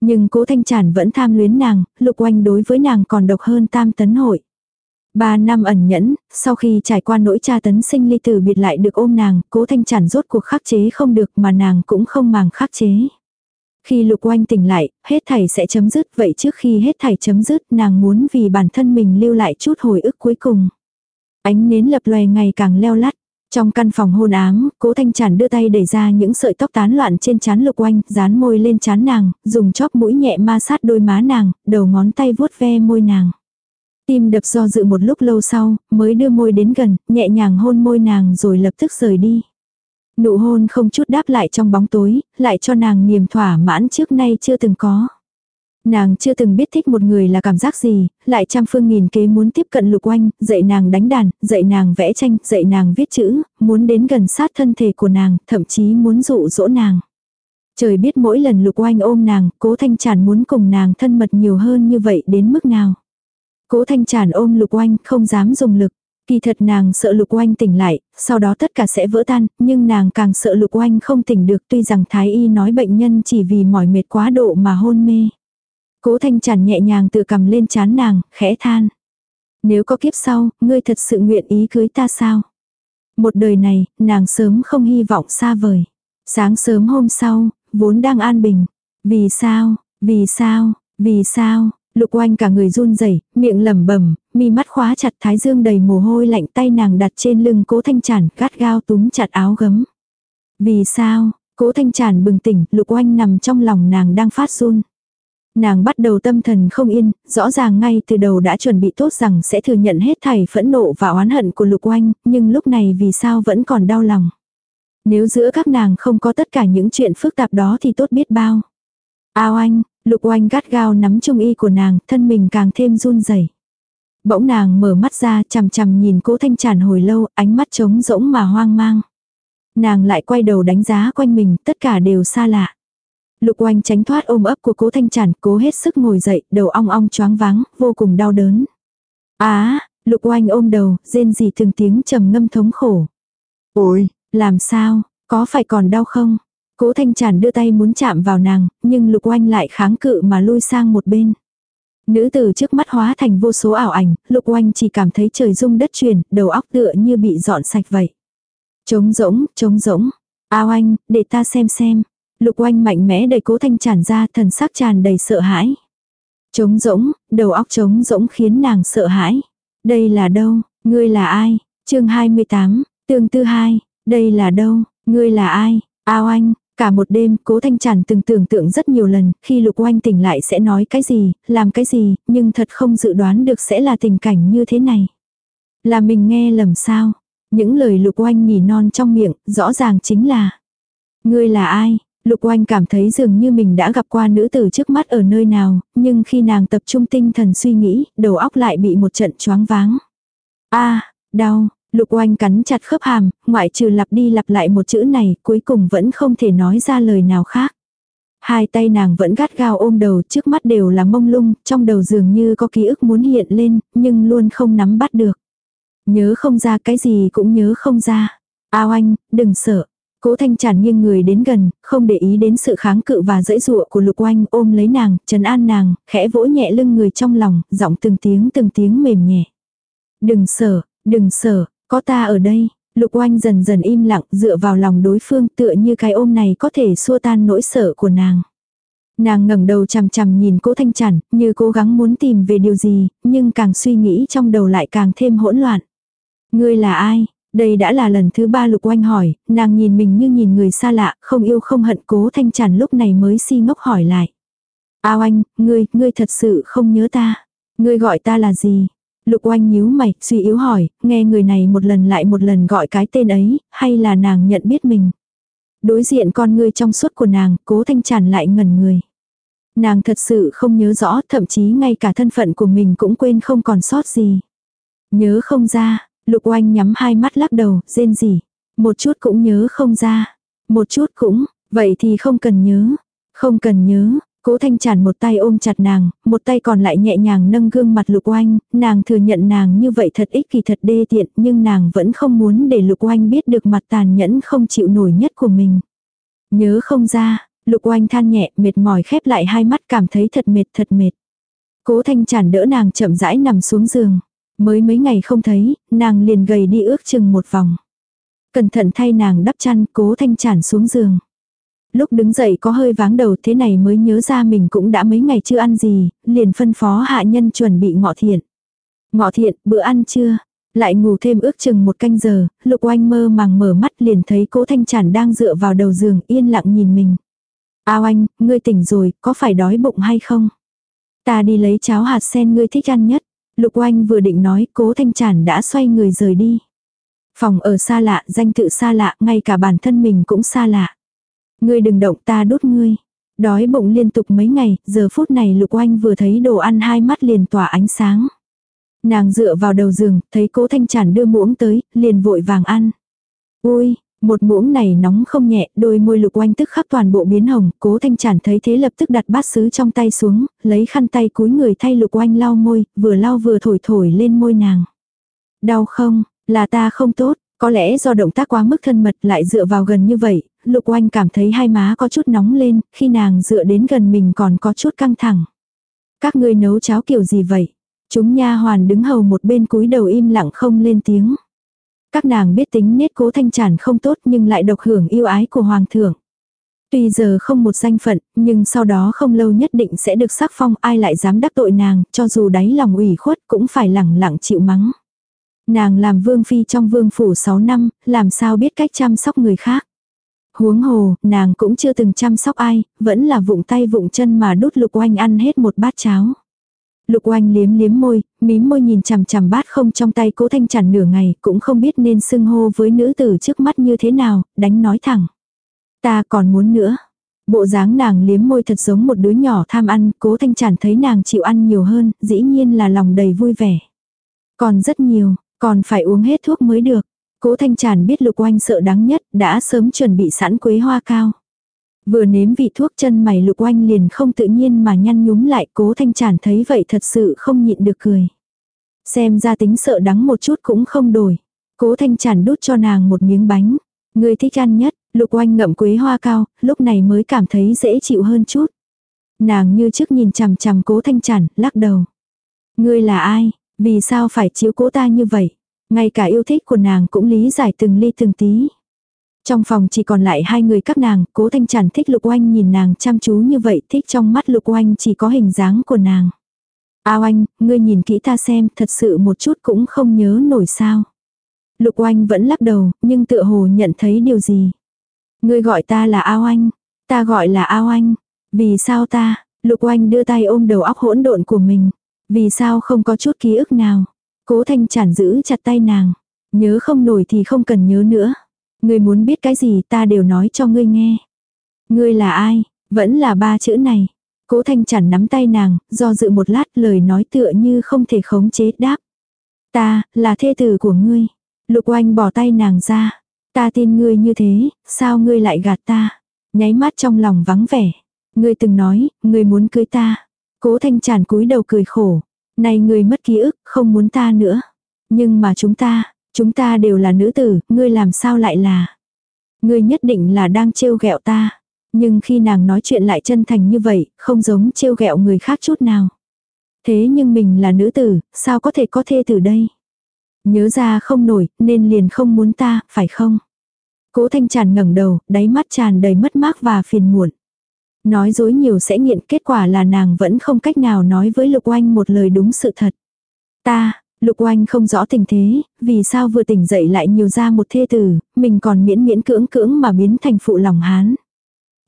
Nhưng cố thanh tràn vẫn tham luyến nàng, lục oanh đối với nàng còn độc hơn tam tấn hội. Ba năm ẩn nhẫn, sau khi trải qua nỗi tra tấn sinh ly tử biệt lại được ôm nàng, cố thanh chản rốt cuộc khắc chế không được mà nàng cũng không màng khắc chế. Khi lục oanh tỉnh lại, hết thảy sẽ chấm dứt vậy trước khi hết thảy chấm dứt nàng muốn vì bản thân mình lưu lại chút hồi ức cuối cùng. Ánh nến lập loè ngày càng leo lắt. Trong căn phòng hôn ám, cố thanh chản đưa tay đẩy ra những sợi tóc tán loạn trên trán lục oanh, dán môi lên trán nàng, dùng chóp mũi nhẹ ma sát đôi má nàng, đầu ngón tay vuốt ve môi nàng. Tim đập do dự một lúc lâu sau, mới đưa môi đến gần, nhẹ nhàng hôn môi nàng rồi lập tức rời đi. Nụ hôn không chút đáp lại trong bóng tối, lại cho nàng niềm thỏa mãn trước nay chưa từng có. Nàng chưa từng biết thích một người là cảm giác gì, lại trăm phương nghìn kế muốn tiếp cận lục oanh, dạy nàng đánh đàn, dạy nàng vẽ tranh, dạy nàng viết chữ, muốn đến gần sát thân thể của nàng, thậm chí muốn dụ dỗ nàng. Trời biết mỗi lần lục oanh ôm nàng, cố thanh tràn muốn cùng nàng thân mật nhiều hơn như vậy đến mức nào. Cố thanh tràn ôm lục oanh không dám dùng lực. Kỳ thật nàng sợ lục oanh tỉnh lại, sau đó tất cả sẽ vỡ tan, nhưng nàng càng sợ lục oanh không tỉnh được tuy rằng thái y nói bệnh nhân chỉ vì mỏi mệt quá độ mà hôn mê. Cố thanh tràn nhẹ nhàng tự cầm lên chán nàng, khẽ than. Nếu có kiếp sau, ngươi thật sự nguyện ý cưới ta sao? Một đời này, nàng sớm không hy vọng xa vời. Sáng sớm hôm sau, vốn đang an bình. Vì sao, vì sao, vì sao, Lục oanh cả người run rẩy, miệng lẩm bẩm, mi mắt khóa chặt thái dương đầy mồ hôi lạnh tay nàng đặt trên lưng cố thanh chản gắt gao túm chặt áo gấm. Vì sao, cố thanh chản bừng tỉnh, lục oanh nằm trong lòng nàng đang phát run. Nàng bắt đầu tâm thần không yên, rõ ràng ngay từ đầu đã chuẩn bị tốt rằng sẽ thừa nhận hết thảy phẫn nộ và oán hận của lục oanh, nhưng lúc này vì sao vẫn còn đau lòng. Nếu giữa các nàng không có tất cả những chuyện phức tạp đó thì tốt biết bao. Ao anh, lục oanh gắt gao nắm trung y của nàng, thân mình càng thêm run rẩy. Bỗng nàng mở mắt ra chằm chằm nhìn cố thanh tràn hồi lâu, ánh mắt trống rỗng mà hoang mang. Nàng lại quay đầu đánh giá quanh mình, tất cả đều xa lạ. Lục oanh tránh thoát ôm ấp của cố thanh tràn, cố hết sức ngồi dậy, đầu ong ong choáng váng, vô cùng đau đớn. Á, lục oanh ôm đầu, rên gì từng tiếng trầm ngâm thống khổ. Ôi, làm sao, có phải còn đau không? Cố thanh tràn đưa tay muốn chạm vào nàng, nhưng lục oanh lại kháng cự mà lui sang một bên. Nữ tử trước mắt hóa thành vô số ảo ảnh, lục oanh chỉ cảm thấy trời rung đất chuyển, đầu óc tựa như bị dọn sạch vậy. Trống rỗng, trống rỗng. Ao anh, để ta xem xem. Lục oanh mạnh mẽ đẩy cố thanh tràn ra thần sắc tràn đầy sợ hãi. Trống rỗng, đầu óc trống rỗng khiến nàng sợ hãi. Đây là đâu, ngươi là ai? chương 28, tương tư hai, đây là đâu, ngươi là ai? Ao anh, cả một đêm cố thanh tràn từng tưởng tượng rất nhiều lần khi lục oanh tỉnh lại sẽ nói cái gì, làm cái gì, nhưng thật không dự đoán được sẽ là tình cảnh như thế này. Là mình nghe lầm sao? Những lời lục oanh nhỉ non trong miệng, rõ ràng chính là Ngươi là ai? Lục oanh cảm thấy dường như mình đã gặp qua nữ tử trước mắt ở nơi nào, nhưng khi nàng tập trung tinh thần suy nghĩ, đầu óc lại bị một trận choáng váng. a đau, lục oanh cắn chặt khớp hàm, ngoại trừ lặp đi lặp lại một chữ này, cuối cùng vẫn không thể nói ra lời nào khác. Hai tay nàng vẫn gắt gao ôm đầu trước mắt đều là mông lung, trong đầu dường như có ký ức muốn hiện lên, nhưng luôn không nắm bắt được. Nhớ không ra cái gì cũng nhớ không ra. Ao anh, đừng sợ, Cố thanh tràn nghiêng người đến gần, không để ý đến sự kháng cự và dãy dụa của lục oanh ôm lấy nàng, trấn an nàng, khẽ vỗ nhẹ lưng người trong lòng, giọng từng tiếng từng tiếng mềm nhẹ. Đừng sợ, đừng sợ, có ta ở đây. Lục oanh dần dần im lặng dựa vào lòng đối phương tựa như cái ôm này có thể xua tan nỗi sợ của nàng. Nàng ngẩng đầu chằm chằm nhìn cố thanh chản, như cố gắng muốn tìm về điều gì, nhưng càng suy nghĩ trong đầu lại càng thêm hỗn loạn. Ngươi là ai? Đây đã là lần thứ ba lục oanh hỏi, nàng nhìn mình như nhìn người xa lạ, không yêu không hận cố thanh tràn lúc này mới si ngốc hỏi lại. Ao anh, ngươi, ngươi thật sự không nhớ ta. Ngươi gọi ta là gì? Lục oanh nhíu mày, suy yếu hỏi, nghe người này một lần lại một lần gọi cái tên ấy, hay là nàng nhận biết mình. Đối diện con ngươi trong suốt của nàng, cố thanh tràn lại ngẩn người. Nàng thật sự không nhớ rõ, thậm chí ngay cả thân phận của mình cũng quên không còn sót gì. Nhớ không ra, Lục oanh nhắm hai mắt lắc đầu, rên gì. Một chút cũng nhớ không ra. Một chút cũng, vậy thì không cần nhớ. Không cần nhớ. Cố thanh tràn một tay ôm chặt nàng, một tay còn lại nhẹ nhàng nâng gương mặt lục oanh, nàng thừa nhận nàng như vậy thật ích kỳ thật đê tiện, nhưng nàng vẫn không muốn để lục oanh biết được mặt tàn nhẫn không chịu nổi nhất của mình. Nhớ không ra, lục oanh than nhẹ, mệt mỏi khép lại hai mắt cảm thấy thật mệt thật mệt. Cố thanh tràn đỡ nàng chậm rãi nằm xuống giường. Mới mấy ngày không thấy, nàng liền gầy đi ước chừng một vòng. Cẩn thận thay nàng đắp chăn, cố thanh Tràn xuống giường. Lúc đứng dậy có hơi váng đầu thế này mới nhớ ra mình cũng đã mấy ngày chưa ăn gì, liền phân phó hạ nhân chuẩn bị ngọ thiện. Ngọ thiện, bữa ăn chưa? Lại ngủ thêm ước chừng một canh giờ, lục oanh mơ màng mở mắt liền thấy cố thanh chản đang dựa vào đầu giường yên lặng nhìn mình. Ao anh, ngươi tỉnh rồi, có phải đói bụng hay không? Ta đi lấy cháo hạt sen ngươi thích ăn nhất. Lục oanh vừa định nói cố thanh chản đã xoay người rời đi. Phòng ở xa lạ, danh tự xa lạ, ngay cả bản thân mình cũng xa lạ. Ngươi đừng động ta đốt ngươi. Đói bụng liên tục mấy ngày, giờ phút này lục oanh vừa thấy đồ ăn hai mắt liền tỏa ánh sáng. Nàng dựa vào đầu giường, thấy cố thanh chản đưa muỗng tới, liền vội vàng ăn. Ui, một muỗng này nóng không nhẹ, đôi môi lục oanh tức khắc toàn bộ biến hồng, cố thanh chản thấy thế lập tức đặt bát sứ trong tay xuống, lấy khăn tay cúi người thay lục oanh lau môi, vừa lau vừa thổi thổi lên môi nàng. Đau không, là ta không tốt, có lẽ do động tác quá mức thân mật lại dựa vào gần như vậy, lục oanh cảm thấy hai má có chút nóng lên, khi nàng dựa đến gần mình còn có chút căng thẳng. Các ngươi nấu cháo kiểu gì vậy? Chúng nha hoàn đứng hầu một bên cúi đầu im lặng không lên tiếng. Các nàng biết tính nết cố thanh tràn không tốt nhưng lại độc hưởng yêu ái của hoàng thượng. Tuy giờ không một danh phận, nhưng sau đó không lâu nhất định sẽ được sắc phong ai lại dám đắc tội nàng, cho dù đáy lòng ủy khuất cũng phải lẳng lặng chịu mắng. Nàng làm vương phi trong vương phủ 6 năm, làm sao biết cách chăm sóc người khác. Huống hồ, nàng cũng chưa từng chăm sóc ai, vẫn là vụng tay vụng chân mà đút lục oanh ăn hết một bát cháo. Lục oanh liếm liếm môi, mím môi nhìn chằm chằm bát không trong tay cố thanh chản nửa ngày, cũng không biết nên xưng hô với nữ tử trước mắt như thế nào, đánh nói thẳng. Ta còn muốn nữa. Bộ dáng nàng liếm môi thật giống một đứa nhỏ tham ăn, cố thanh chản thấy nàng chịu ăn nhiều hơn, dĩ nhiên là lòng đầy vui vẻ. Còn rất nhiều, còn phải uống hết thuốc mới được. Cố thanh Tràn biết lục oanh sợ đáng nhất, đã sớm chuẩn bị sẵn quế hoa cao. Vừa nếm vị thuốc chân mày lục oanh liền không tự nhiên mà nhăn nhúm lại cố thanh Tràn thấy vậy thật sự không nhịn được cười. Xem ra tính sợ đắng một chút cũng không đổi. Cố thanh Tràn đút cho nàng một miếng bánh. Người thích ăn nhất, lục oanh ngậm quế hoa cao, lúc này mới cảm thấy dễ chịu hơn chút. Nàng như trước nhìn chằm chằm cố thanh chản, lắc đầu. Ngươi là ai? Vì sao phải chiếu cố ta như vậy? Ngay cả yêu thích của nàng cũng lý giải từng ly từng tí. Trong phòng chỉ còn lại hai người các nàng, cố thanh chản thích lục oanh nhìn nàng chăm chú như vậy, thích trong mắt lục oanh chỉ có hình dáng của nàng. À ao anh, ngươi nhìn kỹ ta xem, thật sự một chút cũng không nhớ nổi sao. Lục oanh vẫn lắc đầu, nhưng tựa hồ nhận thấy điều gì. Ngươi gọi ta là ao anh, ta gọi là ao anh. Vì sao ta, lục oanh đưa tay ôm đầu óc hỗn độn của mình. Vì sao không có chút ký ức nào. Cố thanh chản giữ chặt tay nàng. Nhớ không nổi thì không cần nhớ nữa. Ngươi muốn biết cái gì ta đều nói cho ngươi nghe. Ngươi là ai? Vẫn là ba chữ này. Cố thanh chản nắm tay nàng, do dự một lát lời nói tựa như không thể khống chế đáp. Ta, là thê tử của ngươi. Lục oanh bỏ tay nàng ra. Ta tin ngươi như thế, sao ngươi lại gạt ta? Nháy mắt trong lòng vắng vẻ. Ngươi từng nói, ngươi muốn cưới ta. Cố thanh chản cúi đầu cười khổ. Này ngươi mất ký ức, không muốn ta nữa. Nhưng mà chúng ta, Chúng ta đều là nữ tử, ngươi làm sao lại là. Ngươi nhất định là đang trêu ghẹo ta. Nhưng khi nàng nói chuyện lại chân thành như vậy, không giống trêu ghẹo người khác chút nào. Thế nhưng mình là nữ tử, sao có thể có thê tử đây? Nhớ ra không nổi, nên liền không muốn ta, phải không? Cố thanh tràn ngẩng đầu, đáy mắt tràn đầy mất mát và phiền muộn. Nói dối nhiều sẽ nghiện, kết quả là nàng vẫn không cách nào nói với Lục Oanh một lời đúng sự thật. Ta, Lục oanh không rõ tình thế, vì sao vừa tỉnh dậy lại nhiều ra một thê tử, mình còn miễn miễn cưỡng cưỡng mà biến thành phụ lòng hán.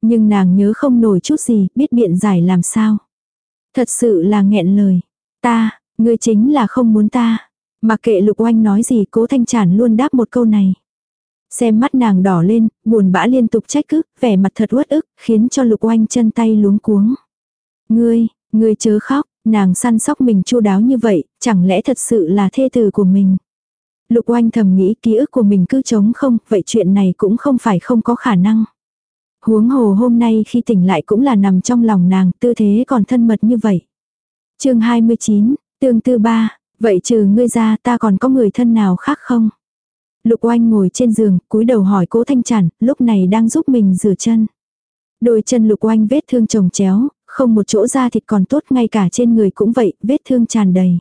Nhưng nàng nhớ không nổi chút gì, biết biện giải làm sao. Thật sự là nghẹn lời. Ta, ngươi chính là không muốn ta. Mặc kệ lục oanh nói gì cố thanh tràn luôn đáp một câu này. Xem mắt nàng đỏ lên, buồn bã liên tục trách cứ, vẻ mặt thật uất ức, khiến cho lục oanh chân tay luống cuống. Ngươi, ngươi chớ khóc, Nàng săn sóc mình chu đáo như vậy, chẳng lẽ thật sự là thê tử của mình. Lục oanh thầm nghĩ ký ức của mình cứ trống không, vậy chuyện này cũng không phải không có khả năng. Huống hồ hôm nay khi tỉnh lại cũng là nằm trong lòng nàng, tư thế còn thân mật như vậy. chương 29, tương tư ba, vậy trừ ngươi ra ta còn có người thân nào khác không? Lục oanh ngồi trên giường, cúi đầu hỏi cố thanh chản, lúc này đang giúp mình rửa chân. Đôi chân lục oanh vết thương chồng chéo, không một chỗ da thịt còn tốt ngay cả trên người cũng vậy, vết thương tràn đầy.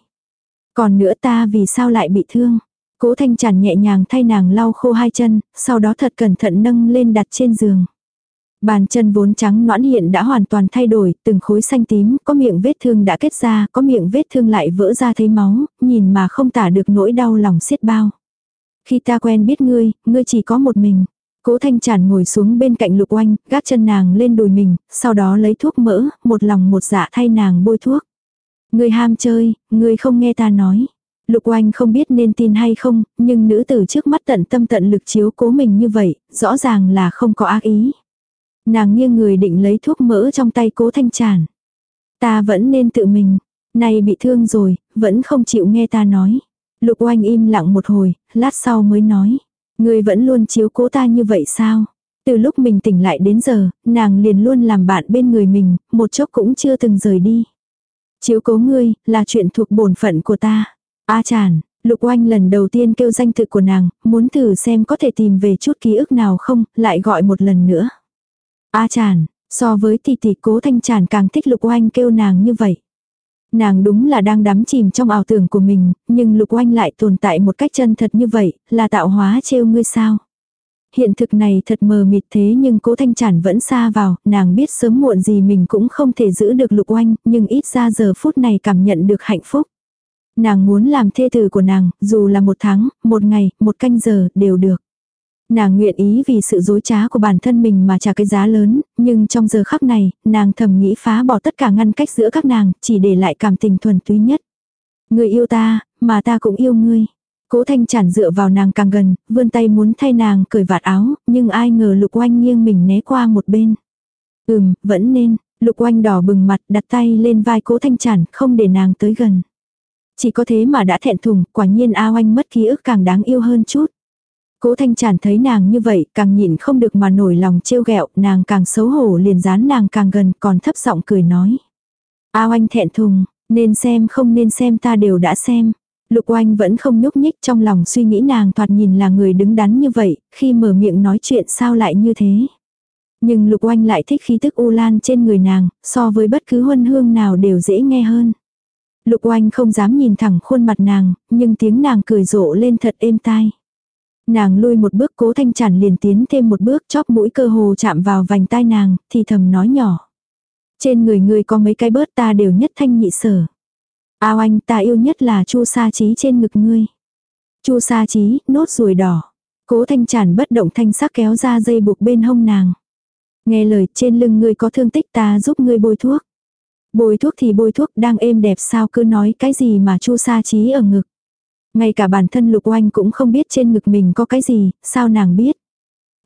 Còn nữa ta vì sao lại bị thương? Cố thanh chản nhẹ nhàng thay nàng lau khô hai chân, sau đó thật cẩn thận nâng lên đặt trên giường. Bàn chân vốn trắng noãn hiện đã hoàn toàn thay đổi, từng khối xanh tím, có miệng vết thương đã kết ra, có miệng vết thương lại vỡ ra thấy máu, nhìn mà không tả được nỗi đau lòng xiết bao. Khi ta quen biết ngươi, ngươi chỉ có một mình. Cố thanh chản ngồi xuống bên cạnh lục oanh, gác chân nàng lên đùi mình, sau đó lấy thuốc mỡ, một lòng một dạ thay nàng bôi thuốc. Ngươi ham chơi, ngươi không nghe ta nói. Lục oanh không biết nên tin hay không, nhưng nữ tử trước mắt tận tâm tận lực chiếu cố mình như vậy, rõ ràng là không có ác ý. Nàng nghiêng người định lấy thuốc mỡ trong tay cố thanh tràn. Ta vẫn nên tự mình. Này bị thương rồi, vẫn không chịu nghe ta nói. Lục oanh im lặng một hồi, lát sau mới nói. Người vẫn luôn chiếu cố ta như vậy sao? Từ lúc mình tỉnh lại đến giờ, nàng liền luôn làm bạn bên người mình, một chốc cũng chưa từng rời đi. Chiếu cố ngươi, là chuyện thuộc bổn phận của ta. A chàn, lục oanh lần đầu tiên kêu danh tự của nàng, muốn thử xem có thể tìm về chút ký ức nào không, lại gọi một lần nữa. A chàn, so với tỷ tỷ cố thanh chàn càng thích lục oanh kêu nàng như vậy. Nàng đúng là đang đắm chìm trong ảo tưởng của mình, nhưng lục oanh lại tồn tại một cách chân thật như vậy, là tạo hóa trêu ngươi sao. Hiện thực này thật mờ mịt thế nhưng cố thanh chản vẫn xa vào, nàng biết sớm muộn gì mình cũng không thể giữ được lục oanh, nhưng ít ra giờ phút này cảm nhận được hạnh phúc. Nàng muốn làm thê tử của nàng, dù là một tháng, một ngày, một canh giờ, đều được. Nàng nguyện ý vì sự dối trá của bản thân mình mà trả cái giá lớn, nhưng trong giờ khắc này, nàng thầm nghĩ phá bỏ tất cả ngăn cách giữa các nàng, chỉ để lại cảm tình thuần túy nhất. Người yêu ta, mà ta cũng yêu ngươi. Cố thanh chản dựa vào nàng càng gần, vươn tay muốn thay nàng cởi vạt áo, nhưng ai ngờ lục oanh nghiêng mình né qua một bên. Ừm, vẫn nên, lục oanh đỏ bừng mặt đặt tay lên vai cố thanh chản, không để nàng tới gần. Chỉ có thế mà đã thẹn thùng, quả nhiên A oanh mất ký ức càng đáng yêu hơn chút. Cố thanh Tràn thấy nàng như vậy, càng nhịn không được mà nổi lòng trêu ghẹo, nàng càng xấu hổ liền dán nàng càng gần, còn thấp giọng cười nói. Ao oanh thẹn thùng, nên xem không nên xem ta đều đã xem. Lục oanh vẫn không nhúc nhích trong lòng suy nghĩ nàng thoạt nhìn là người đứng đắn như vậy, khi mở miệng nói chuyện sao lại như thế. Nhưng lục oanh lại thích khí tức u lan trên người nàng, so với bất cứ huân hương nào đều dễ nghe hơn. Lục oanh không dám nhìn thẳng khuôn mặt nàng, nhưng tiếng nàng cười rộ lên thật êm tai. Nàng lui một bước cố thanh chản liền tiến thêm một bước chóp mũi cơ hồ chạm vào vành tai nàng, thì thầm nói nhỏ. Trên người ngươi có mấy cái bớt ta đều nhất thanh nhị sở. Ao anh ta yêu nhất là chu sa trí trên ngực ngươi. chu sa trí, nốt ruồi đỏ. Cố thanh chản bất động thanh sắc kéo ra dây buộc bên hông nàng. Nghe lời trên lưng ngươi có thương tích ta giúp ngươi bôi thuốc. Bôi thuốc thì bôi thuốc đang êm đẹp sao cứ nói cái gì mà chu sa trí ở ngực. Ngay cả bản thân Lục Oanh cũng không biết trên ngực mình có cái gì, sao nàng biết.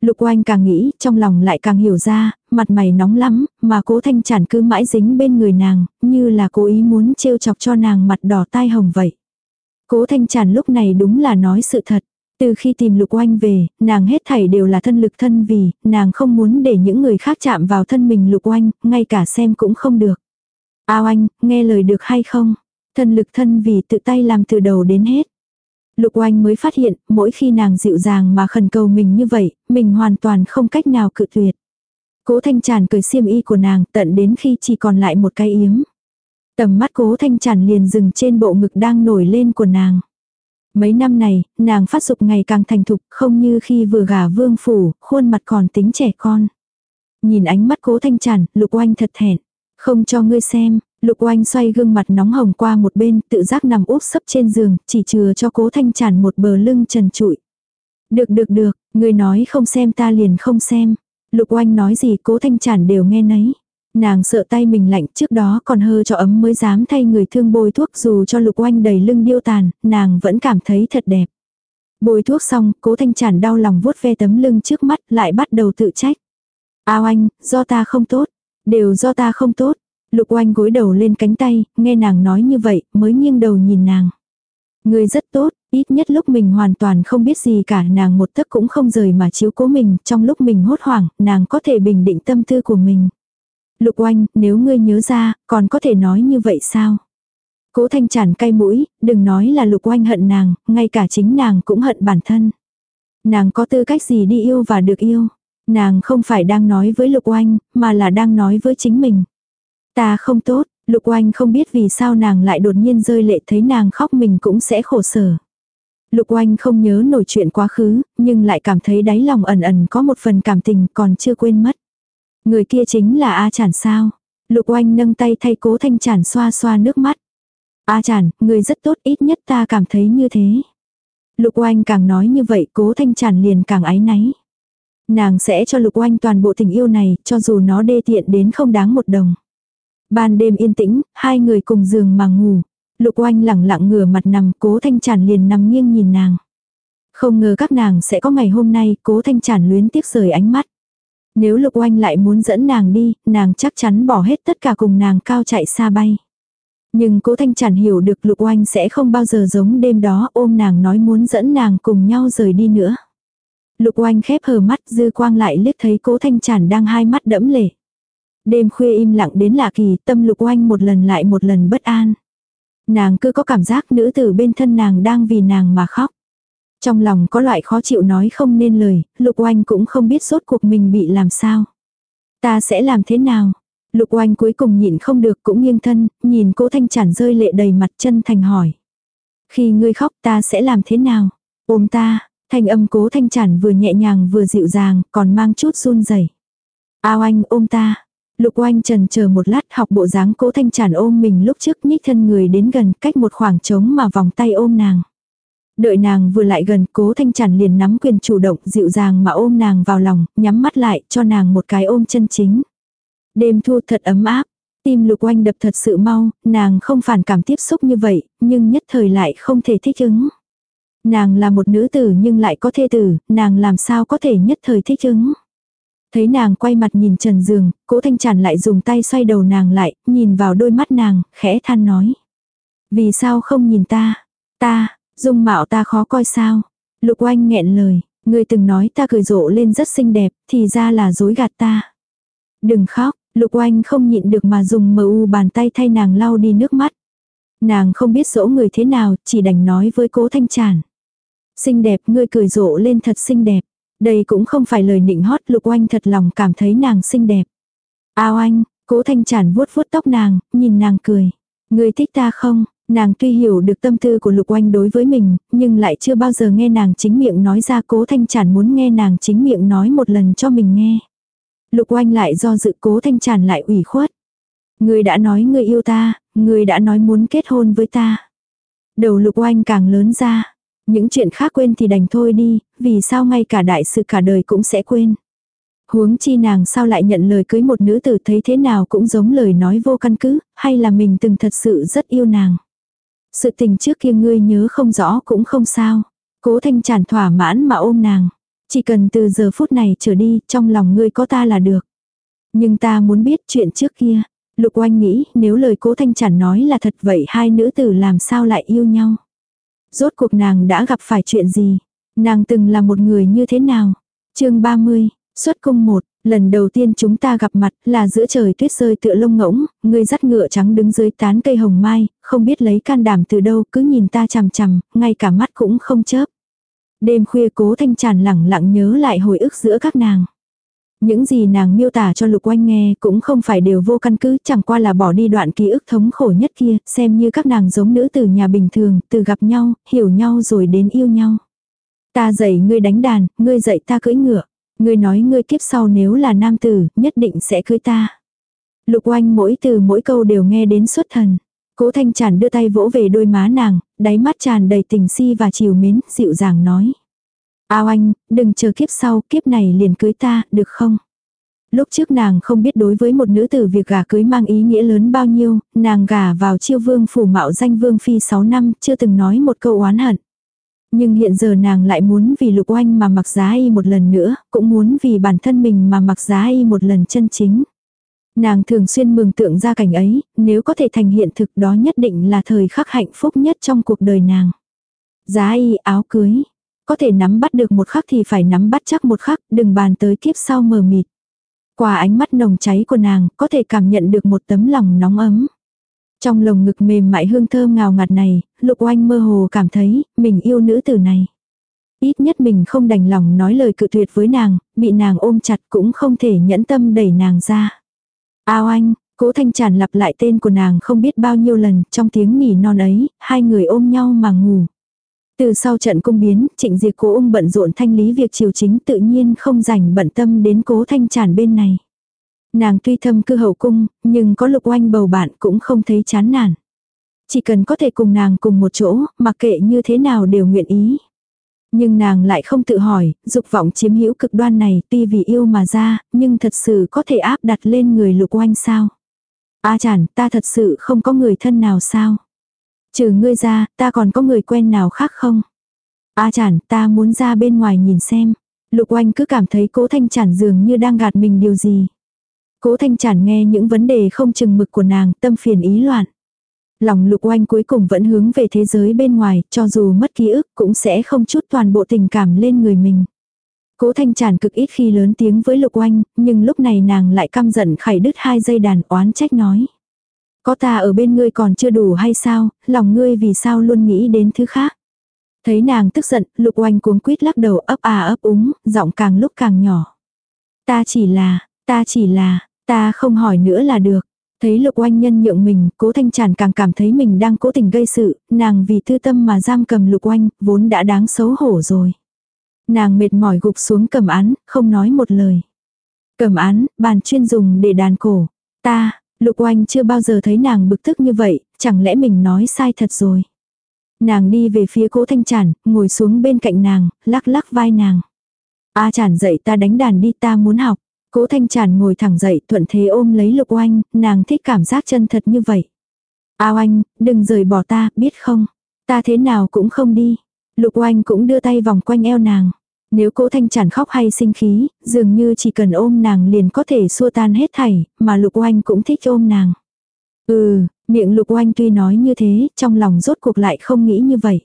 Lục Oanh càng nghĩ, trong lòng lại càng hiểu ra, mặt mày nóng lắm, mà cố thanh chản cứ mãi dính bên người nàng, như là cố ý muốn trêu chọc cho nàng mặt đỏ tai hồng vậy. Cố thanh chản lúc này đúng là nói sự thật. Từ khi tìm lục oanh về, nàng hết thảy đều là thân lực thân vì, nàng không muốn để những người khác chạm vào thân mình lục oanh, ngay cả xem cũng không được. Ao anh, nghe lời được hay không? Thân lực thân vì tự tay làm từ đầu đến hết. Lục oanh mới phát hiện, mỗi khi nàng dịu dàng mà khẩn cầu mình như vậy, mình hoàn toàn không cách nào cự tuyệt. Cố thanh tràn cười xiêm y của nàng tận đến khi chỉ còn lại một cái yếm. Tầm mắt cố thanh tràn liền dừng trên bộ ngực đang nổi lên của nàng. Mấy năm này, nàng phát dục ngày càng thành thục, không như khi vừa gả vương phủ, khuôn mặt còn tính trẻ con. Nhìn ánh mắt cố thanh tràn, lục oanh thật thẹn. Không cho ngươi xem, Lục oanh xoay gương mặt nóng hồng qua một bên, tự giác nằm úp sấp trên giường, chỉ chừa cho cố thanh tràn một bờ lưng trần trụi. Được được được, người nói không xem ta liền không xem. Lục oanh nói gì cố thanh tràn đều nghe nấy. Nàng sợ tay mình lạnh trước đó còn hơ cho ấm mới dám thay người thương bôi thuốc dù cho lục oanh đầy lưng điêu tàn, nàng vẫn cảm thấy thật đẹp. Bôi thuốc xong, cố thanh tràn đau lòng vuốt ve tấm lưng trước mắt lại bắt đầu tự trách. Ao anh, do ta không tốt. Đều do ta không tốt. Lục oanh gối đầu lên cánh tay, nghe nàng nói như vậy, mới nghiêng đầu nhìn nàng. Người rất tốt, ít nhất lúc mình hoàn toàn không biết gì cả nàng một tấc cũng không rời mà chiếu cố mình, trong lúc mình hốt hoảng, nàng có thể bình định tâm tư của mình. Lục oanh, nếu ngươi nhớ ra, còn có thể nói như vậy sao? Cố thanh chản cay mũi, đừng nói là lục oanh hận nàng, ngay cả chính nàng cũng hận bản thân. Nàng có tư cách gì đi yêu và được yêu? Nàng không phải đang nói với lục oanh, mà là đang nói với chính mình. Ta không tốt, Lục oanh không biết vì sao nàng lại đột nhiên rơi lệ thấy nàng khóc mình cũng sẽ khổ sở. Lục oanh không nhớ nổi chuyện quá khứ, nhưng lại cảm thấy đáy lòng ẩn ẩn có một phần cảm tình còn chưa quên mất. Người kia chính là A Chản sao. Lục oanh nâng tay thay cố thanh chản xoa xoa nước mắt. A Chản, người rất tốt ít nhất ta cảm thấy như thế. Lục oanh càng nói như vậy cố thanh chản liền càng áy náy. Nàng sẽ cho lục oanh toàn bộ tình yêu này cho dù nó đê tiện đến không đáng một đồng. Ban đêm yên tĩnh, hai người cùng giường mà ngủ. Lục oanh lẳng lặng ngửa mặt nằm, cố thanh tràn liền nằm nghiêng nhìn nàng. Không ngờ các nàng sẽ có ngày hôm nay, cố thanh tràn luyến tiếc rời ánh mắt. Nếu lục oanh lại muốn dẫn nàng đi, nàng chắc chắn bỏ hết tất cả cùng nàng cao chạy xa bay. Nhưng cố thanh tràn hiểu được lục oanh sẽ không bao giờ giống đêm đó ôm nàng nói muốn dẫn nàng cùng nhau rời đi nữa. Lục oanh khép hờ mắt dư quang lại liếc thấy cố thanh tràn đang hai mắt đẫm lệ. Đêm khuya im lặng đến lạ kỳ tâm lục oanh một lần lại một lần bất an. Nàng cứ có cảm giác nữ tử bên thân nàng đang vì nàng mà khóc. Trong lòng có loại khó chịu nói không nên lời, lục oanh cũng không biết suốt cuộc mình bị làm sao. Ta sẽ làm thế nào? Lục oanh cuối cùng nhịn không được cũng nghiêng thân, nhìn cô thanh chản rơi lệ đầy mặt chân thành hỏi. Khi ngươi khóc ta sẽ làm thế nào? Ôm ta, thanh âm cố thanh chản vừa nhẹ nhàng vừa dịu dàng, còn mang chút run rẩy. Ao anh ôm ta, Lục oanh trần chờ một lát học bộ dáng cố thanh tràn ôm mình lúc trước nhích thân người đến gần cách một khoảng trống mà vòng tay ôm nàng. Đợi nàng vừa lại gần cố thanh tràn liền nắm quyền chủ động dịu dàng mà ôm nàng vào lòng, nhắm mắt lại cho nàng một cái ôm chân chính. Đêm thu thật ấm áp, tim lục oanh đập thật sự mau, nàng không phản cảm tiếp xúc như vậy, nhưng nhất thời lại không thể thích ứng. Nàng là một nữ tử nhưng lại có thê tử, nàng làm sao có thể nhất thời thích ứng. Thấy nàng quay mặt nhìn trần giường, cố thanh tràn lại dùng tay xoay đầu nàng lại, nhìn vào đôi mắt nàng, khẽ than nói. Vì sao không nhìn ta? Ta, dung mạo ta khó coi sao? Lục oanh nghẹn lời, người từng nói ta cười rộ lên rất xinh đẹp, thì ra là dối gạt ta. Đừng khóc, lục oanh không nhịn được mà dùng mờ u bàn tay thay nàng lau đi nước mắt. Nàng không biết dỗ người thế nào, chỉ đành nói với cố thanh tràn. Xinh đẹp, ngươi cười rộ lên thật xinh đẹp. Đây cũng không phải lời nịnh hót lục oanh thật lòng cảm thấy nàng xinh đẹp. Ao anh, cố thanh chản vuốt vuốt tóc nàng, nhìn nàng cười. Người thích ta không? Nàng tuy hiểu được tâm tư của lục oanh đối với mình, nhưng lại chưa bao giờ nghe nàng chính miệng nói ra cố thanh chản muốn nghe nàng chính miệng nói một lần cho mình nghe. Lục oanh lại do dự cố thanh chản lại ủy khuất. Người đã nói người yêu ta, người đã nói muốn kết hôn với ta. Đầu lục oanh càng lớn ra. Những chuyện khác quên thì đành thôi đi, vì sao ngay cả đại sự cả đời cũng sẽ quên. Huống chi nàng sao lại nhận lời cưới một nữ tử thấy thế nào cũng giống lời nói vô căn cứ, hay là mình từng thật sự rất yêu nàng. Sự tình trước kia ngươi nhớ không rõ cũng không sao. Cố thanh tràn thỏa mãn mà ôm nàng. Chỉ cần từ giờ phút này trở đi, trong lòng ngươi có ta là được. Nhưng ta muốn biết chuyện trước kia. Lục oanh nghĩ nếu lời cố thanh tràn nói là thật vậy hai nữ tử làm sao lại yêu nhau. Rốt cuộc nàng đã gặp phải chuyện gì? Nàng từng là một người như thế nào? chương 30, xuất cung một lần đầu tiên chúng ta gặp mặt là giữa trời tuyết rơi tựa lông ngỗng, người dắt ngựa trắng đứng dưới tán cây hồng mai, không biết lấy can đảm từ đâu cứ nhìn ta chằm chằm, ngay cả mắt cũng không chớp. Đêm khuya cố thanh tràn lẳng lặng nhớ lại hồi ức giữa các nàng. Những gì nàng miêu tả cho lục oanh nghe cũng không phải đều vô căn cứ, chẳng qua là bỏ đi đoạn ký ức thống khổ nhất kia, xem như các nàng giống nữ từ nhà bình thường, từ gặp nhau, hiểu nhau rồi đến yêu nhau. Ta dạy ngươi đánh đàn, ngươi dạy ta cưỡi ngựa. Ngươi nói ngươi kiếp sau nếu là nam tử, nhất định sẽ cưới ta. Lục oanh mỗi từ mỗi câu đều nghe đến xuất thần. Cố thanh tràn đưa tay vỗ về đôi má nàng, đáy mắt tràn đầy tình si và chiều mến, dịu dàng nói. Ao anh, đừng chờ kiếp sau, kiếp này liền cưới ta, được không? Lúc trước nàng không biết đối với một nữ tử việc gả cưới mang ý nghĩa lớn bao nhiêu, nàng gả vào chiêu vương phủ mạo danh vương phi 6 năm, chưa từng nói một câu oán hận. Nhưng hiện giờ nàng lại muốn vì lục oanh mà mặc giá y một lần nữa, cũng muốn vì bản thân mình mà mặc giá y một lần chân chính. Nàng thường xuyên mường tượng ra cảnh ấy, nếu có thể thành hiện thực đó nhất định là thời khắc hạnh phúc nhất trong cuộc đời nàng. Giá y áo cưới, có thể nắm bắt được một khắc thì phải nắm bắt chắc một khắc, đừng bàn tới kiếp sau mờ mịt. Qua ánh mắt nồng cháy của nàng, có thể cảm nhận được một tấm lòng nóng ấm. Trong lồng ngực mềm mại hương thơm ngào ngạt này, lục oanh mơ hồ cảm thấy, mình yêu nữ tử này. Ít nhất mình không đành lòng nói lời cự tuyệt với nàng, bị nàng ôm chặt cũng không thể nhẫn tâm đẩy nàng ra. Ao anh, Cố Thanh Tràn lặp lại tên của nàng không biết bao nhiêu lần, trong tiếng nỉ non ấy, hai người ôm nhau mà ngủ. Từ sau trận cung biến, trịnh diệt cố ung bận rộn thanh lý việc triều chính tự nhiên không rảnh bận tâm đến cố Thanh Tràn bên này. Nàng tuy thâm cư hậu cung, nhưng có lục oanh bầu bạn cũng không thấy chán nản. Chỉ cần có thể cùng nàng cùng một chỗ, mặc kệ như thế nào đều nguyện ý. Nhưng nàng lại không tự hỏi, dục vọng chiếm hữu cực đoan này tuy vì yêu mà ra, nhưng thật sự có thể áp đặt lên người lục oanh sao. A chản, ta thật sự không có người thân nào sao. Trừ ngươi ra, ta còn có người quen nào khác không? A chản, ta muốn ra bên ngoài nhìn xem. Lục oanh cứ cảm thấy cố thanh chản dường như đang gạt mình điều gì. Cố thanh chản nghe những vấn đề không chừng mực của nàng, tâm phiền ý loạn. Lòng lục oanh cuối cùng vẫn hướng về thế giới bên ngoài, cho dù mất ký ức cũng sẽ không chút toàn bộ tình cảm lên người mình. Cố thanh Chản cực ít khi lớn tiếng với lục oanh, nhưng lúc này nàng lại căm giận khải đứt hai dây đàn oán trách nói. Có ta ở bên ngươi còn chưa đủ hay sao, lòng ngươi vì sao luôn nghĩ đến thứ khác. Thấy nàng tức giận, lục oanh cuống quýt lắc đầu ấp à ấp úng, giọng càng lúc càng nhỏ. Ta chỉ là, ta chỉ là, ta không hỏi nữa là được. Thấy lục oanh nhân nhượng mình, cố thanh tràn càng cảm thấy mình đang cố tình gây sự, nàng vì tư tâm mà giam cầm lục oanh, vốn đã đáng xấu hổ rồi. Nàng mệt mỏi gục xuống cầm án, không nói một lời. Cầm án, bàn chuyên dùng để đàn cổ. Ta, lục oanh chưa bao giờ thấy nàng bực tức như vậy, chẳng lẽ mình nói sai thật rồi. Nàng đi về phía cố thanh Chản, ngồi xuống bên cạnh nàng, lắc lắc vai nàng. A Chản dậy ta đánh đàn đi ta muốn học. Cố Thanh Chản ngồi thẳng dậy thuận thế ôm lấy Lục Oanh, nàng thích cảm giác chân thật như vậy. A Oanh, đừng rời bỏ ta, biết không? Ta thế nào cũng không đi. Lục Oanh cũng đưa tay vòng quanh eo nàng. Nếu cố Thanh Chản khóc hay sinh khí, dường như chỉ cần ôm nàng liền có thể xua tan hết thảy, mà Lục Oanh cũng thích ôm nàng. Ừ, miệng Lục Oanh tuy nói như thế, trong lòng rốt cuộc lại không nghĩ như vậy.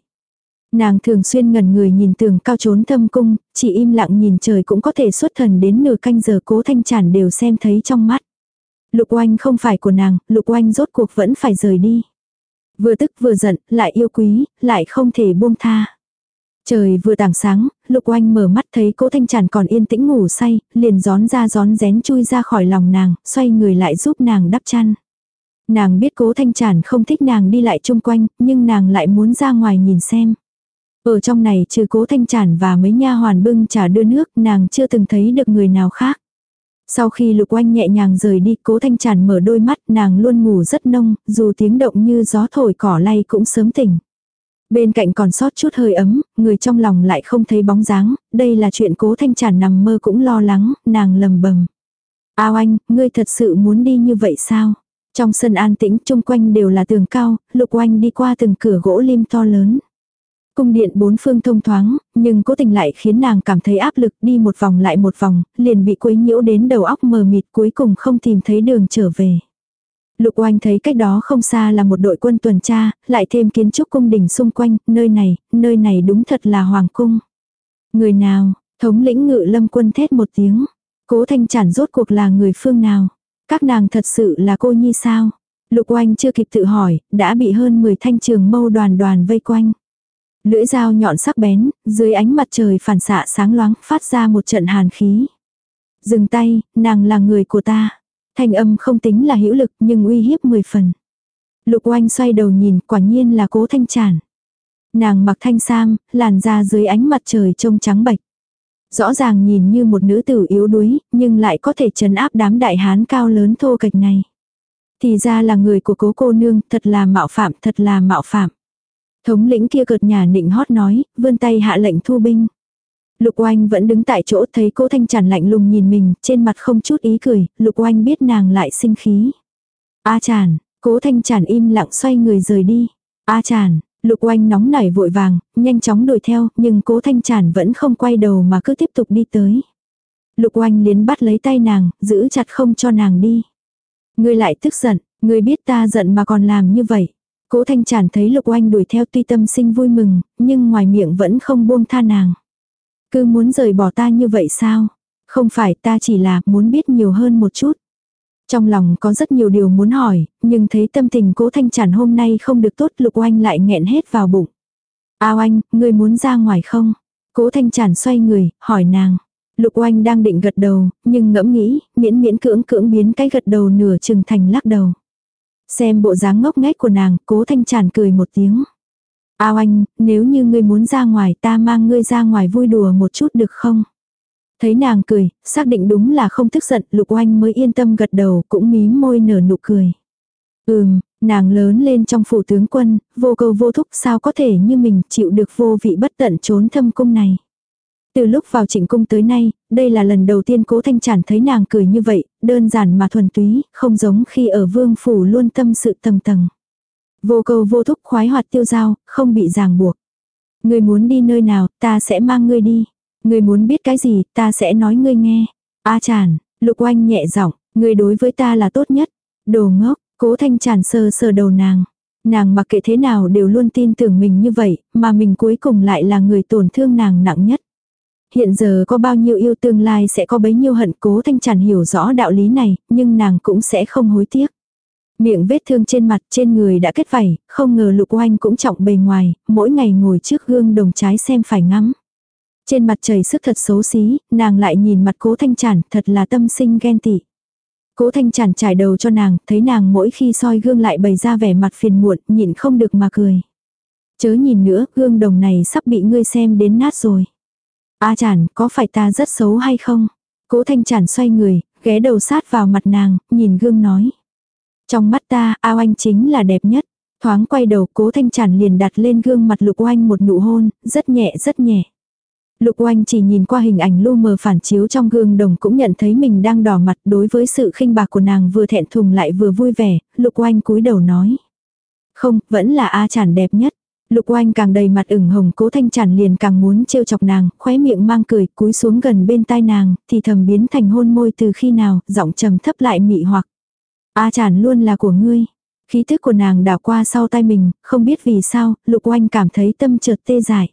Nàng thường xuyên ngẩn người nhìn tường cao trốn thâm cung, chỉ im lặng nhìn trời cũng có thể xuất thần đến nửa canh giờ cố thanh Chản đều xem thấy trong mắt. Lục oanh không phải của nàng, lục oanh rốt cuộc vẫn phải rời đi. Vừa tức vừa giận, lại yêu quý, lại không thể buông tha. Trời vừa tảng sáng, lục oanh mở mắt thấy cố thanh tràn còn yên tĩnh ngủ say, liền gión ra gión rén chui ra khỏi lòng nàng, xoay người lại giúp nàng đắp chăn. Nàng biết cố thanh tràn không thích nàng đi lại chung quanh, nhưng nàng lại muốn ra ngoài nhìn xem. Ở trong này trừ cố thanh tràn và mấy nha hoàn bưng trà đưa nước nàng chưa từng thấy được người nào khác. Sau khi lục oanh nhẹ nhàng rời đi cố thanh tràn mở đôi mắt nàng luôn ngủ rất nông, dù tiếng động như gió thổi cỏ lay cũng sớm tỉnh. Bên cạnh còn sót chút hơi ấm, người trong lòng lại không thấy bóng dáng, đây là chuyện cố thanh tràn nằm mơ cũng lo lắng, nàng lầm bầm. Ao anh, ngươi thật sự muốn đi như vậy sao? Trong sân an tĩnh chung quanh đều là tường cao, lục oanh đi qua từng cửa gỗ lim to lớn. Cung điện bốn phương thông thoáng, nhưng cố tình lại khiến nàng cảm thấy áp lực đi một vòng lại một vòng, liền bị quấy nhiễu đến đầu óc mờ mịt cuối cùng không tìm thấy đường trở về. Lục oanh thấy cách đó không xa là một đội quân tuần tra, lại thêm kiến trúc cung đình xung quanh, nơi này, nơi này đúng thật là hoàng cung. Người nào, thống lĩnh ngự lâm quân thét một tiếng. Cố thanh chản rốt cuộc là người phương nào. Các nàng thật sự là cô nhi sao. Lục oanh chưa kịp tự hỏi, đã bị hơn 10 thanh trường mâu đoàn đoàn vây quanh. Lưỡi dao nhọn sắc bén, dưới ánh mặt trời phản xạ sáng loáng, phát ra một trận hàn khí. Dừng tay, nàng là người của ta. Thanh âm không tính là hữu lực nhưng uy hiếp mười phần. Lục oanh xoay đầu nhìn, quả nhiên là cố thanh tràn. Nàng mặc thanh sam, làn da dưới ánh mặt trời trông trắng bạch. Rõ ràng nhìn như một nữ tử yếu đuối, nhưng lại có thể trấn áp đám đại hán cao lớn thô kịch này. Thì ra là người của cố cô nương, thật là mạo phạm, thật là mạo phạm. Thống lĩnh kia cợt nhà nịnh hót nói, vươn tay hạ lệnh thu binh. Lục oanh vẫn đứng tại chỗ thấy Cố thanh tràn lạnh lùng nhìn mình, trên mặt không chút ý cười, lục oanh biết nàng lại sinh khí. A à tràn, cố thanh tràn im lặng xoay người rời đi. A à tràn, lục oanh nóng nảy vội vàng, nhanh chóng đuổi theo, nhưng cố thanh tràn vẫn không quay đầu mà cứ tiếp tục đi tới. Lục oanh liến bắt lấy tay nàng, giữ chặt không cho nàng đi. Ngươi lại tức giận, ngươi biết ta giận mà còn làm như vậy. Cố Thanh Tràn thấy Lục Oanh đuổi theo tuy tâm sinh vui mừng, nhưng ngoài miệng vẫn không buông tha nàng. Cứ muốn rời bỏ ta như vậy sao? Không phải ta chỉ là muốn biết nhiều hơn một chút. Trong lòng có rất nhiều điều muốn hỏi, nhưng thấy tâm tình cố thanh Chản hôm nay không được tốt lục oanh lại nghẹn hết vào bụng. Ao anh, ngươi muốn ra ngoài không? Cố thanh Chản xoay người, hỏi nàng. Lục oanh đang định gật đầu, nhưng ngẫm nghĩ, miễn miễn cưỡng cưỡng biến cái gật đầu nửa chừng thành lắc đầu. Xem bộ dáng ngốc nghếch của nàng, cố thanh Chản cười một tiếng. Ao anh, nếu như ngươi muốn ra ngoài ta mang ngươi ra ngoài vui đùa một chút được không? Thấy nàng cười, xác định đúng là không tức giận, lục oanh mới yên tâm gật đầu cũng mím môi nở nụ cười. Ừm, nàng lớn lên trong phủ tướng quân, vô cầu vô thúc sao có thể như mình chịu được vô vị bất tận trốn thâm cung này. Từ lúc vào trịnh cung tới nay, đây là lần đầu tiên cố thanh Chản thấy nàng cười như vậy, đơn giản mà thuần túy, không giống khi ở vương phủ luôn tâm sự tầng tầng. Vô cầu vô thúc khoái hoạt tiêu giao, không bị ràng buộc. Người muốn đi nơi nào, ta sẽ mang ngươi đi. Người muốn biết cái gì, ta sẽ nói ngươi nghe. A chản, lục oanh nhẹ giọng, người đối với ta là tốt nhất. Đồ ngốc, cố thanh tràn sờ sờ đầu nàng. Nàng mặc kệ thế nào đều luôn tin tưởng mình như vậy, mà mình cuối cùng lại là người tổn thương nàng nặng nhất. Hiện giờ có bao nhiêu yêu tương lai sẽ có bấy nhiêu hận cố thanh tràn hiểu rõ đạo lý này, nhưng nàng cũng sẽ không hối tiếc. Miệng vết thương trên mặt trên người đã kết vảy, không ngờ lục oanh cũng trọng bề ngoài, mỗi ngày ngồi trước gương đồng trái xem phải ngắm. Trên mặt trời sức thật xấu xí, nàng lại nhìn mặt cố thanh chản thật là tâm sinh ghen tị. Cố thanh chản trải đầu cho nàng, thấy nàng mỗi khi soi gương lại bày ra vẻ mặt phiền muộn, nhịn không được mà cười. Chớ nhìn nữa, gương đồng này sắp bị ngươi xem đến nát rồi. A à chản, có phải ta rất xấu hay không? Cố thanh chản xoay người, ghé đầu sát vào mặt nàng, nhìn gương nói. Trong mắt ta, ao anh chính là đẹp nhất. Thoáng quay đầu, cố thanh chản liền đặt lên gương mặt lục oanh một nụ hôn, rất nhẹ rất nhẹ. Lục oanh chỉ nhìn qua hình ảnh lu mờ phản chiếu trong gương đồng cũng nhận thấy mình đang đỏ mặt đối với sự khinh bạc của nàng vừa thẹn thùng lại vừa vui vẻ, lục oanh cúi đầu nói. Không, vẫn là A chản đẹp nhất. Lục oanh càng đầy mặt ửng hồng cố thanh chản liền càng muốn trêu chọc nàng, khóe miệng mang cười, cúi xuống gần bên tai nàng, thì thầm biến thành hôn môi từ khi nào, giọng trầm thấp lại mị hoặc. A chản luôn là của ngươi. Khí thức của nàng đảo qua sau tay mình, không biết vì sao, lục oanh cảm thấy tâm chợt tê dại.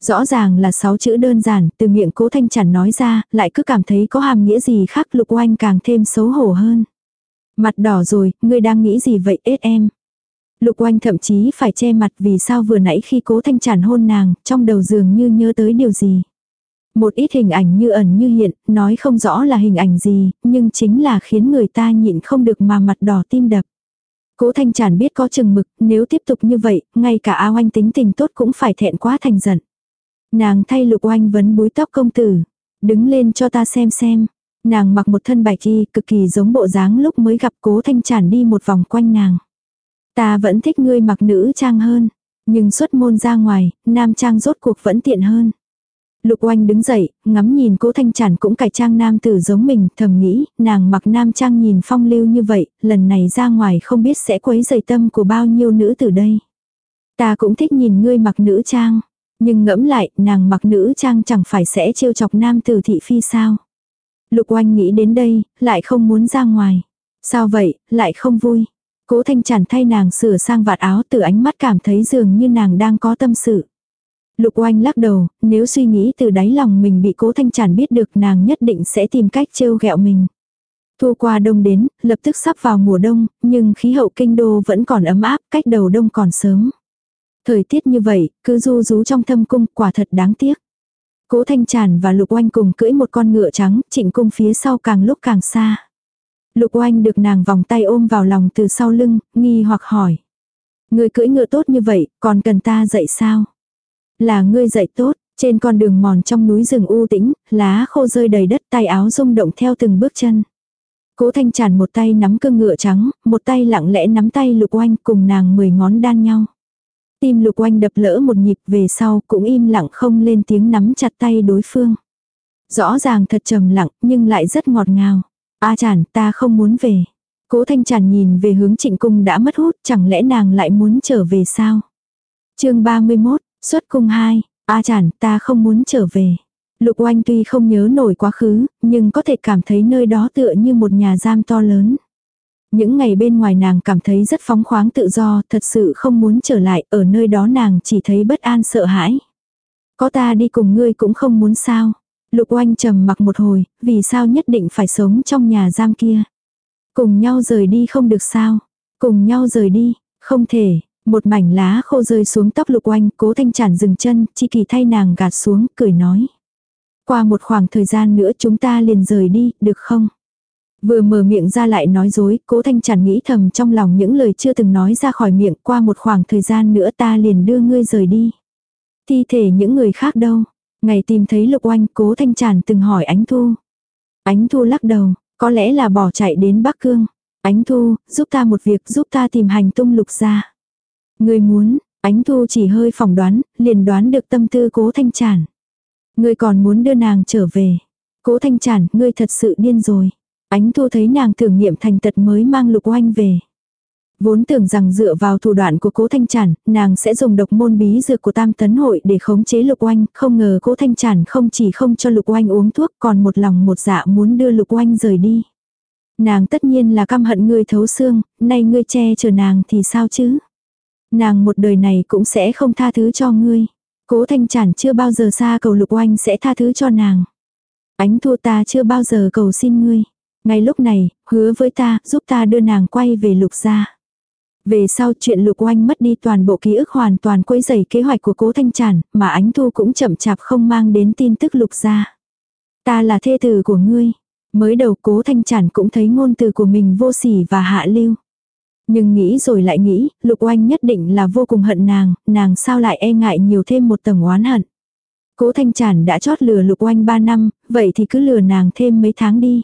Rõ ràng là sáu chữ đơn giản, từ miệng cố thanh chản nói ra, lại cứ cảm thấy có hàm nghĩa gì khác lục oanh càng thêm xấu hổ hơn. Mặt đỏ rồi, ngươi đang nghĩ gì vậy ết em. Lục oanh thậm chí phải che mặt vì sao vừa nãy khi cố thanh Chản hôn nàng, trong đầu dường như nhớ tới điều gì. Một ít hình ảnh như ẩn như hiện, nói không rõ là hình ảnh gì, nhưng chính là khiến người ta nhịn không được mà mặt đỏ tim đập. Cố thanh tràn biết có chừng mực, nếu tiếp tục như vậy, ngay cả ao anh tính tình tốt cũng phải thẹn quá thành giận. Nàng thay lục oanh vấn búi tóc công tử. Đứng lên cho ta xem xem. Nàng mặc một thân bạch y cực kỳ giống bộ dáng lúc mới gặp cố thanh tràn đi một vòng quanh nàng. Ta vẫn thích ngươi mặc nữ trang hơn. Nhưng xuất môn ra ngoài, nam trang rốt cuộc vẫn tiện hơn. Lục oanh đứng dậy, ngắm nhìn cố thanh chản cũng cải trang nam tử giống mình, thầm nghĩ, nàng mặc nam trang nhìn phong lưu như vậy, lần này ra ngoài không biết sẽ quấy dày tâm của bao nhiêu nữ tử đây. Ta cũng thích nhìn ngươi mặc nữ trang, nhưng ngẫm lại, nàng mặc nữ trang chẳng phải sẽ trêu chọc nam tử thị phi sao. Lục oanh nghĩ đến đây, lại không muốn ra ngoài. Sao vậy, lại không vui. Cố thanh chản thay nàng sửa sang vạt áo từ ánh mắt cảm thấy dường như nàng đang có tâm sự. Lục oanh lắc đầu, nếu suy nghĩ từ đáy lòng mình bị cố thanh chản biết được nàng nhất định sẽ tìm cách trêu ghẹo mình. Thu qua đông đến, lập tức sắp vào mùa đông, nhưng khí hậu kinh đô vẫn còn ấm áp, cách đầu đông còn sớm. Thời tiết như vậy, cứ du rú trong thâm cung, quả thật đáng tiếc. Cố Thanh Tràn và Lục Oanh cùng cưỡi một con ngựa trắng, trịnh cung phía sau càng lúc càng xa. Lục oanh được nàng vòng tay ôm vào lòng từ sau lưng, nghi hoặc hỏi. Người cưỡi ngựa tốt như vậy, còn cần ta dạy sao? Là ngươi dạy tốt, trên con đường mòn trong núi rừng u tĩnh, lá khô rơi đầy đất tay áo rung động theo từng bước chân. Cố thanh tràn một tay nắm cương ngựa trắng, một tay lặng lẽ nắm tay lục oanh cùng nàng mười ngón đan nhau. Tim lục oanh đập lỡ một nhịp về sau cũng im lặng không lên tiếng nắm chặt tay đối phương. Rõ ràng thật trầm lặng nhưng lại rất ngọt ngào. A à chản, ta không muốn về. Cố thanh chản nhìn về hướng trịnh cung đã mất hút, chẳng lẽ nàng lại muốn trở về sao? chương 31, xuất cung hai A à chản, ta không muốn trở về. Lục oanh tuy không nhớ nổi quá khứ, nhưng có thể cảm thấy nơi đó tựa như một nhà giam to lớn. Những ngày bên ngoài nàng cảm thấy rất phóng khoáng tự do, thật sự không muốn trở lại, ở nơi đó nàng chỉ thấy bất an sợ hãi. Có ta đi cùng ngươi cũng không muốn sao. Lục oanh trầm mặc một hồi, vì sao nhất định phải sống trong nhà giam kia. Cùng nhau rời đi không được sao. Cùng nhau rời đi, không thể. Một mảnh lá khô rơi xuống tóc lục oanh, cố thanh chản dừng chân, chi kỳ thay nàng gạt xuống, cười nói. Qua một khoảng thời gian nữa chúng ta liền rời đi, được không? Vừa mở miệng ra lại nói dối, cố thanh chản nghĩ thầm trong lòng những lời chưa từng nói ra khỏi miệng qua một khoảng thời gian nữa ta liền đưa ngươi rời đi. Thi thể những người khác đâu? Ngày tìm thấy lục oanh cố thanh chản từng hỏi ánh thu. Ánh thu lắc đầu, có lẽ là bỏ chạy đến Bắc Cương. Ánh thu, giúp ta một việc giúp ta tìm hành tung lục ra. Ngươi muốn, ánh thu chỉ hơi phỏng đoán, liền đoán được tâm tư cố thanh chản. Ngươi còn muốn đưa nàng trở về. Cố thanh chản, ngươi thật sự điên rồi. Ánh thu thấy nàng thử nghiệm thành tật mới mang lục oanh về. Vốn tưởng rằng dựa vào thủ đoạn của cố thanh chản nàng sẽ dùng độc môn bí dược của tam tấn hội để khống chế lục oanh, không ngờ cố thanh chản không chỉ không cho lục oanh uống thuốc còn một lòng một dạ muốn đưa lục oanh rời đi. Nàng tất nhiên là căm hận ngươi thấu xương, nay ngươi che chở nàng thì sao chứ? Nàng một đời này cũng sẽ không tha thứ cho ngươi. Cố thanh Chản chưa bao giờ xa cầu lục oanh sẽ tha thứ cho nàng. Ánh thua ta chưa bao giờ cầu xin ngươi. Ngay lúc này, hứa với ta, giúp ta đưa nàng quay về lục gia. Về sau chuyện lục oanh mất đi toàn bộ ký ức hoàn toàn quấy rầy kế hoạch của cố thanh Chản mà ánh thu cũng chậm chạp không mang đến tin tức lục gia. Ta là thê tử của ngươi. Mới đầu cố thanh Chản cũng thấy ngôn từ của mình vô sỉ và hạ lưu. Nhưng nghĩ rồi lại nghĩ, lục oanh nhất định là vô cùng hận nàng, nàng sao lại e ngại nhiều thêm một tầng oán hận. Cố thanh trản đã chót lừa lục oanh 3 năm, vậy thì cứ lừa nàng thêm mấy tháng đi.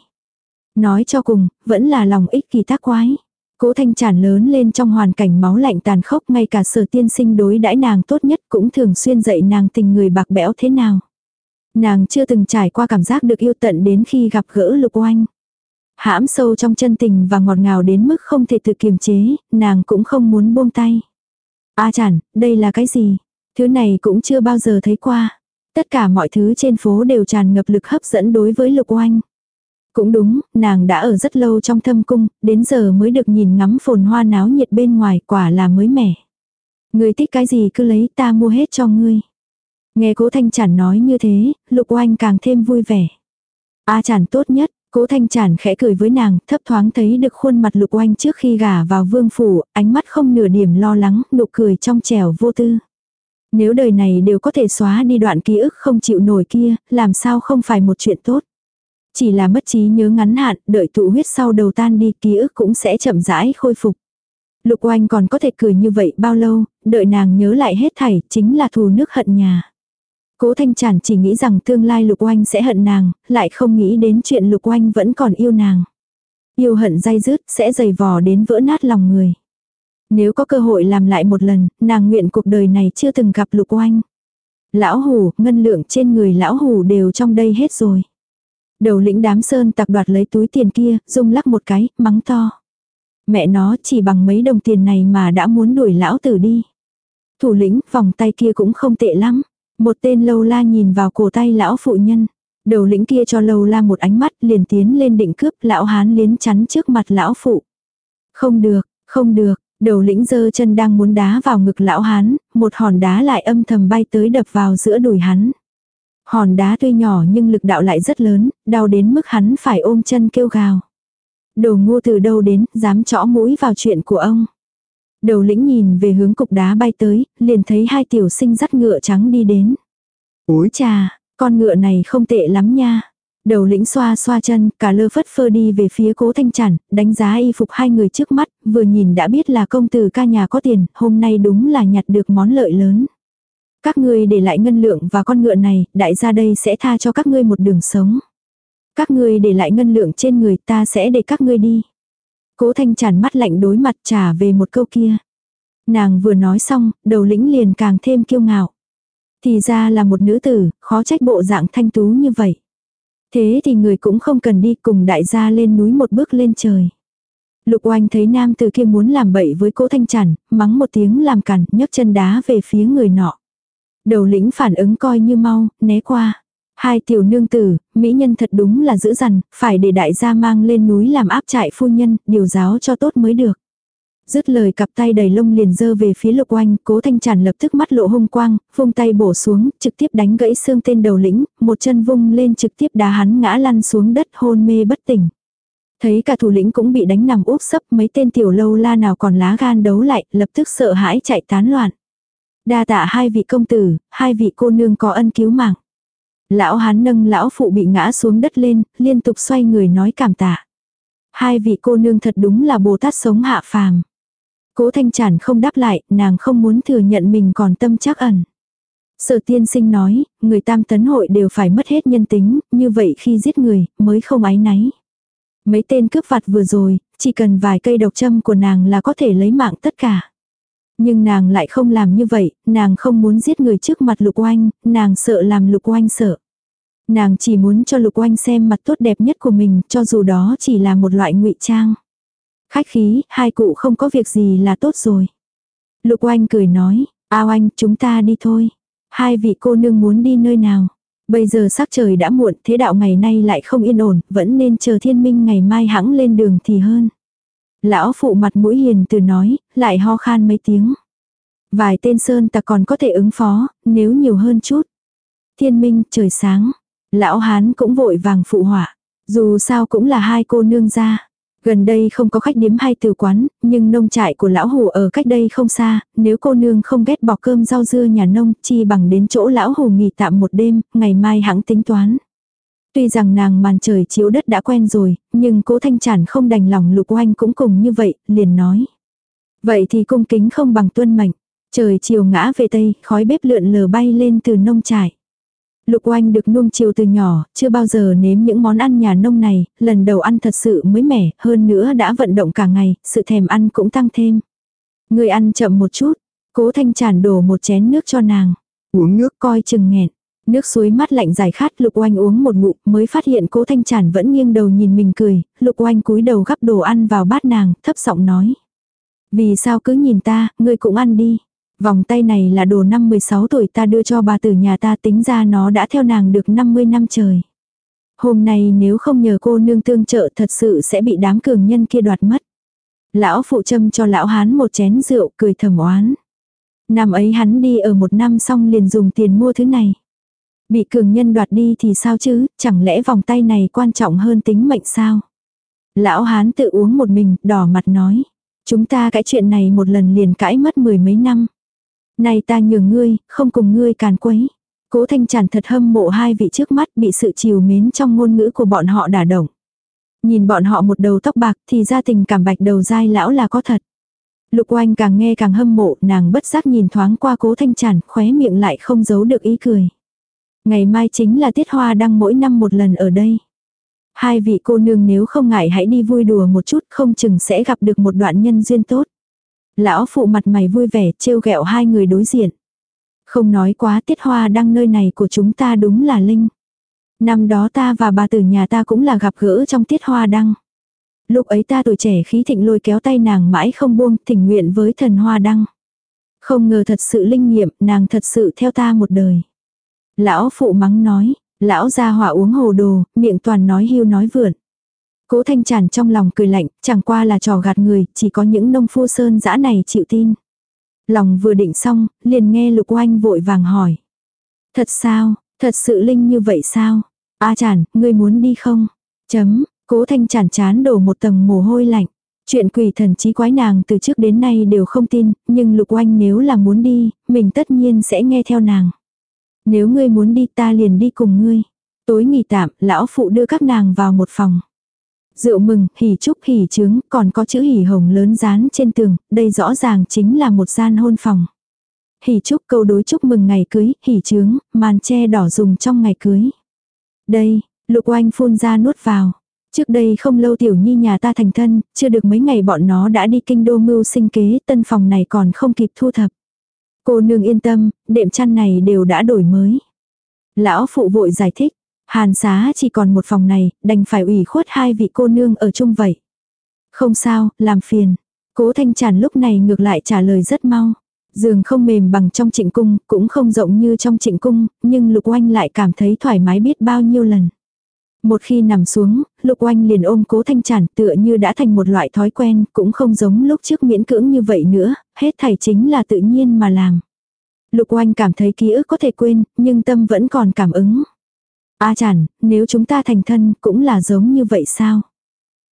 Nói cho cùng, vẫn là lòng ích kỳ tác quái. Cố thanh trản lớn lên trong hoàn cảnh máu lạnh tàn khốc ngay cả sở tiên sinh đối đãi nàng tốt nhất cũng thường xuyên dạy nàng tình người bạc bẽo thế nào. Nàng chưa từng trải qua cảm giác được yêu tận đến khi gặp gỡ lục oanh. Hãm sâu trong chân tình và ngọt ngào đến mức không thể tự kiềm chế, nàng cũng không muốn buông tay. A à chản, đây là cái gì? Thứ này cũng chưa bao giờ thấy qua. Tất cả mọi thứ trên phố đều tràn ngập lực hấp dẫn đối với lục oanh. Cũng đúng, nàng đã ở rất lâu trong thâm cung, đến giờ mới được nhìn ngắm phồn hoa náo nhiệt bên ngoài quả là mới mẻ. Người thích cái gì cứ lấy ta mua hết cho ngươi. Nghe cố thanh chản nói như thế, lục oanh càng thêm vui vẻ. A chản tốt nhất, cố thanh chản khẽ cười với nàng, thấp thoáng thấy được khuôn mặt lục oanh trước khi gả vào vương phủ, ánh mắt không nửa điểm lo lắng, nụ cười trong trẻo vô tư. Nếu đời này đều có thể xóa đi đoạn ký ức không chịu nổi kia, làm sao không phải một chuyện tốt. Chỉ là mất trí nhớ ngắn hạn, đợi tụ huyết sau đầu tan đi ký ức cũng sẽ chậm rãi khôi phục. Lục oanh còn có thể cười như vậy bao lâu, đợi nàng nhớ lại hết thảy, chính là thù nước hận nhà. Cố Thanh Trản chỉ nghĩ rằng tương lai Lục Oanh sẽ hận nàng, lại không nghĩ đến chuyện Lục Oanh vẫn còn yêu nàng. Yêu hận dai dứt sẽ dày vò đến vỡ nát lòng người. Nếu có cơ hội làm lại một lần, nàng nguyện cuộc đời này chưa từng gặp Lục Oanh. Lão hủ, ngân lượng trên người lão hủ đều trong đây hết rồi. Đầu lĩnh đám sơn tặc đoạt lấy túi tiền kia, rung lắc một cái, mắng to. Mẹ nó chỉ bằng mấy đồng tiền này mà đã muốn đuổi lão tử đi. Thủ lĩnh, vòng tay kia cũng không tệ lắm. Một tên lâu la nhìn vào cổ tay lão phụ nhân. Đầu lĩnh kia cho lâu la một ánh mắt liền tiến lên định cướp lão hán liến chắn trước mặt lão phụ. Không được, không được, đầu lĩnh giơ chân đang muốn đá vào ngực lão hán, một hòn đá lại âm thầm bay tới đập vào giữa đùi hắn. Hòn đá tuy nhỏ nhưng lực đạo lại rất lớn, đau đến mức hắn phải ôm chân kêu gào. Đồ ngu từ đâu đến, dám chõ mũi vào chuyện của ông. Đầu lĩnh nhìn về hướng cục đá bay tới, liền thấy hai tiểu sinh dắt ngựa trắng đi đến. Úi trà, con ngựa này không tệ lắm nha. Đầu lĩnh xoa xoa chân, cả lơ phất phơ đi về phía cố thanh chản, đánh giá y phục hai người trước mắt, vừa nhìn đã biết là công tử ca nhà có tiền, hôm nay đúng là nhặt được món lợi lớn. Các ngươi để lại ngân lượng và con ngựa này, đại gia đây sẽ tha cho các ngươi một đường sống. Các ngươi để lại ngân lượng trên người ta sẽ để các ngươi đi. Cố thanh tràn mắt lạnh đối mặt trả về một câu kia. Nàng vừa nói xong, đầu lĩnh liền càng thêm kiêu ngạo. Thì ra là một nữ tử, khó trách bộ dạng thanh tú như vậy. Thế thì người cũng không cần đi cùng đại gia lên núi một bước lên trời. Lục oanh thấy nam từ kia muốn làm bậy với cố thanh tràn, mắng một tiếng làm cằn, nhấc chân đá về phía người nọ. Đầu lĩnh phản ứng coi như mau, né qua. Hai tiểu nương tử, mỹ nhân thật đúng là dữ dằn, phải để đại gia mang lên núi làm áp trại phu nhân, điều giáo cho tốt mới được. Dứt lời cặp tay đầy lông liền dơ về phía lục oanh, cố thanh tràn lập tức mắt lộ hung quang, vung tay bổ xuống, trực tiếp đánh gãy xương tên đầu lĩnh, một chân vung lên trực tiếp đá hắn ngã lăn xuống đất hôn mê bất tỉnh. Thấy cả thủ lĩnh cũng bị đánh nằm úp sấp mấy tên tiểu lâu la nào còn lá gan đấu lại, lập tức sợ hãi chạy tán loạn. Đa tạ hai vị công tử, hai vị cô nương có ân cứu mạng. Lão hán nâng lão phụ bị ngã xuống đất lên, liên tục xoay người nói cảm tạ. Hai vị cô nương thật đúng là Bồ Tát sống hạ phàm. Cố thanh chản không đáp lại, nàng không muốn thừa nhận mình còn tâm chắc ẩn. Sở tiên sinh nói, người tam tấn hội đều phải mất hết nhân tính, như vậy khi giết người, mới không ái náy. Mấy tên cướp vặt vừa rồi, chỉ cần vài cây độc châm của nàng là có thể lấy mạng tất cả. Nhưng nàng lại không làm như vậy, nàng không muốn giết người trước mặt lục oanh, nàng sợ làm lục oanh sợ. Nàng chỉ muốn cho lục oanh xem mặt tốt đẹp nhất của mình, cho dù đó chỉ là một loại ngụy trang. Khách khí, hai cụ không có việc gì là tốt rồi. Lục oanh cười nói, ao anh, chúng ta đi thôi. Hai vị cô nương muốn đi nơi nào? Bây giờ sắc trời đã muộn, thế đạo ngày nay lại không yên ổn, vẫn nên chờ thiên minh ngày mai hãng lên đường thì hơn. Lão phụ mặt mũi hiền từ nói, lại ho khan mấy tiếng. Vài tên sơn ta còn có thể ứng phó, nếu nhiều hơn chút. Thiên minh, trời sáng. Lão hán cũng vội vàng phụ họa. Dù sao cũng là hai cô nương ra. Gần đây không có khách điếm hay từ quán, nhưng nông trại của lão hù ở cách đây không xa, nếu cô nương không ghét bỏ cơm rau dưa nhà nông, chi bằng đến chỗ lão hù nghỉ tạm một đêm, ngày mai hãng tính toán. Tuy rằng nàng màn trời chiếu đất đã quen rồi, nhưng cố thanh chản không đành lòng lục oanh cũng cùng như vậy, liền nói. Vậy thì cung kính không bằng tuân mệnh. Trời chiều ngã về tây, khói bếp lượn lờ bay lên từ nông trại. Lục oanh được nuông chiều từ nhỏ, chưa bao giờ nếm những món ăn nhà nông này, lần đầu ăn thật sự mới mẻ, hơn nữa đã vận động cả ngày, sự thèm ăn cũng tăng thêm. Người ăn chậm một chút, cố thanh tràn đổ một chén nước cho nàng. Uống nước coi chừng nghẹn. Nước suối mắt lạnh dài khát lục oanh uống một ngụm mới phát hiện cố thanh tràn vẫn nghiêng đầu nhìn mình cười, lục oanh cúi đầu gắp đồ ăn vào bát nàng, thấp giọng nói. Vì sao cứ nhìn ta, ngươi cũng ăn đi. Vòng tay này là đồ năm 16 tuổi ta đưa cho bà tử nhà ta tính ra nó đã theo nàng được 50 năm trời. Hôm nay nếu không nhờ cô nương tương trợ thật sự sẽ bị đám cường nhân kia đoạt mất. Lão phụ châm cho lão hán một chén rượu cười thầm oán. Năm ấy hắn đi ở một năm xong liền dùng tiền mua thứ này. Bị cường nhân đoạt đi thì sao chứ, chẳng lẽ vòng tay này quan trọng hơn tính mệnh sao? Lão hán tự uống một mình, đỏ mặt nói. Chúng ta cãi chuyện này một lần liền cãi mất mười mấy năm. Này ta nhường ngươi, không cùng ngươi càn quấy. Cố thanh tràn thật hâm mộ hai vị trước mắt bị sự chiều mến trong ngôn ngữ của bọn họ đả động. Nhìn bọn họ một đầu tóc bạc thì ra tình cảm bạch đầu dai lão là có thật. Lục oanh càng nghe càng hâm mộ, nàng bất giác nhìn thoáng qua cố thanh tràn, khóe miệng lại không giấu được ý cười. Ngày mai chính là tiết hoa đăng mỗi năm một lần ở đây. Hai vị cô nương nếu không ngại hãy đi vui đùa một chút không chừng sẽ gặp được một đoạn nhân duyên tốt. Lão phụ mặt mày vui vẻ trêu ghẹo hai người đối diện. Không nói quá tiết hoa đăng nơi này của chúng ta đúng là linh. Năm đó ta và bà tử nhà ta cũng là gặp gỡ trong tiết hoa đăng. Lúc ấy ta tuổi trẻ khí thịnh lôi kéo tay nàng mãi không buông thỉnh nguyện với thần hoa đăng. Không ngờ thật sự linh nghiệm, nàng thật sự theo ta một đời. Lão phụ mắng nói, lão ra hỏa uống hồ đồ, miệng toàn nói hưu nói vượn. Cố thanh tràn trong lòng cười lạnh, chẳng qua là trò gạt người, chỉ có những nông phu sơn dã này chịu tin. Lòng vừa định xong, liền nghe lục oanh vội vàng hỏi. Thật sao, thật sự linh như vậy sao? A à chản, ngươi muốn đi không? Chấm, cố thanh chản chán đổ một tầng mồ hôi lạnh. Chuyện quỷ thần trí quái nàng từ trước đến nay đều không tin, nhưng lục oanh nếu là muốn đi, mình tất nhiên sẽ nghe theo nàng. Nếu ngươi muốn đi ta liền đi cùng ngươi. Tối nghỉ tạm, lão phụ đưa các nàng vào một phòng. Rượu mừng, hỉ chúc hỉ trứng, còn có chữ hỉ hồng lớn dán trên tường, đây rõ ràng chính là một gian hôn phòng. Hỉ chúc câu đối chúc mừng ngày cưới, hỉ trứng, màn che đỏ dùng trong ngày cưới. Đây, lục oanh phun ra nuốt vào. Trước đây không lâu tiểu nhi nhà ta thành thân, chưa được mấy ngày bọn nó đã đi kinh đô mưu sinh kế, tân phòng này còn không kịp thu thập. Cô nương yên tâm, đệm chăn này đều đã đổi mới. Lão phụ vội giải thích, Hàn xá chỉ còn một phòng này, đành phải ủy khuất hai vị cô nương ở chung vậy. Không sao, làm phiền. Cố thanh tràn lúc này ngược lại trả lời rất mau. Giường không mềm bằng trong trịnh cung, cũng không rộng như trong trịnh cung, nhưng lục oanh lại cảm thấy thoải mái biết bao nhiêu lần. Một khi nằm xuống, lục oanh liền ôm cố thanh Chản, tựa như đã thành một loại thói quen, cũng không giống lúc trước miễn cưỡng như vậy nữa, hết thảy chính là tự nhiên mà làm. Lục oanh cảm thấy ký ức có thể quên, nhưng tâm vẫn còn cảm ứng. A à chản, nếu chúng ta thành thân cũng là giống như vậy sao?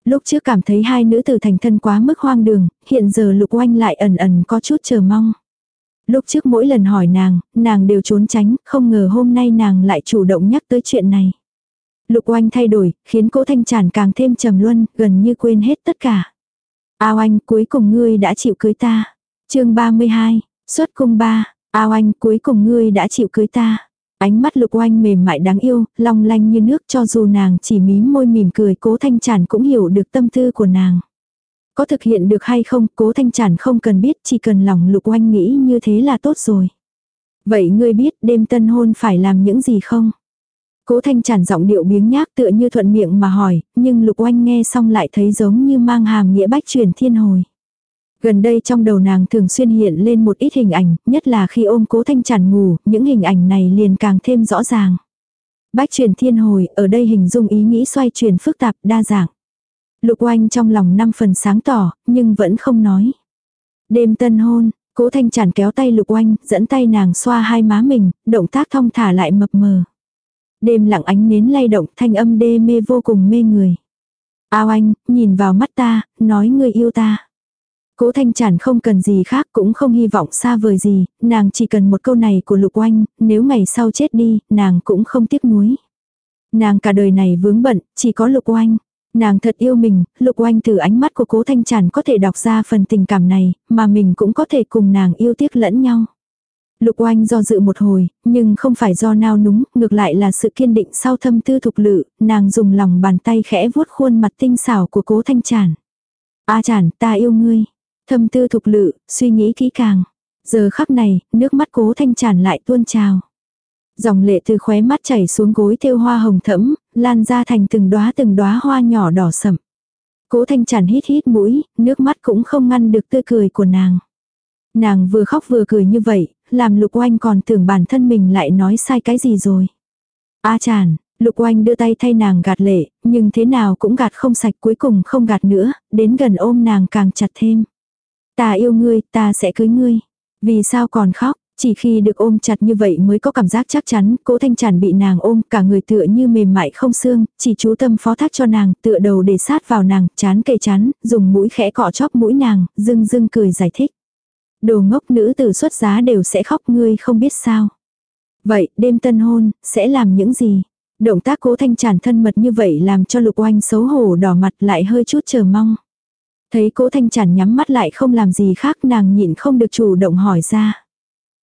Lúc trước cảm thấy hai nữ tử thành thân quá mức hoang đường, hiện giờ lục oanh lại ẩn ẩn có chút chờ mong. Lúc trước mỗi lần hỏi nàng, nàng đều trốn tránh, không ngờ hôm nay nàng lại chủ động nhắc tới chuyện này. Lục oanh thay đổi, khiến cố thanh tràn càng thêm trầm luân, gần như quên hết tất cả. Ao anh, cuối cùng ngươi đã chịu cưới ta. chương 32, xuất cung ba. Ao anh, cuối cùng ngươi đã chịu cưới ta. Ánh mắt lục oanh mềm mại đáng yêu, long lanh như nước cho dù nàng chỉ mím môi mỉm cười cố thanh tràn cũng hiểu được tâm tư của nàng. Có thực hiện được hay không, cố thanh tràn không cần biết, chỉ cần lòng lục oanh nghĩ như thế là tốt rồi. Vậy ngươi biết đêm tân hôn phải làm những gì không? Cố thanh tràn giọng điệu biếng nhác tựa như thuận miệng mà hỏi, nhưng lục oanh nghe xong lại thấy giống như mang hàm nghĩa bách truyền thiên hồi. Gần đây trong đầu nàng thường xuyên hiện lên một ít hình ảnh, nhất là khi ôm cố thanh tràn ngủ, những hình ảnh này liền càng thêm rõ ràng. Bách truyền thiên hồi, ở đây hình dung ý nghĩ xoay chuyển phức tạp, đa dạng. Lục oanh trong lòng năm phần sáng tỏ, nhưng vẫn không nói. Đêm tân hôn, cố thanh tràn kéo tay lục oanh, dẫn tay nàng xoa hai má mình, động tác thong thả lại mập mờ. Đêm lặng ánh nến lay động thanh âm đê mê vô cùng mê người. Ao anh, nhìn vào mắt ta, nói người yêu ta. Cố Thanh Tràn không cần gì khác cũng không hy vọng xa vời gì, nàng chỉ cần một câu này của Lục Oanh, nếu ngày sau chết đi, nàng cũng không tiếc nuối. Nàng cả đời này vướng bận, chỉ có Lục Oanh. Nàng thật yêu mình, Lục Oanh từ ánh mắt của Cố Thanh Tràn có thể đọc ra phần tình cảm này, mà mình cũng có thể cùng nàng yêu tiếc lẫn nhau. Lục oanh do dự một hồi, nhưng không phải do nao núng, ngược lại là sự kiên định sau thâm tư thục lự, nàng dùng lòng bàn tay khẽ vuốt khuôn mặt tinh xảo của cố thanh tràn. A tràn, ta yêu ngươi. Thâm tư thục lự, suy nghĩ kỹ càng. Giờ khắc này, nước mắt cố thanh tràn lại tuôn trào. Dòng lệ từ khóe mắt chảy xuống gối thêu hoa hồng thẫm, lan ra thành từng đóa từng đóa hoa nhỏ đỏ sậm. Cố thanh tràn hít hít mũi, nước mắt cũng không ngăn được tươi cười của nàng. Nàng vừa khóc vừa cười như vậy, làm lục oanh còn tưởng bản thân mình lại nói sai cái gì rồi. A chàn, lục oanh đưa tay thay nàng gạt lệ, nhưng thế nào cũng gạt không sạch cuối cùng không gạt nữa, đến gần ôm nàng càng chặt thêm. Ta yêu ngươi, ta sẽ cưới ngươi. Vì sao còn khóc? Chỉ khi được ôm chặt như vậy mới có cảm giác chắc chắn, cố thanh tràn bị nàng ôm, cả người tựa như mềm mại không xương, chỉ chú tâm phó thác cho nàng, tựa đầu để sát vào nàng, chán cây chán, dùng mũi khẽ cọ chóp mũi nàng, dưng dưng cười giải thích. Đồ ngốc nữ tử xuất giá đều sẽ khóc ngươi không biết sao. Vậy, đêm tân hôn, sẽ làm những gì? Động tác cố thanh tràn thân mật như vậy làm cho lục oanh xấu hổ đỏ mặt lại hơi chút chờ mong. Thấy cố thanh tràn nhắm mắt lại không làm gì khác nàng nhịn không được chủ động hỏi ra.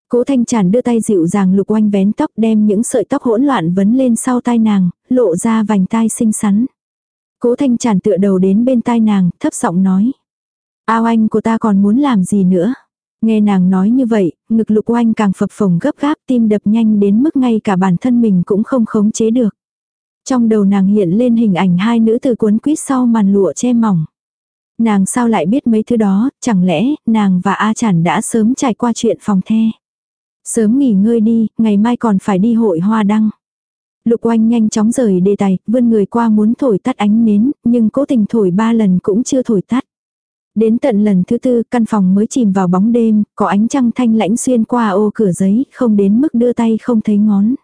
Cố thanh tràn đưa tay dịu dàng lục oanh vén tóc đem những sợi tóc hỗn loạn vấn lên sau tai nàng, lộ ra vành tai xinh xắn. Cố thanh tràn tựa đầu đến bên tai nàng, thấp giọng nói. Ao anh của ta còn muốn làm gì nữa? Nghe nàng nói như vậy, ngực lục oanh càng phập phồng gấp gáp tim đập nhanh đến mức ngay cả bản thân mình cũng không khống chế được. Trong đầu nàng hiện lên hình ảnh hai nữ từ cuốn quýt sau màn lụa che mỏng. Nàng sao lại biết mấy thứ đó, chẳng lẽ nàng và A Chản đã sớm trải qua chuyện phòng the. Sớm nghỉ ngơi đi, ngày mai còn phải đi hội hoa đăng. Lục oanh nhanh chóng rời đề tài, vươn người qua muốn thổi tắt ánh nến, nhưng cố tình thổi ba lần cũng chưa thổi tắt. Đến tận lần thứ tư, căn phòng mới chìm vào bóng đêm, có ánh trăng thanh lãnh xuyên qua ô cửa giấy, không đến mức đưa tay không thấy ngón.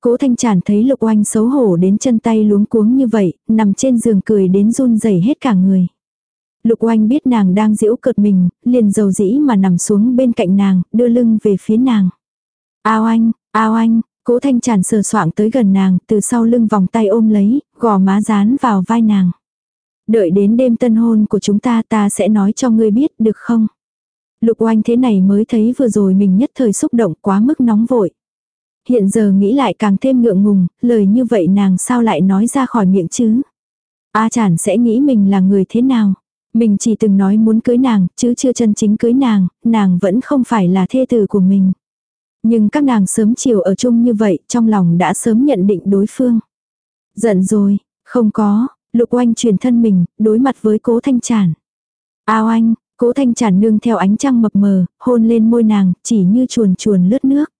Cố thanh tràn thấy lục oanh xấu hổ đến chân tay luống cuống như vậy, nằm trên giường cười đến run rẩy hết cả người. Lục oanh biết nàng đang giễu cợt mình, liền dầu dĩ mà nằm xuống bên cạnh nàng, đưa lưng về phía nàng. Ao anh, ao anh, cố thanh tràn sờ soạng tới gần nàng, từ sau lưng vòng tay ôm lấy, gò má dán vào vai nàng. Đợi đến đêm tân hôn của chúng ta ta sẽ nói cho ngươi biết được không? Lục oanh thế này mới thấy vừa rồi mình nhất thời xúc động quá mức nóng vội. Hiện giờ nghĩ lại càng thêm ngượng ngùng, lời như vậy nàng sao lại nói ra khỏi miệng chứ? A chản sẽ nghĩ mình là người thế nào? Mình chỉ từng nói muốn cưới nàng, chứ chưa chân chính cưới nàng, nàng vẫn không phải là thê tử của mình. Nhưng các nàng sớm chiều ở chung như vậy, trong lòng đã sớm nhận định đối phương. Giận rồi, không có, Lục oanh truyền thân mình, đối mặt với cố thanh tràn. Ao anh, cố thanh tràn nương theo ánh trăng mập mờ, hôn lên môi nàng, chỉ như chuồn chuồn lướt nước.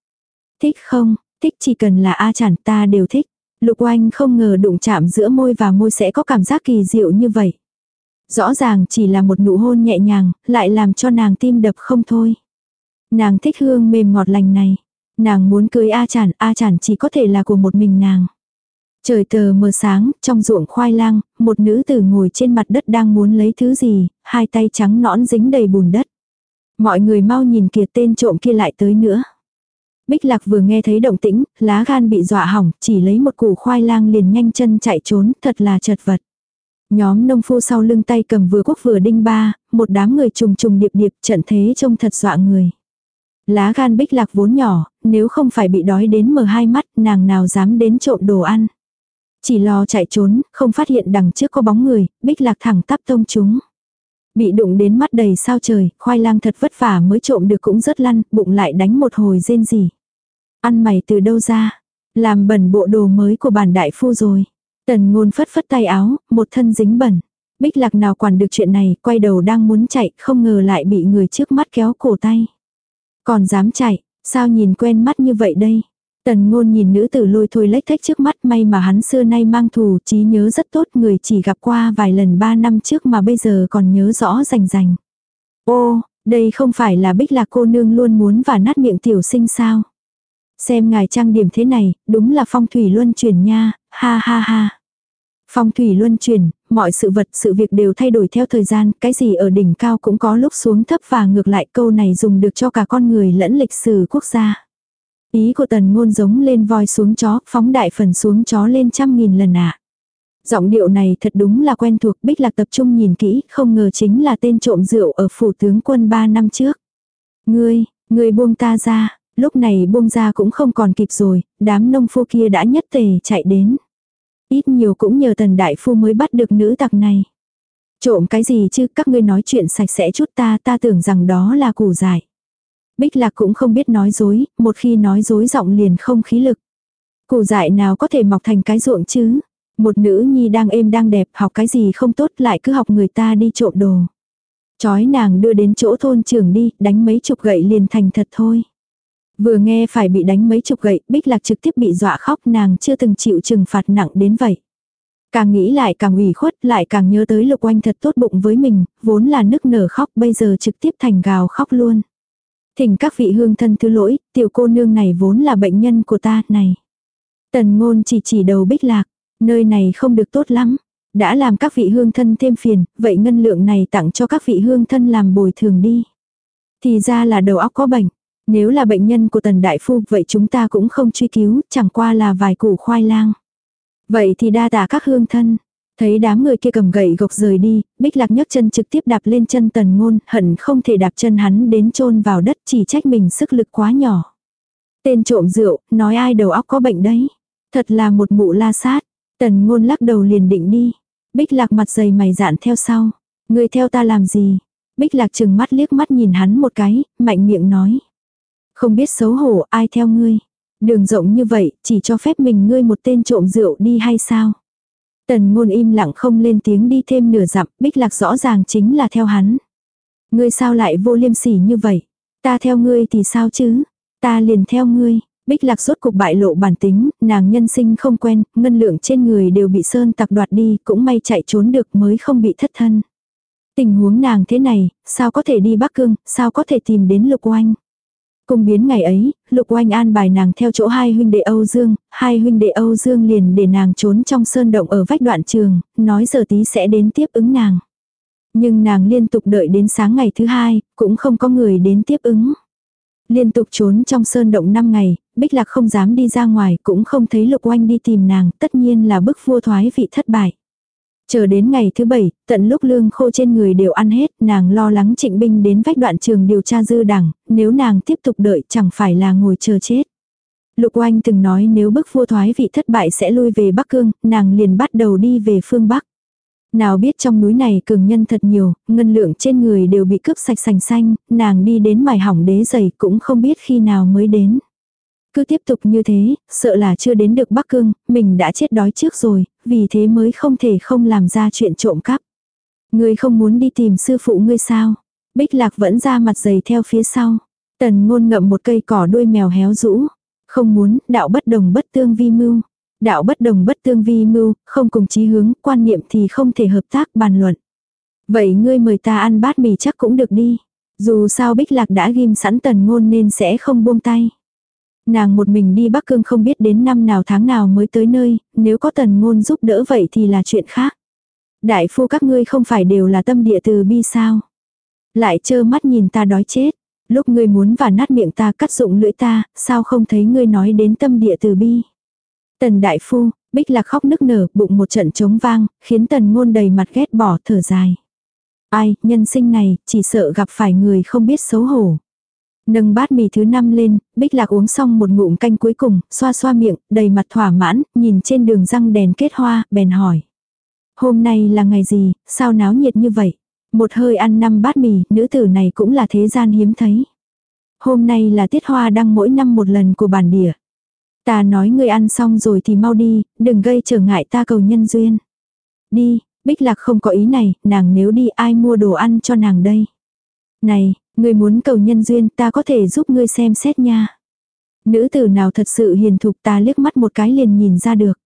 Thích không, thích chỉ cần là A chản ta đều thích. Lục oanh không ngờ đụng chạm giữa môi và môi sẽ có cảm giác kỳ diệu như vậy. Rõ ràng chỉ là một nụ hôn nhẹ nhàng, lại làm cho nàng tim đập không thôi. Nàng thích hương mềm ngọt lành này. Nàng muốn cưới A chản, A chản chỉ có thể là của một mình nàng. Trời tờ mờ sáng, trong ruộng khoai lang, một nữ tử ngồi trên mặt đất đang muốn lấy thứ gì, hai tay trắng nõn dính đầy bùn đất. Mọi người mau nhìn kìa tên trộm kia lại tới nữa. Bích lạc vừa nghe thấy động tĩnh, lá gan bị dọa hỏng, chỉ lấy một củ khoai lang liền nhanh chân chạy trốn, thật là chật vật. Nhóm nông phu sau lưng tay cầm vừa quốc vừa đinh ba, một đám người trùng trùng điệp điệp trận thế trông thật dọa người. Lá gan bích lạc vốn nhỏ, nếu không phải bị đói đến mở hai mắt, nàng nào dám đến trộm đồ ăn. Chỉ lo chạy trốn, không phát hiện đằng trước có bóng người, bích lạc thẳng tắp tông chúng. Bị đụng đến mắt đầy sao trời, khoai lang thật vất vả mới trộm được cũng rất lăn, bụng lại đánh một hồi rên gì. Ăn mày từ đâu ra? Làm bẩn bộ đồ mới của bản đại phu rồi. Tần ngôn phất phất tay áo, một thân dính bẩn. Bích lạc nào quản được chuyện này, quay đầu đang muốn chạy, không ngờ lại bị người trước mắt kéo cổ tay. Còn dám chạy, sao nhìn quen mắt như vậy đây? Tần ngôn nhìn nữ tử lôi thôi lách thách trước mắt may mà hắn xưa nay mang thù trí nhớ rất tốt người chỉ gặp qua vài lần ba năm trước mà bây giờ còn nhớ rõ rành rành. Ô, đây không phải là bích lạc cô nương luôn muốn và nát miệng tiểu sinh sao? Xem ngài trang điểm thế này, đúng là phong thủy luân chuyển nha, ha ha ha. Phong thủy luân chuyển, mọi sự vật sự việc đều thay đổi theo thời gian, cái gì ở đỉnh cao cũng có lúc xuống thấp và ngược lại câu này dùng được cho cả con người lẫn lịch sử quốc gia. Ý của tần ngôn giống lên voi xuống chó, phóng đại phần xuống chó lên trăm nghìn lần ạ. À. Giọng điệu này thật đúng là quen thuộc, Bích Lạc tập trung nhìn kỹ, không ngờ chính là tên trộm rượu ở phủ tướng quân ba năm trước. Ngươi, ngươi buông ta ra, lúc này buông ra cũng không còn kịp rồi, đám nông phu kia đã nhất tề chạy đến. Ít nhiều cũng nhờ tần đại phu mới bắt được nữ tặc này. Trộm cái gì chứ, các ngươi nói chuyện sạch sẽ chút ta, ta tưởng rằng đó là củ giải. Bích lạc cũng không biết nói dối, một khi nói dối giọng liền không khí lực. Củ dại nào có thể mọc thành cái ruộng chứ? Một nữ nhi đang êm đang đẹp học cái gì không tốt lại cứ học người ta đi trộm đồ. Chói nàng đưa đến chỗ thôn trưởng đi, đánh mấy chục gậy liền thành thật thôi. Vừa nghe phải bị đánh mấy chục gậy, Bích Lạc trực tiếp bị dọa khóc nàng chưa từng chịu trừng phạt nặng đến vậy. Càng nghĩ lại càng ủy khuất, lại càng nhớ tới lục oanh thật tốt bụng với mình, vốn là nức nở khóc bây giờ trực tiếp thành gào khóc luôn. Thỉnh các vị hương thân thứ lỗi, tiểu cô nương này vốn là bệnh nhân của ta, này. Tần ngôn chỉ chỉ đầu bích lạc, nơi này không được tốt lắm. Đã làm các vị hương thân thêm phiền, vậy ngân lượng này tặng cho các vị hương thân làm bồi thường đi. Thì ra là đầu óc có bệnh. Nếu là bệnh nhân của tần đại phu vậy chúng ta cũng không truy cứu, chẳng qua là vài củ khoai lang. Vậy thì đa tạ các hương thân. Thấy đám người kia cầm gậy gộc rời đi, Bích Lạc nhấc chân trực tiếp đạp lên chân tần ngôn, hận không thể đạp chân hắn đến chôn vào đất chỉ trách mình sức lực quá nhỏ. Tên trộm rượu, nói ai đầu óc có bệnh đấy. Thật là một mụ la sát. Tần ngôn lắc đầu liền định đi. Bích Lạc mặt dày mày dạn theo sau. Người theo ta làm gì? Bích Lạc chừng mắt liếc mắt nhìn hắn một cái, mạnh miệng nói. Không biết xấu hổ ai theo ngươi. Đường rộng như vậy, chỉ cho phép mình ngươi một tên trộm rượu đi hay sao? Tần ngôn im lặng không lên tiếng đi thêm nửa dặm, bích lạc rõ ràng chính là theo hắn. Ngươi sao lại vô liêm sỉ như vậy? Ta theo ngươi thì sao chứ? Ta liền theo ngươi. Bích lạc rốt cục bại lộ bản tính, nàng nhân sinh không quen, ngân lượng trên người đều bị sơn tặc đoạt đi, cũng may chạy trốn được mới không bị thất thân. Tình huống nàng thế này, sao có thể đi Bắc Cương, sao có thể tìm đến lục oanh cùng biến ngày ấy, Lục Oanh an bài nàng theo chỗ hai huynh đệ Âu Dương, hai huynh đệ Âu Dương liền để nàng trốn trong sơn động ở vách đoạn trường, nói giờ tí sẽ đến tiếp ứng nàng. Nhưng nàng liên tục đợi đến sáng ngày thứ hai, cũng không có người đến tiếp ứng. Liên tục trốn trong sơn động 5 ngày, Bích Lạc không dám đi ra ngoài, cũng không thấy Lục Oanh đi tìm nàng, tất nhiên là bức vua thoái vị thất bại. Chờ đến ngày thứ bảy, tận lúc lương khô trên người đều ăn hết, nàng lo lắng trịnh binh đến vách đoạn trường điều tra dư đẳng, nếu nàng tiếp tục đợi chẳng phải là ngồi chờ chết. Lục oanh từng nói nếu bức vua thoái vị thất bại sẽ lui về Bắc Cương, nàng liền bắt đầu đi về phương Bắc. Nào biết trong núi này cường nhân thật nhiều, ngân lượng trên người đều bị cướp sạch sành xanh, nàng đi đến mài hỏng đế giày cũng không biết khi nào mới đến. Cứ tiếp tục như thế, sợ là chưa đến được Bắc Cương, mình đã chết đói trước rồi, vì thế mới không thể không làm ra chuyện trộm cắp. Ngươi không muốn đi tìm sư phụ ngươi sao? Bích lạc vẫn ra mặt dày theo phía sau. Tần ngôn ngậm một cây cỏ đuôi mèo héo rũ. Không muốn, đạo bất đồng bất tương vi mưu. Đạo bất đồng bất tương vi mưu, không cùng chí hướng, quan niệm thì không thể hợp tác bàn luận. Vậy ngươi mời ta ăn bát mì chắc cũng được đi. Dù sao bích lạc đã ghim sẵn tần ngôn nên sẽ không buông tay. Nàng một mình đi Bắc Cương không biết đến năm nào tháng nào mới tới nơi, nếu có tần ngôn giúp đỡ vậy thì là chuyện khác. Đại phu các ngươi không phải đều là tâm địa từ bi sao? Lại trơ mắt nhìn ta đói chết. Lúc ngươi muốn và nát miệng ta cắt dụng lưỡi ta, sao không thấy ngươi nói đến tâm địa từ bi. Tần đại phu, bích lạc khóc nức nở, bụng một trận trống vang, khiến tần ngôn đầy mặt ghét bỏ thở dài. Ai, nhân sinh này, chỉ sợ gặp phải người không biết xấu hổ. Nâng bát mì thứ năm lên, bích lạc uống xong một ngụm canh cuối cùng, xoa xoa miệng, đầy mặt thỏa mãn, nhìn trên đường răng đèn kết hoa, bèn hỏi. Hôm nay là ngày gì, sao náo nhiệt như vậy? Một hơi ăn năm bát mì, nữ tử này cũng là thế gian hiếm thấy. Hôm nay là tiết hoa đăng mỗi năm một lần của bản địa. Ta nói ngươi ăn xong rồi thì mau đi, đừng gây trở ngại ta cầu nhân duyên. Đi, Bích Lạc không có ý này, nàng nếu đi ai mua đồ ăn cho nàng đây. Này, ngươi muốn cầu nhân duyên ta có thể giúp ngươi xem xét nha. Nữ tử nào thật sự hiền thục ta liếc mắt một cái liền nhìn ra được.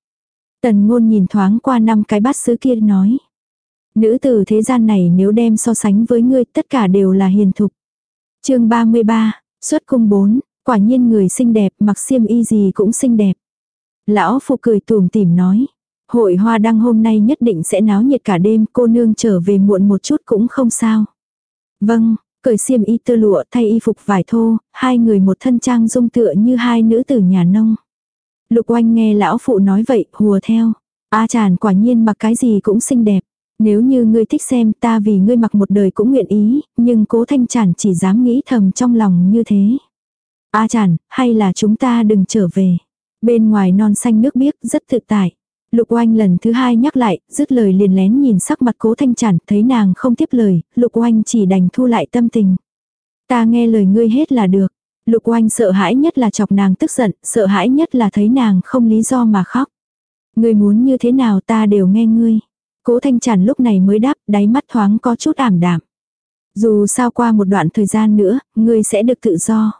Tần ngôn nhìn thoáng qua năm cái bát sứ kia nói. Nữ tử thế gian này nếu đem so sánh với ngươi tất cả đều là hiền thục. chương 33, xuất cung 4, quả nhiên người xinh đẹp mặc xiêm y gì cũng xinh đẹp. Lão phụ cười tùm tìm nói. Hội hoa đăng hôm nay nhất định sẽ náo nhiệt cả đêm cô nương trở về muộn một chút cũng không sao. Vâng, cởi xiêm y tơ lụa thay y phục vải thô, hai người một thân trang dung tựa như hai nữ tử nhà nông. Lục oanh nghe lão phụ nói vậy, hùa theo. A chàn quả nhiên mặc cái gì cũng xinh đẹp. Nếu như ngươi thích xem ta vì ngươi mặc một đời cũng nguyện ý, nhưng cố thanh chản chỉ dám nghĩ thầm trong lòng như thế. A chản, hay là chúng ta đừng trở về. Bên ngoài non xanh nước biếc rất tự tại. Lục oanh lần thứ hai nhắc lại, dứt lời liền lén nhìn sắc mặt cố thanh chản, thấy nàng không tiếp lời, lục oanh chỉ đành thu lại tâm tình. Ta nghe lời ngươi hết là được. Lục oanh sợ hãi nhất là chọc nàng tức giận, sợ hãi nhất là thấy nàng không lý do mà khóc. Ngươi muốn như thế nào ta đều nghe ngươi. Cố thanh chản lúc này mới đáp, đáy mắt thoáng có chút ảm đạm. Dù sao qua một đoạn thời gian nữa, ngươi sẽ được tự do.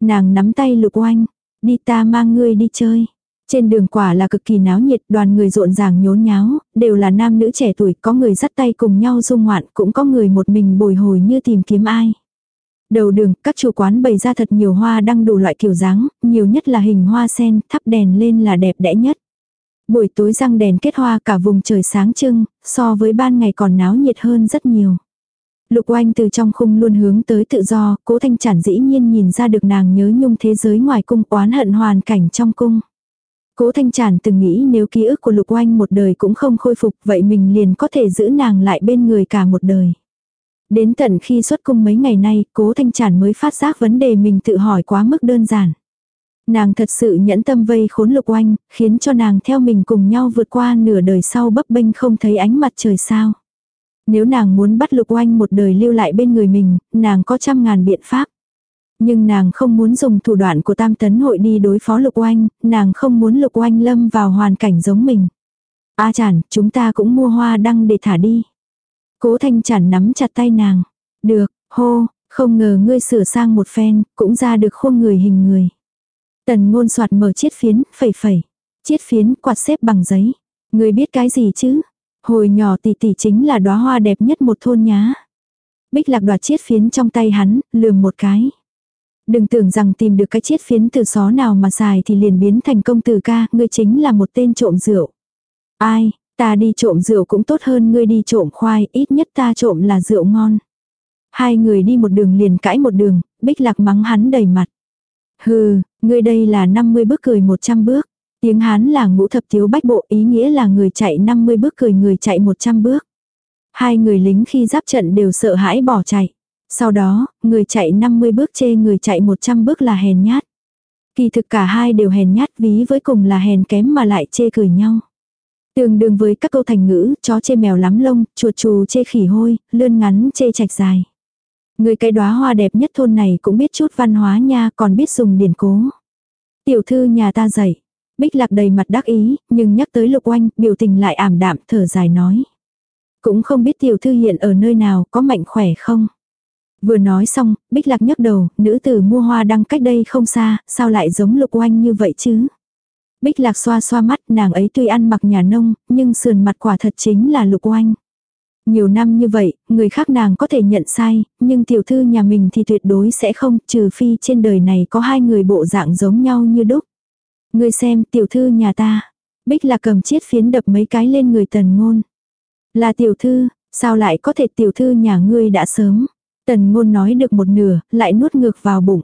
Nàng nắm tay lục oanh, đi ta mang ngươi đi chơi. Trên đường quả là cực kỳ náo nhiệt, đoàn người rộn ràng nhốn nháo, đều là nam nữ trẻ tuổi, có người dắt tay cùng nhau dung ngoạn, cũng có người một mình bồi hồi như tìm kiếm ai. Đầu đường, các chủ quán bày ra thật nhiều hoa đăng đủ loại kiểu dáng, nhiều nhất là hình hoa sen, thắp đèn lên là đẹp đẽ nhất. Buổi tối răng đèn kết hoa cả vùng trời sáng trưng, so với ban ngày còn náo nhiệt hơn rất nhiều. Lục oanh từ trong khung luôn hướng tới tự do, cố thanh chản dĩ nhiên nhìn ra được nàng nhớ nhung thế giới ngoài cung oán hận hoàn cảnh trong cung. Cố thanh chản từng nghĩ nếu ký ức của lục oanh một đời cũng không khôi phục vậy mình liền có thể giữ nàng lại bên người cả một đời. Đến tận khi xuất cung mấy ngày nay, cố thanh chản mới phát giác vấn đề mình tự hỏi quá mức đơn giản. Nàng thật sự nhẫn tâm vây khốn lục oanh, khiến cho nàng theo mình cùng nhau vượt qua nửa đời sau bấp bênh không thấy ánh mặt trời sao. Nếu nàng muốn bắt lục oanh một đời lưu lại bên người mình, nàng có trăm ngàn biện pháp. Nhưng nàng không muốn dùng thủ đoạn của tam tấn hội đi đối phó lục oanh, nàng không muốn lục oanh lâm vào hoàn cảnh giống mình. A chản, chúng ta cũng mua hoa đăng để thả đi. Cố thanh chản nắm chặt tay nàng. Được, hô, không ngờ ngươi sửa sang một phen, cũng ra được khuôn người hình người. Tần ngôn soạt mở chiết phiến, phẩy phẩy. Chiết phiến quạt xếp bằng giấy. Ngươi biết cái gì chứ? Hồi nhỏ tỷ tỷ chính là đóa hoa đẹp nhất một thôn nhá. Bích lạc đoạt chiết phiến trong tay hắn, lườm một cái. Đừng tưởng rằng tìm được cái chiết phiến từ xó nào mà xài thì liền biến thành công tử ca, ngươi chính là một tên trộm rượu. Ai, ta đi trộm rượu cũng tốt hơn ngươi đi trộm khoai, ít nhất ta trộm là rượu ngon. Hai người đi một đường liền cãi một đường, bích lạc mắng hắn đầy mặt. Hừ, ngươi đây là 50 bước cười 100 bước. Tiếng Hán là ngũ thập thiếu bách bộ ý nghĩa là người chạy 50 bước cười người chạy 100 bước. Hai người lính khi giáp trận đều sợ hãi bỏ chạy. Sau đó, người chạy 50 bước chê người chạy 100 bước là hèn nhát. Kỳ thực cả hai đều hèn nhát ví với cùng là hèn kém mà lại chê cười nhau. Tương đương với các câu thành ngữ, chó chê mèo lắm lông, chuột chù chê khỉ hôi, lươn ngắn chê chạch dài. Người cái đóa hoa đẹp nhất thôn này cũng biết chút văn hóa nha, còn biết dùng điển cố. Tiểu thư nhà ta dạy. Bích lạc đầy mặt đắc ý, nhưng nhắc tới lục oanh, biểu tình lại ảm đạm, thở dài nói. Cũng không biết tiểu thư hiện ở nơi nào, có mạnh khỏe không? Vừa nói xong, Bích Lạc nhấc đầu, nữ tử mua hoa đăng cách đây không xa, sao lại giống lục oanh như vậy chứ? Bích Lạc xoa xoa mắt, nàng ấy tuy ăn mặc nhà nông, nhưng sườn mặt quả thật chính là lục oanh. Nhiều năm như vậy, người khác nàng có thể nhận sai, nhưng tiểu thư nhà mình thì tuyệt đối sẽ không, trừ phi trên đời này có hai người bộ dạng giống nhau như đúc. Người xem, tiểu thư nhà ta. Bích Lạc cầm chiếc phiến đập mấy cái lên người tần ngôn. Là tiểu thư, sao lại có thể tiểu thư nhà ngươi đã sớm. Tần ngôn nói được một nửa, lại nuốt ngược vào bụng.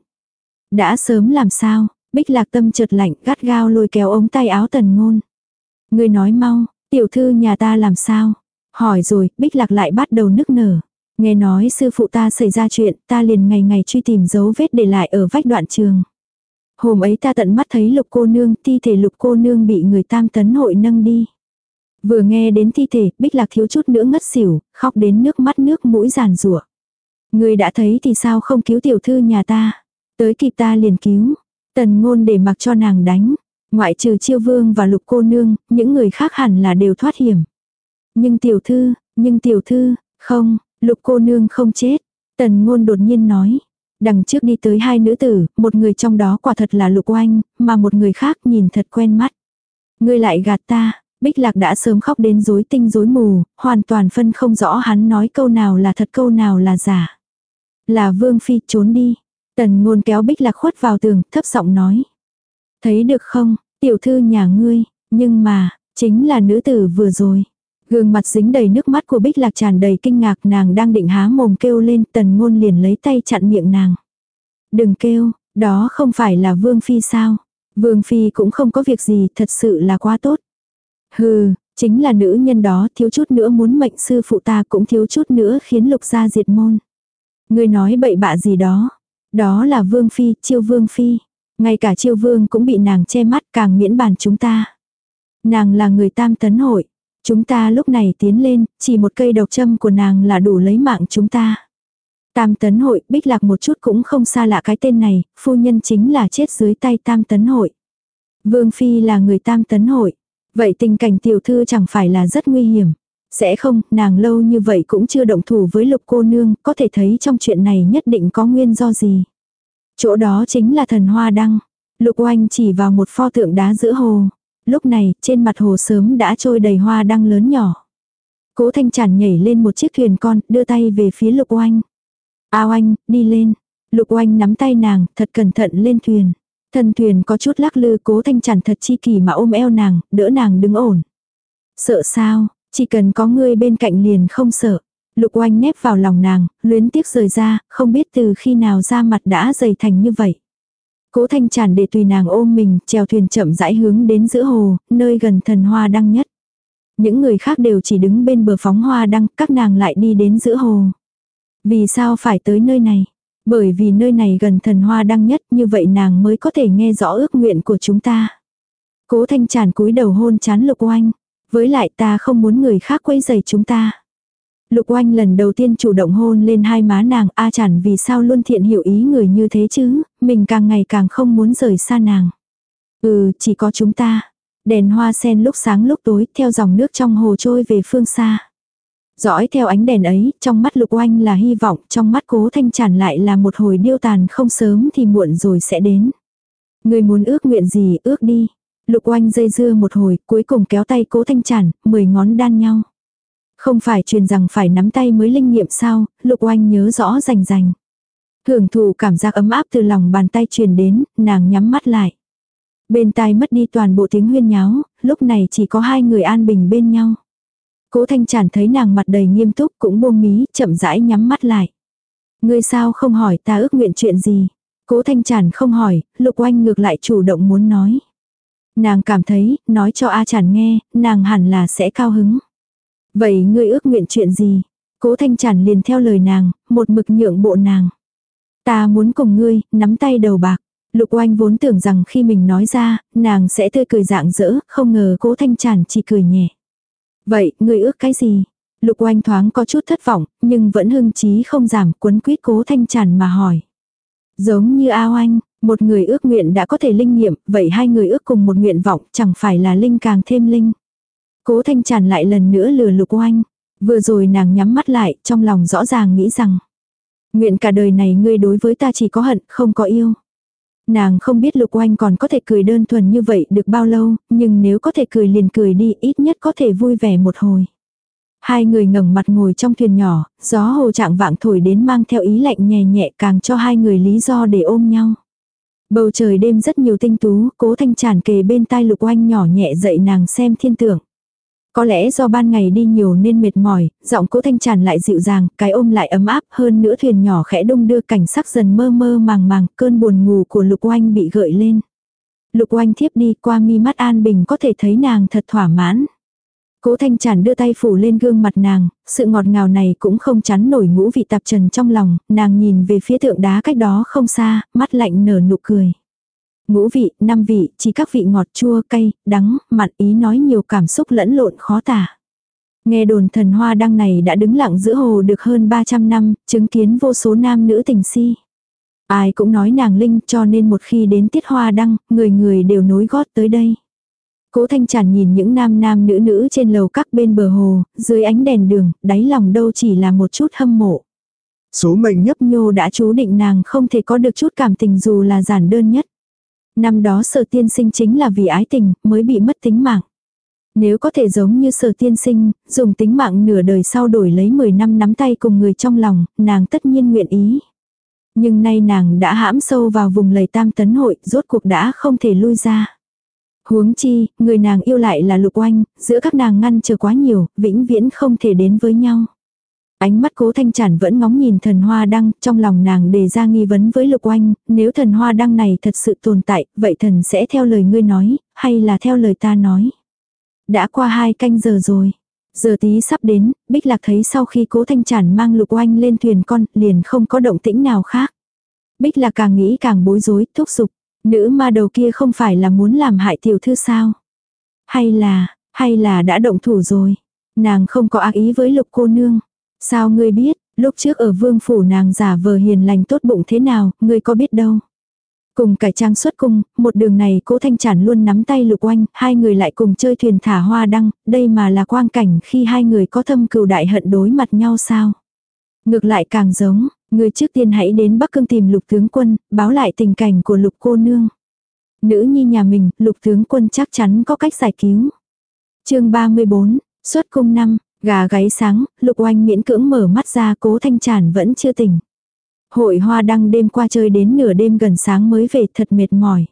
Đã sớm làm sao, bích lạc tâm chợt lạnh gắt gao lôi kéo ống tay áo tần ngôn. Người nói mau, tiểu thư nhà ta làm sao? Hỏi rồi, bích lạc lại bắt đầu nức nở. Nghe nói sư phụ ta xảy ra chuyện, ta liền ngày ngày truy tìm dấu vết để lại ở vách đoạn trường. Hôm ấy ta tận mắt thấy lục cô nương, thi thể lục cô nương bị người tam tấn hội nâng đi. Vừa nghe đến thi thể, bích lạc thiếu chút nữa ngất xỉu, khóc đến nước mắt nước mũi giàn rủa Người đã thấy thì sao không cứu tiểu thư nhà ta. Tới kịp ta liền cứu. Tần ngôn để mặc cho nàng đánh. Ngoại trừ chiêu vương và lục cô nương, những người khác hẳn là đều thoát hiểm. Nhưng tiểu thư, nhưng tiểu thư, không, lục cô nương không chết. Tần ngôn đột nhiên nói. Đằng trước đi tới hai nữ tử, một người trong đó quả thật là lục oanh, mà một người khác nhìn thật quen mắt. Ngươi lại gạt ta, Bích Lạc đã sớm khóc đến rối tinh rối mù, hoàn toàn phân không rõ hắn nói câu nào là thật câu nào là giả. Là Vương Phi trốn đi. Tần ngôn kéo Bích Lạc khuất vào tường, thấp giọng nói. Thấy được không, tiểu thư nhà ngươi, nhưng mà, chính là nữ tử vừa rồi. Gương mặt dính đầy nước mắt của Bích Lạc tràn đầy kinh ngạc nàng đang định há mồm kêu lên tần ngôn liền lấy tay chặn miệng nàng. Đừng kêu, đó không phải là Vương Phi sao. Vương Phi cũng không có việc gì thật sự là quá tốt. Hừ, chính là nữ nhân đó thiếu chút nữa muốn mệnh sư phụ ta cũng thiếu chút nữa khiến lục gia diệt môn ngươi nói bậy bạ gì đó. Đó là Vương Phi, chiêu Vương Phi. Ngay cả chiêu Vương cũng bị nàng che mắt càng miễn bàn chúng ta. Nàng là người tam tấn hội. Chúng ta lúc này tiến lên, chỉ một cây độc châm của nàng là đủ lấy mạng chúng ta. Tam tấn hội, bích lạc một chút cũng không xa lạ cái tên này, phu nhân chính là chết dưới tay tam tấn hội. Vương Phi là người tam tấn hội. Vậy tình cảnh tiểu thư chẳng phải là rất nguy hiểm. Sẽ không, nàng lâu như vậy cũng chưa động thủ với lục cô nương, có thể thấy trong chuyện này nhất định có nguyên do gì. Chỗ đó chính là thần hoa đăng. Lục oanh chỉ vào một pho tượng đá giữa hồ. Lúc này, trên mặt hồ sớm đã trôi đầy hoa đăng lớn nhỏ. Cố thanh chản nhảy lên một chiếc thuyền con, đưa tay về phía lục oanh. Ao anh, đi lên. Lục oanh nắm tay nàng, thật cẩn thận lên thuyền. Thân thuyền có chút lắc lư cố thanh chản thật chi kỳ mà ôm eo nàng, đỡ nàng đứng ổn. Sợ sao, chỉ cần có ngươi bên cạnh liền không sợ. Lục oanh nép vào lòng nàng, luyến tiếc rời ra, không biết từ khi nào ra mặt đã dày thành như vậy. Cố thanh tràn để tùy nàng ôm mình, chèo thuyền chậm rãi hướng đến giữa hồ, nơi gần thần hoa đăng nhất. Những người khác đều chỉ đứng bên bờ phóng hoa đăng, các nàng lại đi đến giữa hồ. Vì sao phải tới nơi này? Bởi vì nơi này gần thần hoa đăng nhất như vậy nàng mới có thể nghe rõ ước nguyện của chúng ta. Cố thanh tràn cúi đầu hôn chán lục oanh. Với lại ta không muốn người khác quấy rầy chúng ta. Lục oanh lần đầu tiên chủ động hôn lên hai má nàng, a chẳng vì sao luôn thiện hiểu ý người như thế chứ, mình càng ngày càng không muốn rời xa nàng. Ừ, chỉ có chúng ta. Đèn hoa sen lúc sáng lúc tối, theo dòng nước trong hồ trôi về phương xa. Dõi theo ánh đèn ấy, trong mắt lục oanh là hy vọng, trong mắt cố thanh tràn lại là một hồi điêu tàn không sớm thì muộn rồi sẽ đến. Người muốn ước nguyện gì, ước đi. Lục oanh dây dưa một hồi, cuối cùng kéo tay cố thanh Chản mười ngón đan nhau. Không phải truyền rằng phải nắm tay mới linh nghiệm sao, lục oanh nhớ rõ rành rành. Hưởng thụ cảm giác ấm áp từ lòng bàn tay truyền đến, nàng nhắm mắt lại. Bên tai mất đi toàn bộ tiếng huyên nháo, lúc này chỉ có hai người an bình bên nhau. Cố thanh Chản thấy nàng mặt đầy nghiêm túc cũng buông mí, chậm rãi nhắm mắt lại. Ngươi sao không hỏi ta ước nguyện chuyện gì? Cố thanh Chản không hỏi, lục oanh ngược lại chủ động muốn nói. Nàng cảm thấy, nói cho A Chản nghe, nàng hẳn là sẽ cao hứng. Vậy ngươi ước nguyện chuyện gì? Cố Thanh Chản liền theo lời nàng, một mực nhượng bộ nàng. Ta muốn cùng ngươi, nắm tay đầu bạc. Lục oanh vốn tưởng rằng khi mình nói ra, nàng sẽ tươi cười dạng dỡ, không ngờ cố Thanh Chản chỉ cười nhẹ. Vậy, ngươi ước cái gì? Lục oanh thoáng có chút thất vọng, nhưng vẫn hưng trí không giảm quấn quýt cố Thanh Chản mà hỏi. Giống như A oanh, một người ước nguyện đã có thể linh nghiệm, vậy hai người ước cùng một nguyện vọng chẳng phải là linh càng thêm linh. Cố thanh tràn lại lần nữa lừa lục oanh. Vừa rồi nàng nhắm mắt lại, trong lòng rõ ràng nghĩ rằng. Nguyện cả đời này ngươi đối với ta chỉ có hận, không có yêu. Nàng không biết lục oanh còn có thể cười đơn thuần như vậy được bao lâu, nhưng nếu có thể cười liền cười đi ít nhất có thể vui vẻ một hồi. Hai người ngẩng mặt ngồi trong thuyền nhỏ, gió hồ trạng vạng thổi đến mang theo ý lạnh nhẹ nhẹ càng cho hai người lý do để ôm nhau. Bầu trời đêm rất nhiều tinh tú, cố thanh tràn kề bên tai lục oanh nhỏ nhẹ dậy nàng xem thiên tượng. Có lẽ do ban ngày đi nhiều nên mệt mỏi, giọng cố thanh tràn lại dịu dàng, cái ôm lại ấm áp hơn nữa thuyền nhỏ khẽ đông đưa cảnh sắc dần mơ mơ màng màng, cơn buồn ngủ của lục oanh bị gợi lên. Lục oanh thiếp đi qua mi mắt an bình có thể thấy nàng thật thỏa mãn. Cố thanh tràn đưa tay phủ lên gương mặt nàng, sự ngọt ngào này cũng không chắn nổi ngũ vị tạp trần trong lòng, nàng nhìn về phía tượng đá cách đó không xa, mắt lạnh nở nụ cười. Ngũ vị, năm vị, chỉ các vị ngọt chua, cay, đắng, mặn ý nói nhiều cảm xúc lẫn lộn khó tả. Nghe đồn thần hoa đăng này đã đứng lặng giữa hồ được hơn 300 năm, chứng kiến vô số nam nữ tình si. Ai cũng nói nàng linh cho nên một khi đến tiết hoa đăng, người người đều nối gót tới đây. Cố Thanh Tràn nhìn những nam nam nữ nữ trên lầu các bên bờ hồ, dưới ánh đèn đường, đáy lòng đâu chỉ là một chút hâm mộ. Số mệnh nhấp nhô đã chú định nàng không thể có được chút cảm tình dù là giản đơn nhất. Năm đó sở tiên sinh chính là vì ái tình mới bị mất tính mạng. Nếu có thể giống như sở tiên sinh, dùng tính mạng nửa đời sau đổi lấy 10 năm nắm tay cùng người trong lòng, nàng tất nhiên nguyện ý. Nhưng nay nàng đã hãm sâu vào vùng lầy tam tấn hội, rốt cuộc đã không thể lui ra. Huống chi, người nàng yêu lại là lục oanh, giữa các nàng ngăn chờ quá nhiều, vĩnh viễn không thể đến với nhau. Ánh mắt cố thanh chản vẫn ngóng nhìn thần hoa đăng, trong lòng nàng đề ra nghi vấn với lục oanh, nếu thần hoa đăng này thật sự tồn tại, vậy thần sẽ theo lời ngươi nói, hay là theo lời ta nói. Đã qua hai canh giờ rồi. Giờ tí sắp đến, Bích Lạc thấy sau khi cố thanh chản mang lục oanh lên thuyền con, liền không có động tĩnh nào khác. Bích Lạc càng nghĩ càng bối rối, thúc giục. Nữ ma đầu kia không phải là muốn làm hại tiểu thư sao? Hay là, hay là đã động thủ rồi? Nàng không có ác ý với lục cô nương. Sao ngươi biết, lúc trước ở vương phủ nàng giả vờ hiền lành tốt bụng thế nào, ngươi có biết đâu. Cùng cải trang xuất cung, một đường này cố thanh chản luôn nắm tay lục oanh, hai người lại cùng chơi thuyền thả hoa đăng, đây mà là quang cảnh khi hai người có thâm cừu đại hận đối mặt nhau sao. Ngược lại càng giống, người trước tiên hãy đến Bắc Cương tìm lục tướng quân, báo lại tình cảnh của lục cô nương. Nữ nhi nhà mình, lục tướng quân chắc chắn có cách giải cứu. chương 34, xuất cung năm, gà gáy sáng, lục oanh miễn cưỡng mở mắt ra cố thanh tràn vẫn chưa tỉnh. Hội hoa đăng đêm qua chơi đến nửa đêm gần sáng mới về thật mệt mỏi.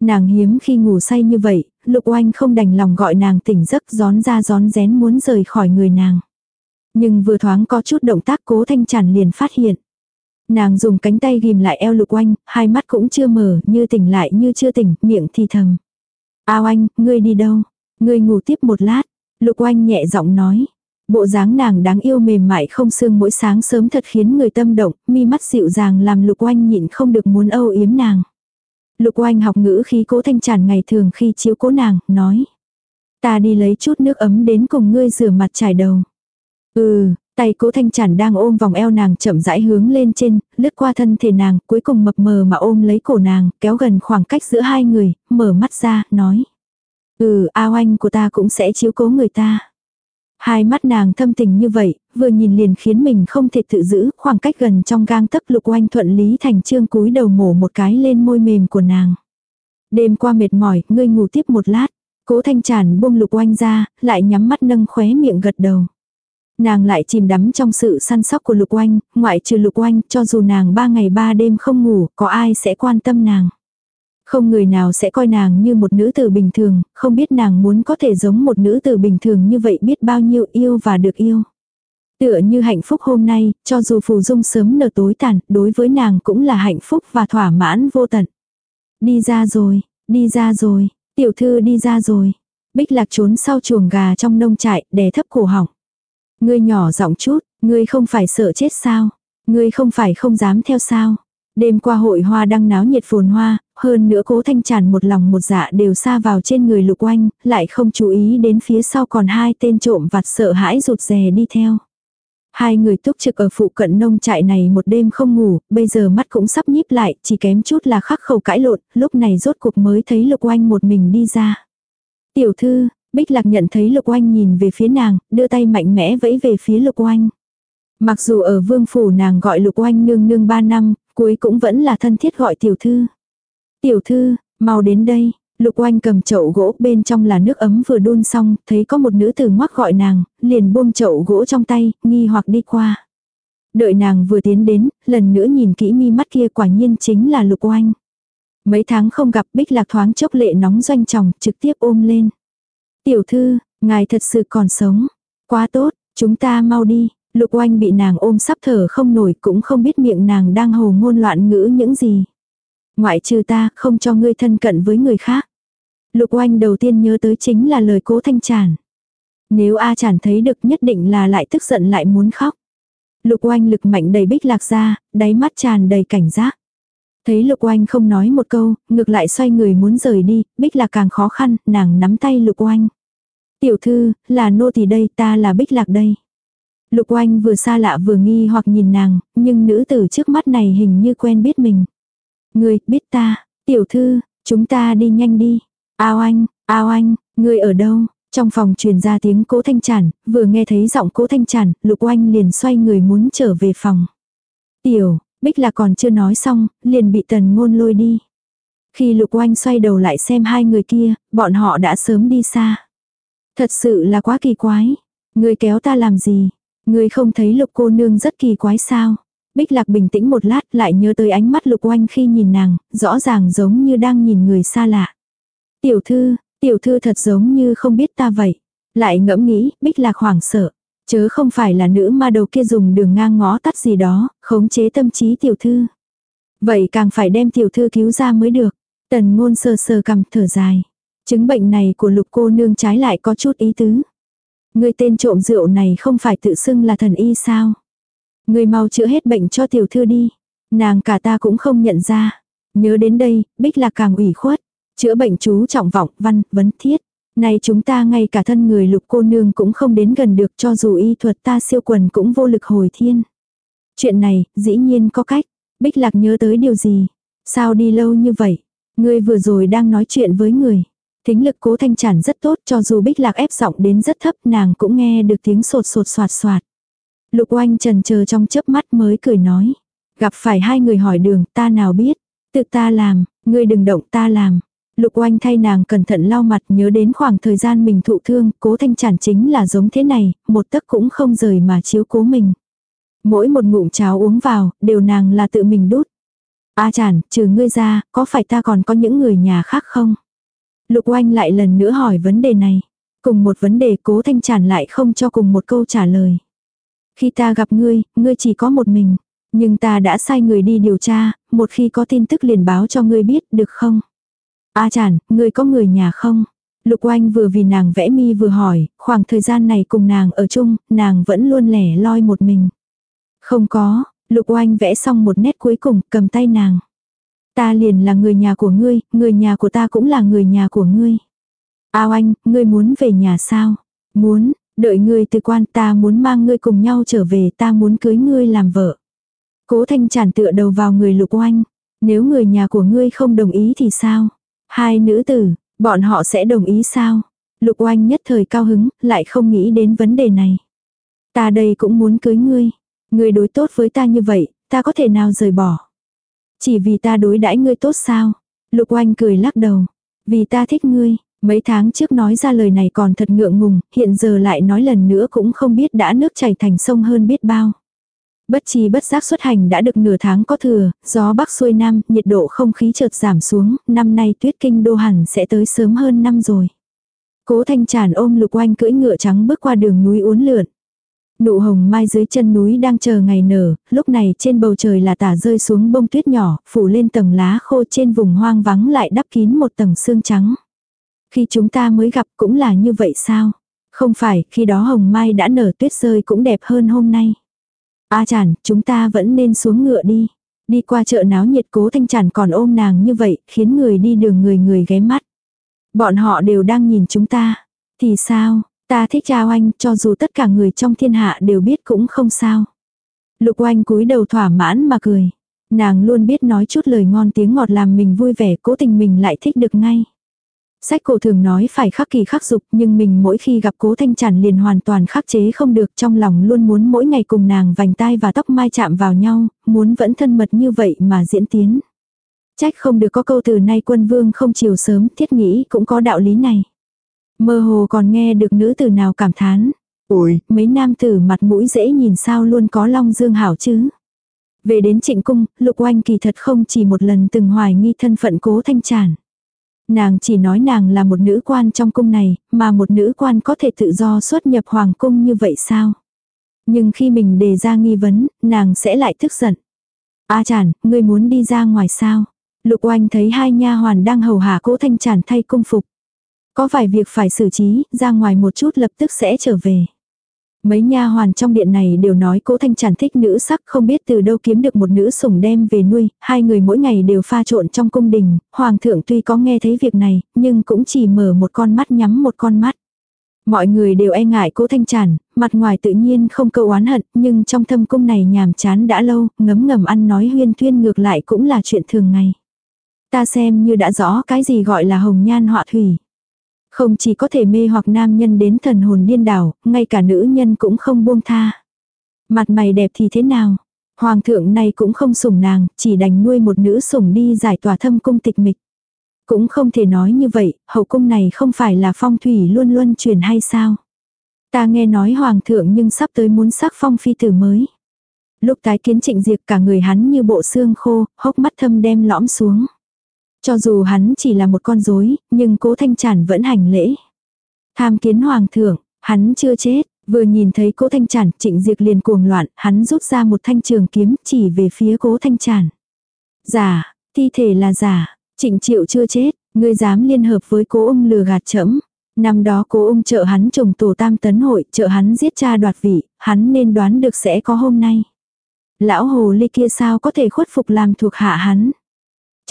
Nàng hiếm khi ngủ say như vậy, lục oanh không đành lòng gọi nàng tỉnh giấc gión ra gión rén muốn rời khỏi người nàng. Nhưng vừa thoáng có chút động tác cố thanh tràn liền phát hiện. Nàng dùng cánh tay ghim lại eo lục oanh, hai mắt cũng chưa mở, như tỉnh lại như chưa tỉnh, miệng thì thầm. Ao anh, ngươi đi đâu? Ngươi ngủ tiếp một lát. Lục oanh nhẹ giọng nói. Bộ dáng nàng đáng yêu mềm mại không xương mỗi sáng sớm thật khiến người tâm động, mi mắt dịu dàng làm lục oanh nhịn không được muốn âu yếm nàng. Lục oanh học ngữ khí cố thanh tràn ngày thường khi chiếu cố nàng, nói. Ta đi lấy chút nước ấm đến cùng ngươi rửa mặt trải đầu. Ừ, tay cố thanh chản đang ôm vòng eo nàng chậm rãi hướng lên trên, lướt qua thân thể nàng, cuối cùng mập mờ mà ôm lấy cổ nàng, kéo gần khoảng cách giữa hai người, mở mắt ra, nói. Ừ, ao anh của ta cũng sẽ chiếu cố người ta. Hai mắt nàng thâm tình như vậy, vừa nhìn liền khiến mình không thể tự giữ, khoảng cách gần trong gang tấc lục oanh thuận lý thành trương cúi đầu mổ một cái lên môi mềm của nàng. Đêm qua mệt mỏi, ngươi ngủ tiếp một lát. Cố thanh tràn buông lục oanh ra, lại nhắm mắt nâng khóe miệng gật đầu. Nàng lại chìm đắm trong sự săn sóc của lục oanh, ngoại trừ lục oanh, cho dù nàng ba ngày ba đêm không ngủ, có ai sẽ quan tâm nàng. Không người nào sẽ coi nàng như một nữ tử bình thường, không biết nàng muốn có thể giống một nữ tử bình thường như vậy biết bao nhiêu yêu và được yêu. Tựa như hạnh phúc hôm nay, cho dù phù dung sớm nở tối tàn, đối với nàng cũng là hạnh phúc và thỏa mãn vô tận. Đi ra rồi, đi ra rồi, tiểu thư đi ra rồi. Bích lạc trốn sau chuồng gà trong nông trại, đè thấp cổ họng. Ngươi nhỏ giọng chút, ngươi không phải sợ chết sao? Ngươi không phải không dám theo sao? Đêm qua hội hoa đăng náo nhiệt phồn hoa, hơn nữa cố thanh tràn một lòng một dạ đều xa vào trên người lục oanh, lại không chú ý đến phía sau còn hai tên trộm vặt sợ hãi rụt rè đi theo. Hai người túc trực ở phụ cận nông trại này một đêm không ngủ, bây giờ mắt cũng sắp nhíp lại, chỉ kém chút là khắc khẩu cãi lộn, lúc này rốt cuộc mới thấy lục oanh một mình đi ra. Tiểu thư, Bích lạc nhận thấy lục oanh nhìn về phía nàng, đưa tay mạnh mẽ vẫy về phía lục oanh. Mặc dù ở vương phủ nàng gọi lục oanh nương nương ba năm, cuối cũng vẫn là thân thiết gọi tiểu thư. Tiểu thư, mau đến đây, lục oanh cầm chậu gỗ bên trong là nước ấm vừa đun xong, thấy có một nữ tử ngoắc gọi nàng, liền buông chậu gỗ trong tay, nghi hoặc đi qua. Đợi nàng vừa tiến đến, lần nữa nhìn kỹ mi mắt kia quả nhiên chính là lục oanh. Mấy tháng không gặp bích lạc thoáng chốc lệ nóng doanh chồng, trực tiếp ôm lên. Tiểu thư, Ngài thật sự còn sống. Quá tốt, chúng ta mau đi. Lục oanh bị nàng ôm sắp thở không nổi cũng không biết miệng nàng đang hồ ngôn loạn ngữ những gì. Ngoại trừ ta không cho ngươi thân cận với người khác. Lục oanh đầu tiên nhớ tới chính là lời cố thanh tràn. Nếu A chản thấy được nhất định là lại tức giận lại muốn khóc. Lục oanh lực mạnh đầy bích lạc ra, đáy mắt tràn đầy cảnh giác. Thấy lục oanh không nói một câu, ngược lại xoay người muốn rời đi, bích lạc càng khó khăn, nàng nắm tay lục oanh. Tiểu thư, là nô tỳ đây, ta là bích lạc đây. Lục oanh vừa xa lạ vừa nghi hoặc nhìn nàng, nhưng nữ tử trước mắt này hình như quen biết mình. Người, biết ta, tiểu thư, chúng ta đi nhanh đi. Ao anh, ao anh, người ở đâu? Trong phòng truyền ra tiếng cố thanh chản vừa nghe thấy giọng cố thanh chản lục oanh liền xoay người muốn trở về phòng. Tiểu, bích là còn chưa nói xong, liền bị tần ngôn lôi đi. Khi lục oanh xoay đầu lại xem hai người kia, bọn họ đã sớm đi xa. Thật sự là quá kỳ quái. Người kéo ta làm gì? Người không thấy lục cô nương rất kỳ quái sao? Bích lạc bình tĩnh một lát lại nhớ tới ánh mắt lục oanh khi nhìn nàng, rõ ràng giống như đang nhìn người xa lạ. Tiểu thư, tiểu thư thật giống như không biết ta vậy. Lại ngẫm nghĩ, bích lạc hoảng sợ. Chớ không phải là nữ ma đầu kia dùng đường ngang ngó tắt gì đó, khống chế tâm trí tiểu thư. Vậy càng phải đem tiểu thư cứu ra mới được. Tần ngôn sờ sờ cầm thở dài. Chứng bệnh này của lục cô nương trái lại có chút ý tứ. Người tên trộm rượu này không phải tự xưng là thần y sao? Người mau chữa hết bệnh cho tiểu thư đi. Nàng cả ta cũng không nhận ra. Nhớ đến đây, bích là càng ủy khuất. Chữa bệnh chú trọng vọng, văn, vấn thiết. Này chúng ta ngay cả thân người lục cô nương cũng không đến gần được cho dù y thuật ta siêu quần cũng vô lực hồi thiên. Chuyện này, dĩ nhiên có cách. Bích lạc nhớ tới điều gì? Sao đi lâu như vậy? Ngươi vừa rồi đang nói chuyện với người. Thính lực cố thanh chản rất tốt cho dù bích lạc ép giọng đến rất thấp nàng cũng nghe được tiếng sột sột soạt soạt. Lục oanh trần chờ trong chớp mắt mới cười nói. Gặp phải hai người hỏi đường ta nào biết. Tự ta làm, ngươi đừng động ta làm. Lục oanh thay nàng cẩn thận lau mặt nhớ đến khoảng thời gian mình thụ thương, cố thanh chản chính là giống thế này, một tấc cũng không rời mà chiếu cố mình. Mỗi một ngụm cháo uống vào, đều nàng là tự mình đút. A chản, trừ ngươi ra, có phải ta còn có những người nhà khác không? Lục oanh lại lần nữa hỏi vấn đề này. Cùng một vấn đề cố thanh tràn lại không cho cùng một câu trả lời. Khi ta gặp ngươi, ngươi chỉ có một mình. Nhưng ta đã sai người đi điều tra, một khi có tin tức liền báo cho ngươi biết, được không? A chản, ngươi có người nhà không? Lục oanh vừa vì nàng vẽ mi vừa hỏi, khoảng thời gian này cùng nàng ở chung, nàng vẫn luôn lẻ loi một mình. Không có, lục oanh vẽ xong một nét cuối cùng, cầm tay nàng. Ta liền là người nhà của ngươi, người nhà của ta cũng là người nhà của ngươi. Ao anh, ngươi muốn về nhà sao? Muốn, đợi ngươi từ quan ta muốn mang ngươi cùng nhau trở về ta muốn cưới ngươi làm vợ. Cố thanh tràn tựa đầu vào người lục oanh. Nếu người nhà của ngươi không đồng ý thì sao? Hai nữ tử, bọn họ sẽ đồng ý sao? Lục oanh nhất thời cao hứng, lại không nghĩ đến vấn đề này. Ta đây cũng muốn cưới ngươi. Ngươi đối tốt với ta như vậy, ta có thể nào rời bỏ. Chỉ vì ta đối đãi ngươi tốt sao? Lục oanh cười lắc đầu. Vì ta thích ngươi, mấy tháng trước nói ra lời này còn thật ngượng ngùng, hiện giờ lại nói lần nữa cũng không biết đã nước chảy thành sông hơn biết bao. Bất chi bất giác xuất hành đã được nửa tháng có thừa, gió bắc xuôi nam, nhiệt độ không khí chợt giảm xuống, năm nay tuyết kinh đô hẳn sẽ tới sớm hơn năm rồi. Cố thanh tràn ôm lục oanh cưỡi ngựa trắng bước qua đường núi uốn lượn. Nụ hồng mai dưới chân núi đang chờ ngày nở, lúc này trên bầu trời là tả rơi xuống bông tuyết nhỏ, phủ lên tầng lá khô trên vùng hoang vắng lại đắp kín một tầng sương trắng. Khi chúng ta mới gặp cũng là như vậy sao? Không phải, khi đó hồng mai đã nở tuyết rơi cũng đẹp hơn hôm nay. A chản, chúng ta vẫn nên xuống ngựa đi. Đi qua chợ náo nhiệt cố thanh chản còn ôm nàng như vậy, khiến người đi đường người người ghé mắt. Bọn họ đều đang nhìn chúng ta. Thì sao, Ta thích Trao Anh, cho dù tất cả người trong thiên hạ đều biết cũng không sao. Lục oanh cúi đầu thỏa mãn mà cười. Nàng luôn biết nói chút lời ngon tiếng ngọt làm mình vui vẻ, cố tình mình lại thích được ngay. Sách cổ thường nói phải khắc kỳ khắc dục nhưng mình mỗi khi gặp cố thanh chản liền hoàn toàn khắc chế không được trong lòng luôn muốn mỗi ngày cùng nàng vành tai và tóc mai chạm vào nhau, muốn vẫn thân mật như vậy mà diễn tiến. Trách không được có câu từ nay quân vương không chiều sớm thiết nghĩ cũng có đạo lý này. Mơ hồ còn nghe được nữ tử nào cảm thán. Ôi, mấy nam tử mặt mũi dễ nhìn sao luôn có long dương hảo chứ. Về đến trịnh cung, lục oanh kỳ thật không chỉ một lần từng hoài nghi thân phận cố thanh tràn. Nàng chỉ nói nàng là một nữ quan trong cung này, mà một nữ quan có thể tự do xuất nhập hoàng cung như vậy sao? Nhưng khi mình đề ra nghi vấn, nàng sẽ lại tức giận. A chản, ngươi muốn đi ra ngoài sao? Lục oanh thấy hai nha hoàn đang hầu hạ cố thanh chản thay cung phục. Có vài việc phải xử trí, ra ngoài một chút lập tức sẽ trở về. Mấy nha hoàn trong điện này đều nói cố thanh tràn thích nữ sắc không biết từ đâu kiếm được một nữ sủng đem về nuôi, hai người mỗi ngày đều pha trộn trong cung đình, hoàng thượng tuy có nghe thấy việc này, nhưng cũng chỉ mở một con mắt nhắm một con mắt. Mọi người đều e ngại cố thanh tràn, mặt ngoài tự nhiên không câu oán hận, nhưng trong thâm cung này nhàm chán đã lâu, ngấm ngầm ăn nói huyên thuyên ngược lại cũng là chuyện thường ngày. Ta xem như đã rõ cái gì gọi là hồng nhan họa thủy. Không chỉ có thể mê hoặc nam nhân đến thần hồn điên đảo, ngay cả nữ nhân cũng không buông tha. Mặt mày đẹp thì thế nào? Hoàng thượng này cũng không sủng nàng, chỉ đành nuôi một nữ sủng đi giải tỏa thâm cung tịch mịch. Cũng không thể nói như vậy, hậu cung này không phải là phong thủy luôn luôn truyền hay sao? Ta nghe nói hoàng thượng nhưng sắp tới muốn sắc phong phi tử mới. Lúc tái kiến trịnh diệt cả người hắn như bộ xương khô, hốc mắt thâm đem lõm xuống. Cho dù hắn chỉ là một con rối, nhưng cố thanh Chản vẫn hành lễ. Tham kiến hoàng thượng, hắn chưa chết, vừa nhìn thấy cố thanh Chản trịnh diệt liền cuồng loạn, hắn rút ra một thanh trường kiếm chỉ về phía cố thanh Chản. Giả, thi thể là giả, trịnh triệu chưa chết, ngươi dám liên hợp với cố ung lừa gạt chẫm. Năm đó cố ung trợ hắn trùng tổ tam tấn hội, trợ hắn giết cha đoạt vị, hắn nên đoán được sẽ có hôm nay. Lão hồ ly kia sao có thể khuất phục làm thuộc hạ hắn.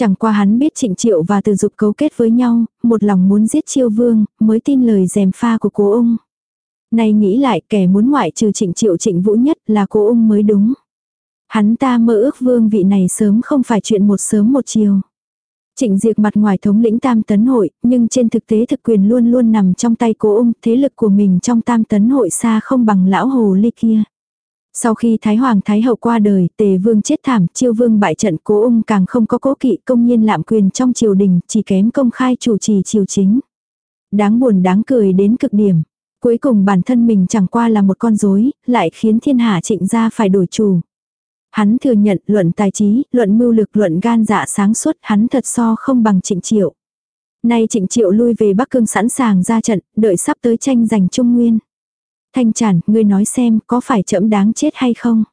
Chẳng qua hắn biết trịnh triệu và từ dục cấu kết với nhau, một lòng muốn giết chiêu vương, mới tin lời dèm pha của cố ung. Nay nghĩ lại kẻ muốn ngoại trừ trịnh triệu trịnh vũ nhất là cố ung mới đúng. Hắn ta mơ ước vương vị này sớm không phải chuyện một sớm một chiều. Trịnh Diệp mặt ngoài thống lĩnh tam tấn hội, nhưng trên thực tế thực quyền luôn luôn nằm trong tay cố ung, thế lực của mình trong tam tấn hội xa không bằng lão hồ ly kia. Sau khi Thái Hoàng Thái Hậu qua đời, tề vương chết thảm, chiêu vương bại trận cố ung càng không có cố kỵ công nhiên lạm quyền trong triều đình, chỉ kém công khai chủ trì triều chính. Đáng buồn đáng cười đến cực điểm. Cuối cùng bản thân mình chẳng qua là một con rối, lại khiến thiên hạ trịnh gia phải đổi chủ. Hắn thừa nhận luận tài trí, luận mưu lực, luận gan dạ sáng suốt, hắn thật so không bằng trịnh triệu. Nay trịnh triệu lui về Bắc Cương sẵn sàng ra trận, đợi sắp tới tranh giành Trung Nguyên. Thanh chản, ngươi nói xem, có phải chậm đáng chết hay không?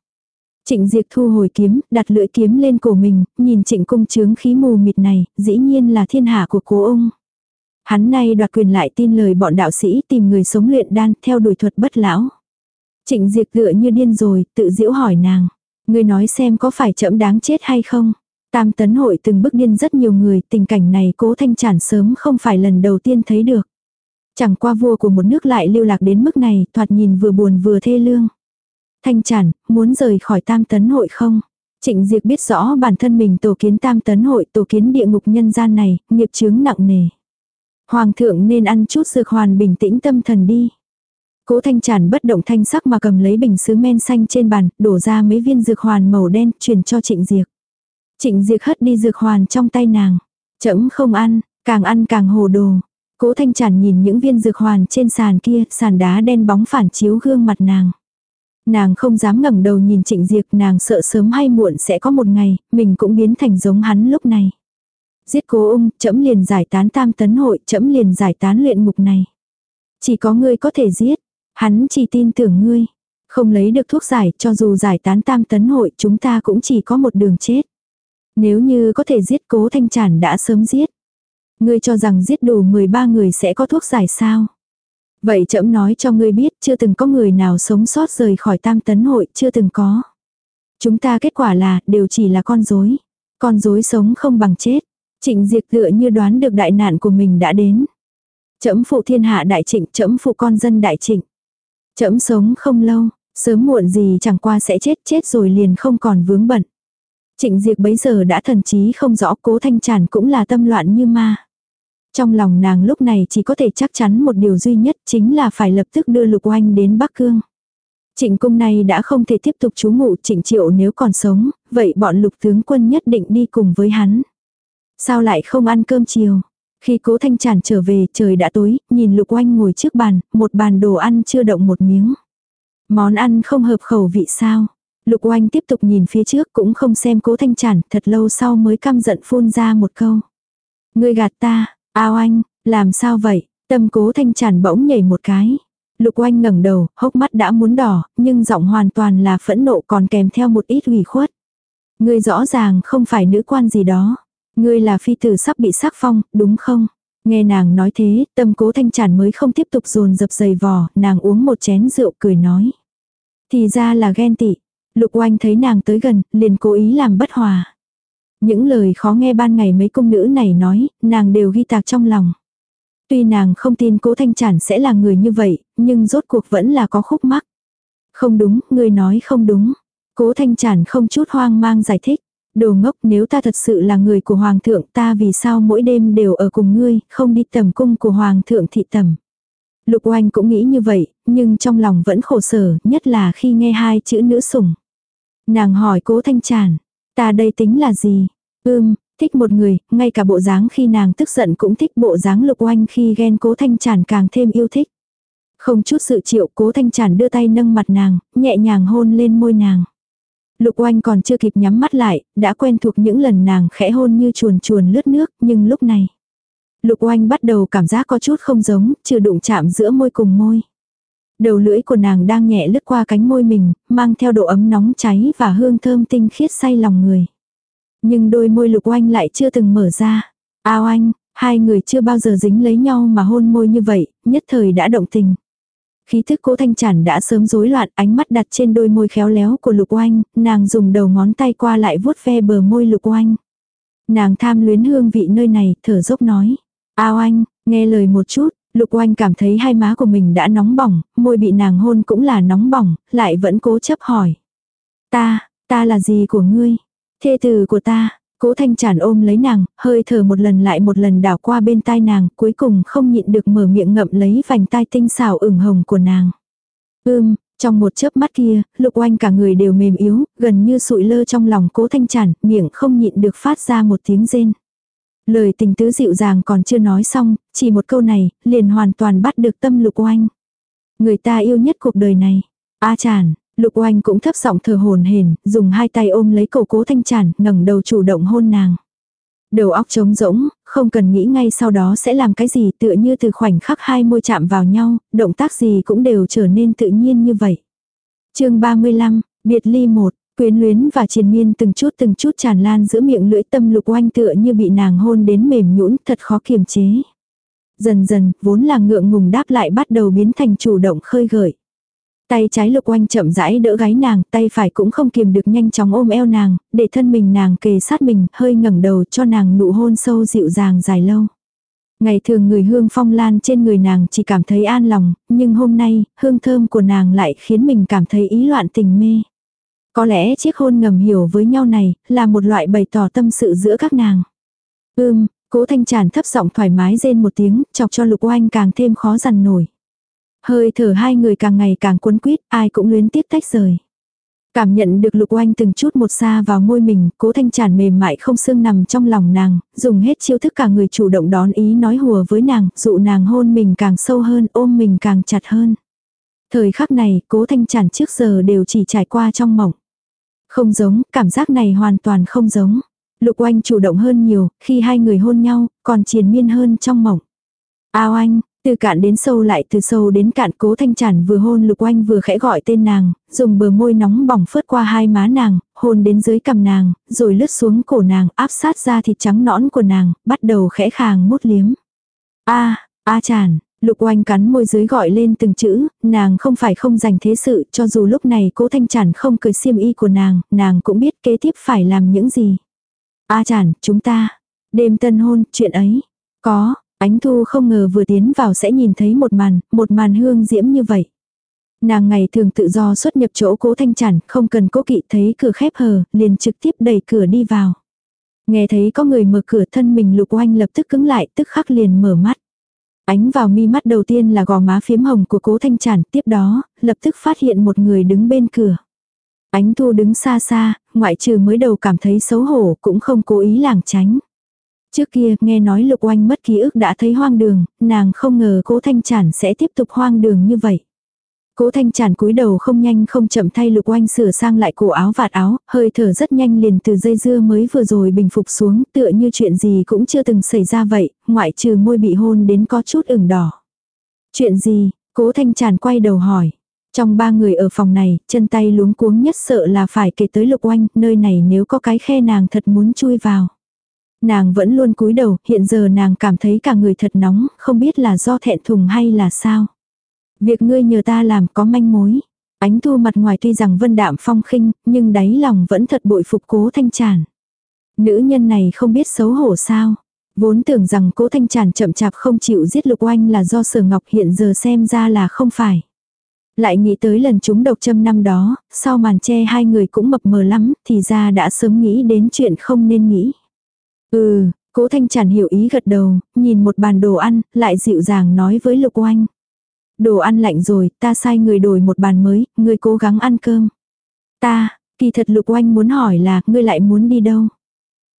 Trịnh Diệp thu hồi kiếm, đặt lưỡi kiếm lên cổ mình, nhìn trịnh cung Trướng khí mù mịt này, dĩ nhiên là thiên hạ của cố ông. Hắn nay đoạt quyền lại tin lời bọn đạo sĩ tìm người sống luyện đan theo đuổi thuật bất lão. Trịnh Diệp tựa như điên rồi, tự diễu hỏi nàng. Ngươi nói xem có phải chậm đáng chết hay không? Tam tấn hội từng bức điên rất nhiều người, tình cảnh này cố thanh chản sớm không phải lần đầu tiên thấy được. Chẳng qua vua của một nước lại lưu lạc đến mức này, thoạt nhìn vừa buồn vừa thê lương. Thanh chản, muốn rời khỏi tam tấn hội không? Trịnh Diệp biết rõ bản thân mình tổ kiến tam tấn hội, tổ kiến địa ngục nhân gian này, nghiệp chướng nặng nề. Hoàng thượng nên ăn chút dược hoàn bình tĩnh tâm thần đi. Cố thanh chản bất động thanh sắc mà cầm lấy bình sứ men xanh trên bàn, đổ ra mấy viên dược hoàn màu đen, truyền cho trịnh Diệp. Trịnh Diệp hất đi dược hoàn trong tay nàng. Chấm không ăn, càng ăn càng hồ đồ. Cố thanh chản nhìn những viên dược hoàn trên sàn kia, sàn đá đen bóng phản chiếu gương mặt nàng. Nàng không dám ngẩng đầu nhìn trịnh diệt nàng sợ sớm hay muộn sẽ có một ngày, mình cũng biến thành giống hắn lúc này. Giết cố ung, chấm liền giải tán tam tấn hội, chấm liền giải tán luyện ngục này. Chỉ có ngươi có thể giết, hắn chỉ tin tưởng ngươi. Không lấy được thuốc giải, cho dù giải tán tam tấn hội, chúng ta cũng chỉ có một đường chết. Nếu như có thể giết cố thanh chản đã sớm giết. Ngươi cho rằng giết đủ 13 người sẽ có thuốc giải sao? Vậy trẫm nói cho ngươi biết chưa từng có người nào sống sót rời khỏi tam tấn hội, chưa từng có. Chúng ta kết quả là đều chỉ là con rối. Con rối sống không bằng chết. Trịnh diệt tựa như đoán được đại nạn của mình đã đến. Trẫm phụ thiên hạ đại trịnh, trẫm phụ con dân đại trịnh. Trẫm sống không lâu, sớm muộn gì chẳng qua sẽ chết, chết rồi liền không còn vướng bận. Trịnh Diệp bấy giờ đã thần trí không rõ cố thanh tràn cũng là tâm loạn như ma. Trong lòng nàng lúc này chỉ có thể chắc chắn một điều duy nhất chính là phải lập tức đưa lục oanh đến Bắc Cương. Trịnh cung này đã không thể tiếp tục trú ngụ trịnh triệu nếu còn sống, vậy bọn lục tướng quân nhất định đi cùng với hắn. Sao lại không ăn cơm chiều? Khi cố thanh tràn trở về trời đã tối, nhìn lục oanh ngồi trước bàn, một bàn đồ ăn chưa động một miếng. Món ăn không hợp khẩu vị sao? Lục oanh tiếp tục nhìn phía trước cũng không xem cố thanh Chản thật lâu sau mới căm giận phun ra một câu. Ngươi gạt ta, Ao anh, làm sao vậy? Tâm cố thanh Chản bỗng nhảy một cái. Lục oanh ngẩng đầu, hốc mắt đã muốn đỏ, nhưng giọng hoàn toàn là phẫn nộ còn kèm theo một ít ủy khuất. Ngươi rõ ràng không phải nữ quan gì đó. Ngươi là phi tử sắp bị sắc phong, đúng không? Nghe nàng nói thế, tâm cố thanh Chản mới không tiếp tục dồn dập dày vò, nàng uống một chén rượu cười nói. Thì ra là ghen tị. Lục oanh thấy nàng tới gần, liền cố ý làm bất hòa. Những lời khó nghe ban ngày mấy cung nữ này nói, nàng đều ghi tạc trong lòng. Tuy nàng không tin cố thanh Chản sẽ là người như vậy, nhưng rốt cuộc vẫn là có khúc mắc. Không đúng, người nói không đúng. Cố thanh Chản không chút hoang mang giải thích. Đồ ngốc nếu ta thật sự là người của Hoàng thượng ta vì sao mỗi đêm đều ở cùng ngươi, không đi tầm cung của Hoàng thượng thị tầm. Lục oanh cũng nghĩ như vậy, nhưng trong lòng vẫn khổ sở, nhất là khi nghe hai chữ nữ sủng. Nàng hỏi cố thanh tràn, ta đây tính là gì? Ưm, thích một người, ngay cả bộ dáng khi nàng tức giận cũng thích bộ dáng lục oanh khi ghen cố thanh tràn càng thêm yêu thích. Không chút sự chịu cố thanh tràn đưa tay nâng mặt nàng, nhẹ nhàng hôn lên môi nàng. Lục oanh còn chưa kịp nhắm mắt lại, đã quen thuộc những lần nàng khẽ hôn như chuồn chuồn lướt nước, nhưng lúc này. Lục oanh bắt đầu cảm giác có chút không giống, chưa đụng chạm giữa môi cùng môi. Đầu lưỡi của nàng đang nhẹ lướt qua cánh môi mình, mang theo độ ấm nóng cháy và hương thơm tinh khiết say lòng người. Nhưng đôi môi lục oanh lại chưa từng mở ra. Ao anh, hai người chưa bao giờ dính lấy nhau mà hôn môi như vậy, nhất thời đã động tình. Khí thức cố thanh chản đã sớm rối loạn ánh mắt đặt trên đôi môi khéo léo của lục oanh, nàng dùng đầu ngón tay qua lại vuốt ve bờ môi lục oanh. Nàng tham luyến hương vị nơi này, thở dốc nói. Ao anh, nghe lời một chút, lục oanh cảm thấy hai má của mình đã nóng bỏng, môi bị nàng hôn cũng là nóng bỏng, lại vẫn cố chấp hỏi. Ta, ta là gì của ngươi? Thê tử của ta, cố thanh chản ôm lấy nàng, hơi thở một lần lại một lần đảo qua bên tai nàng, cuối cùng không nhịn được mở miệng ngậm lấy vành tai tinh xảo ửng hồng của nàng. Ưm, trong một chớp mắt kia, lục oanh cả người đều mềm yếu, gần như sụi lơ trong lòng cố thanh chản, miệng không nhịn được phát ra một tiếng rên. Lời tình tứ dịu dàng còn chưa nói xong, chỉ một câu này, liền hoàn toàn bắt được tâm lục oanh. Người ta yêu nhất cuộc đời này. A chản, Lục oanh cũng thấp giọng thở hồn hển, dùng hai tay ôm lấy cổ cố thanh chản ngẩng đầu chủ động hôn nàng. Đầu óc trống rỗng, không cần nghĩ ngay sau đó sẽ làm cái gì tựa như từ khoảnh khắc hai môi chạm vào nhau, động tác gì cũng đều trở nên tự nhiên như vậy. chương 35, biệt ly một quyến luyến và triền miên từng chút từng chút tràn lan giữa miệng lưỡi tâm lục oanh tựa như bị nàng hôn đến mềm nhũn thật khó kiềm chế. Dần dần, vốn là ngượng ngùng đáp lại bắt đầu biến thành chủ động khơi gợi. Tay trái lục oanh chậm rãi đỡ gáy nàng, tay phải cũng không kiềm được nhanh chóng ôm eo nàng, để thân mình nàng kề sát mình, hơi ngẩng đầu cho nàng nụ hôn sâu dịu dàng dài lâu. Ngày thường người hương phong lan trên người nàng chỉ cảm thấy an lòng, nhưng hôm nay, hương thơm của nàng lại khiến mình cảm thấy ý loạn tình mê. Có lẽ chiếc hôn ngầm hiểu với nhau này, là một loại bày tỏ tâm sự giữa các nàng. Ưm, cố thanh tràn thấp giọng thoải mái rên một tiếng, chọc cho lục oanh càng thêm khó dằn nổi. Hơi thở hai người càng ngày càng cuốn quýt, ai cũng luyến tiếc tách rời. Cảm nhận được lục oanh từng chút một xa vào môi mình, cố thanh tràn mềm mại không xương nằm trong lòng nàng, dùng hết chiêu thức cả người chủ động đón ý nói hùa với nàng, dụ nàng hôn mình càng sâu hơn, ôm mình càng chặt hơn. Thời khắc này, cố thanh tràn trước giờ đều chỉ trải qua trong mộng. Không giống, cảm giác này hoàn toàn không giống. Lục oanh chủ động hơn nhiều, khi hai người hôn nhau, còn triền miên hơn trong mộng. Ao anh, từ cạn đến sâu lại từ sâu đến cạn cố thanh chản vừa hôn lục oanh vừa khẽ gọi tên nàng, dùng bờ môi nóng bỏng phớt qua hai má nàng, hôn đến dưới cằm nàng, rồi lướt xuống cổ nàng áp sát ra thịt trắng nõn của nàng, bắt đầu khẽ khàng mút liếm. a a chản, lục oanh cắn môi dưới gọi lên từng chữ, nàng không phải không dành thế sự cho dù lúc này cố thanh chản không cười xiêm y của nàng, nàng cũng biết kế tiếp phải làm những gì. a chản, chúng ta, đêm tân hôn, chuyện ấy, có, Ánh thu không ngờ vừa tiến vào sẽ nhìn thấy một màn, một màn hương diễm như vậy. Nàng ngày thường tự do xuất nhập chỗ cố thanh chản, không cần cố kỵ thấy cửa khép hờ, liền trực tiếp đẩy cửa đi vào. Nghe thấy có người mở cửa thân mình lục oanh lập tức cứng lại, tức khắc liền mở mắt. Ánh vào mi mắt đầu tiên là gò má phiếm hồng của cố thanh chản, tiếp đó, lập tức phát hiện một người đứng bên cửa. Ánh thu đứng xa xa, ngoại trừ mới đầu cảm thấy xấu hổ cũng không cố ý lảng tránh. Trước kia nghe nói lục oanh mất ký ức đã thấy hoang đường, nàng không ngờ cố thanh chản sẽ tiếp tục hoang đường như vậy. Cố thanh tràn cúi đầu không nhanh không chậm thay lục oanh sửa sang lại cổ áo vạt áo, hơi thở rất nhanh liền từ dây dưa mới vừa rồi bình phục xuống tựa như chuyện gì cũng chưa từng xảy ra vậy, ngoại trừ môi bị hôn đến có chút ửng đỏ. Chuyện gì, cố thanh tràn quay đầu hỏi. Trong ba người ở phòng này, chân tay luống cuống nhất sợ là phải kể tới lục oanh, nơi này nếu có cái khe nàng thật muốn chui vào. Nàng vẫn luôn cúi đầu, hiện giờ nàng cảm thấy cả người thật nóng, không biết là do thẹn thùng hay là sao. Việc ngươi nhờ ta làm có manh mối. Ánh thu mặt ngoài tuy rằng vân đạm phong khinh, nhưng đáy lòng vẫn thật bội phục cố thanh tràn. Nữ nhân này không biết xấu hổ sao. Vốn tưởng rằng cố thanh tràn chậm chạp không chịu giết lục oanh là do sở ngọc hiện giờ xem ra là không phải. Lại nghĩ tới lần chúng độc châm năm đó, sau màn che hai người cũng mập mờ lắm, thì ra đã sớm nghĩ đến chuyện không nên nghĩ. Ừ, cố thanh tràn hiểu ý gật đầu, nhìn một bàn đồ ăn, lại dịu dàng nói với lục oanh. Đồ ăn lạnh rồi, ta sai người đổi một bàn mới, ngươi cố gắng ăn cơm. Ta, kỳ thật lục oanh muốn hỏi là, ngươi lại muốn đi đâu?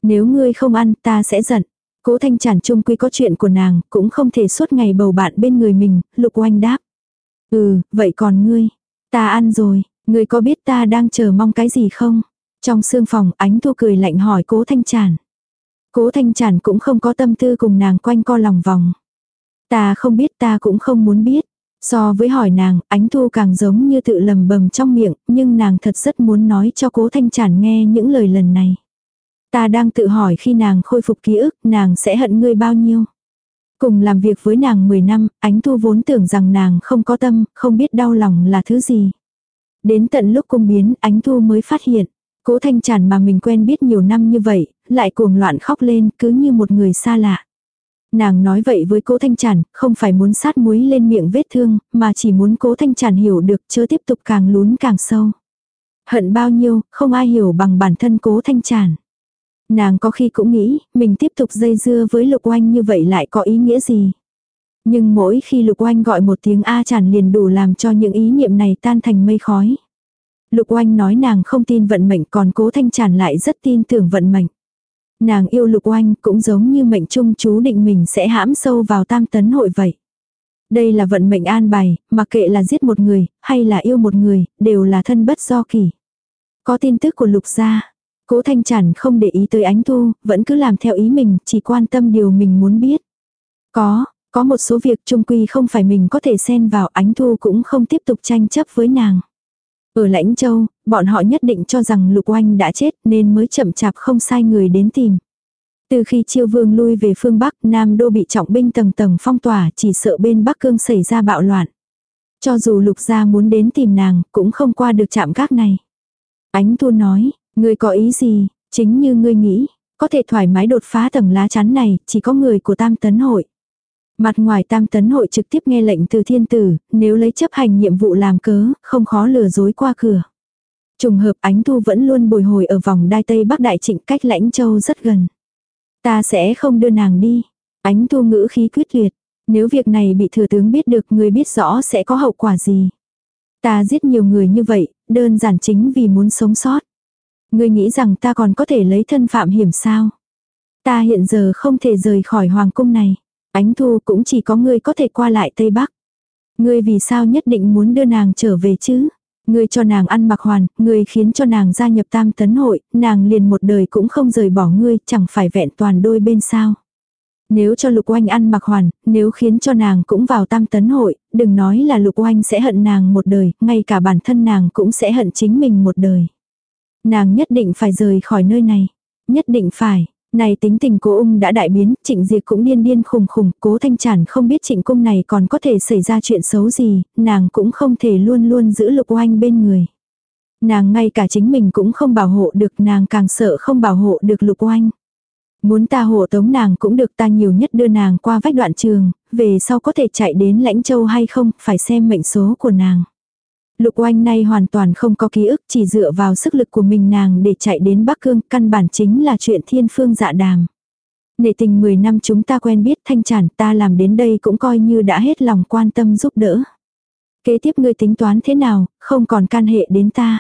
Nếu ngươi không ăn, ta sẽ giận. Cố thanh chản chung quy có chuyện của nàng, cũng không thể suốt ngày bầu bạn bên người mình, lục oanh đáp. Ừ, vậy còn ngươi? Ta ăn rồi, ngươi có biết ta đang chờ mong cái gì không? Trong sương phòng, ánh thu cười lạnh hỏi cố thanh chản. Cố thanh chản cũng không có tâm tư cùng nàng quanh co lòng vòng. Ta không biết ta cũng không muốn biết. So với hỏi nàng, ánh thu càng giống như tự lầm bầm trong miệng, nhưng nàng thật rất muốn nói cho cố thanh tràn nghe những lời lần này. Ta đang tự hỏi khi nàng khôi phục ký ức, nàng sẽ hận ngươi bao nhiêu. Cùng làm việc với nàng 10 năm, ánh thu vốn tưởng rằng nàng không có tâm, không biết đau lòng là thứ gì. Đến tận lúc cung biến, ánh thu mới phát hiện. Cố thanh tràn mà mình quen biết nhiều năm như vậy, lại cuồng loạn khóc lên cứ như một người xa lạ. Nàng nói vậy với cố Thanh chản, không phải muốn sát muối lên miệng vết thương, mà chỉ muốn cố Thanh chản hiểu được chớ tiếp tục càng lún càng sâu. Hận bao nhiêu, không ai hiểu bằng bản thân cố Thanh chản. Nàng có khi cũng nghĩ, mình tiếp tục dây dưa với Lục Oanh như vậy lại có ý nghĩa gì. Nhưng mỗi khi Lục Oanh gọi một tiếng A chản liền đủ làm cho những ý niệm này tan thành mây khói. Lục Oanh nói nàng không tin vận mệnh còn cố Thanh chản lại rất tin tưởng vận mệnh. Nàng yêu lục oanh cũng giống như mệnh trung chú định mình sẽ hãm sâu vào tam tấn hội vậy. Đây là vận mệnh an bài, mà kệ là giết một người, hay là yêu một người, đều là thân bất do kỳ. Có tin tức của lục gia. Cố thanh chản không để ý tới ánh thu, vẫn cứ làm theo ý mình, chỉ quan tâm điều mình muốn biết. Có, có một số việc trung quy không phải mình có thể xen vào ánh thu cũng không tiếp tục tranh chấp với nàng. Ở Lãnh Châu, bọn họ nhất định cho rằng Lục Oanh đã chết nên mới chậm chạp không sai người đến tìm. Từ khi chiêu vương lui về phương Bắc, Nam Đô bị trọng binh tầng tầng phong tỏa chỉ sợ bên Bắc Cương xảy ra bạo loạn. Cho dù Lục gia muốn đến tìm nàng, cũng không qua được chạm gác này. Ánh Thu nói, ngươi có ý gì, chính như ngươi nghĩ, có thể thoải mái đột phá tầng lá chắn này, chỉ có người của tam tấn hội. Mặt ngoài tam tấn hội trực tiếp nghe lệnh từ thiên tử, nếu lấy chấp hành nhiệm vụ làm cớ, không khó lừa dối qua cửa. Trùng hợp ánh thu vẫn luôn bồi hồi ở vòng đai tây bắc đại trịnh cách lãnh châu rất gần. Ta sẽ không đưa nàng đi. Ánh thu ngữ khí quyết liệt. Nếu việc này bị thừa tướng biết được người biết rõ sẽ có hậu quả gì. Ta giết nhiều người như vậy, đơn giản chính vì muốn sống sót. Ngươi nghĩ rằng ta còn có thể lấy thân phạm hiểm sao? Ta hiện giờ không thể rời khỏi hoàng cung này. Ánh thu cũng chỉ có ngươi có thể qua lại Tây Bắc. Ngươi vì sao nhất định muốn đưa nàng trở về chứ? Ngươi cho nàng ăn mặc hoàn, ngươi khiến cho nàng gia nhập tam tấn hội, nàng liền một đời cũng không rời bỏ ngươi, chẳng phải vẹn toàn đôi bên sao. Nếu cho lục oanh ăn mặc hoàn, nếu khiến cho nàng cũng vào tam tấn hội, đừng nói là lục oanh sẽ hận nàng một đời, ngay cả bản thân nàng cũng sẽ hận chính mình một đời. Nàng nhất định phải rời khỏi nơi này. Nhất định phải. Này tính tình cố ung đã đại biến, trịnh diệt cũng điên điên khùng khùng, cố thanh chản không biết trịnh cung này còn có thể xảy ra chuyện xấu gì, nàng cũng không thể luôn luôn giữ lục oanh bên người. Nàng ngay cả chính mình cũng không bảo hộ được nàng càng sợ không bảo hộ được lục oanh. Muốn ta hộ tống nàng cũng được ta nhiều nhất đưa nàng qua vách đoạn trường, về sau có thể chạy đến lãnh châu hay không, phải xem mệnh số của nàng. Lục oanh nay hoàn toàn không có ký ức chỉ dựa vào sức lực của mình nàng để chạy đến Bắc Cương căn bản chính là chuyện thiên phương dạ đàm. Nể tình 10 năm chúng ta quen biết thanh chản ta làm đến đây cũng coi như đã hết lòng quan tâm giúp đỡ. Kế tiếp ngươi tính toán thế nào, không còn can hệ đến ta.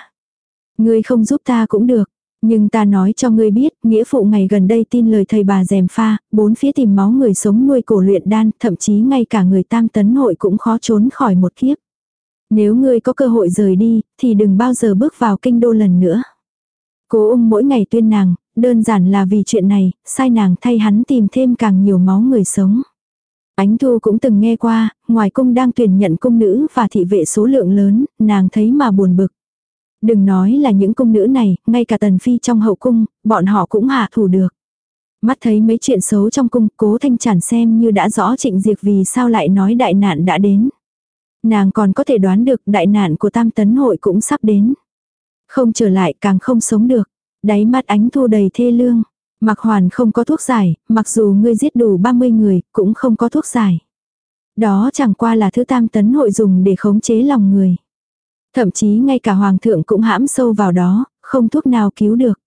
Ngươi không giúp ta cũng được. Nhưng ta nói cho ngươi biết, nghĩa phụ ngày gần đây tin lời thầy bà dèm pha, bốn phía tìm máu người sống nuôi cổ luyện đan, thậm chí ngay cả người tam tấn hội cũng khó trốn khỏi một kiếp. Nếu ngươi có cơ hội rời đi, thì đừng bao giờ bước vào kinh đô lần nữa. Cố ung mỗi ngày tuyên nàng, đơn giản là vì chuyện này, sai nàng thay hắn tìm thêm càng nhiều máu người sống. Ánh Thu cũng từng nghe qua, ngoài cung đang tuyển nhận cung nữ và thị vệ số lượng lớn, nàng thấy mà buồn bực. Đừng nói là những cung nữ này, ngay cả tần phi trong hậu cung, bọn họ cũng hạ thủ được. Mắt thấy mấy chuyện xấu trong cung, cố thanh chản xem như đã rõ trịnh diệt vì sao lại nói đại nạn đã đến. Nàng còn có thể đoán được đại nạn của tam tấn hội cũng sắp đến. Không trở lại càng không sống được. Đáy mắt ánh thu đầy thê lương. Mặc hoàn không có thuốc giải, mặc dù ngươi giết đủ 30 người, cũng không có thuốc giải. Đó chẳng qua là thứ tam tấn hội dùng để khống chế lòng người. Thậm chí ngay cả hoàng thượng cũng hãm sâu vào đó, không thuốc nào cứu được.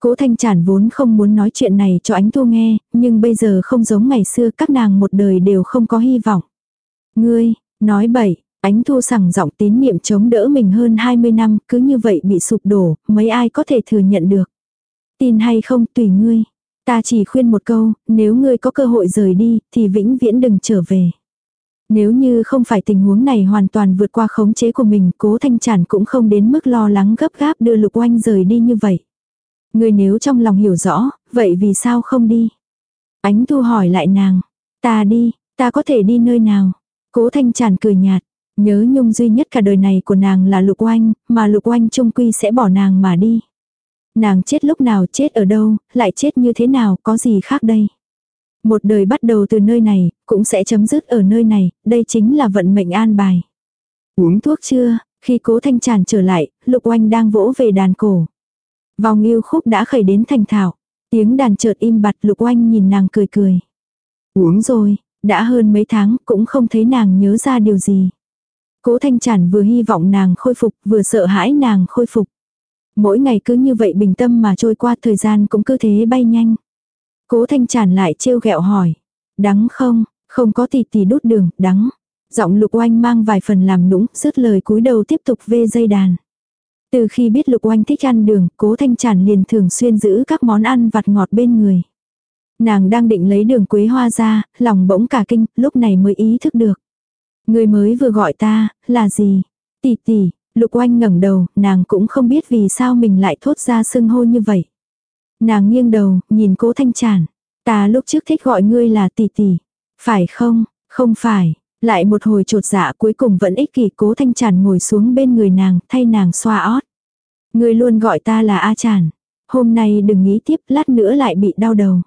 Cố Thanh Trản vốn không muốn nói chuyện này cho ánh thu nghe, nhưng bây giờ không giống ngày xưa các nàng một đời đều không có hy vọng. Ngươi, nói bậy, ánh thu sẳng giọng tín niệm chống đỡ mình hơn 20 năm, cứ như vậy bị sụp đổ, mấy ai có thể thừa nhận được. Tin hay không tùy ngươi. Ta chỉ khuyên một câu, nếu ngươi có cơ hội rời đi, thì vĩnh viễn đừng trở về. Nếu như không phải tình huống này hoàn toàn vượt qua khống chế của mình, cố thanh tràn cũng không đến mức lo lắng gấp gáp đưa lục oanh rời đi như vậy. Ngươi nếu trong lòng hiểu rõ, vậy vì sao không đi? Ánh thu hỏi lại nàng. Ta đi, ta có thể đi nơi nào? Cố thanh tràn cười nhạt. Nhớ nhung duy nhất cả đời này của nàng là lục oanh, mà lục oanh trung quy sẽ bỏ nàng mà đi. Nàng chết lúc nào chết ở đâu, lại chết như thế nào, có gì khác đây? Một đời bắt đầu từ nơi này, cũng sẽ chấm dứt ở nơi này, đây chính là vận mệnh an bài. Uống thuốc chưa? Khi cố thanh tràn trở lại, lục oanh đang vỗ về đàn cổ. Vòng yêu khúc đã khởi đến thành thảo. Tiếng đàn chợt im bặt lục oanh nhìn nàng cười cười. Uống rồi, đã hơn mấy tháng cũng không thấy nàng nhớ ra điều gì. Cố thanh Chản vừa hy vọng nàng khôi phục vừa sợ hãi nàng khôi phục. Mỗi ngày cứ như vậy bình tâm mà trôi qua thời gian cũng cứ thế bay nhanh. Cố thanh Chản lại trêu ghẹo hỏi. Đắng không, không có tì tì đút đường, đắng. Giọng lục oanh mang vài phần làm nũng, dứt lời cúi đầu tiếp tục vê dây đàn. Từ khi biết lục oanh thích ăn đường, cố thanh tràn liền thường xuyên giữ các món ăn vặt ngọt bên người. Nàng đang định lấy đường quế hoa ra, lòng bỗng cả kinh, lúc này mới ý thức được. Người mới vừa gọi ta, là gì? Tỷ tỷ, lục oanh ngẩng đầu, nàng cũng không biết vì sao mình lại thốt ra sưng hô như vậy. Nàng nghiêng đầu, nhìn cố thanh tràn. Ta lúc trước thích gọi ngươi là tỷ tỷ. Phải không? Không phải. Lại một hồi trột dạ cuối cùng vẫn ích kỷ cố thanh tràn ngồi xuống bên người nàng, thay nàng xoa ót. Ngươi luôn gọi ta là A tràn. Hôm nay đừng nghĩ tiếp, lát nữa lại bị đau đầu.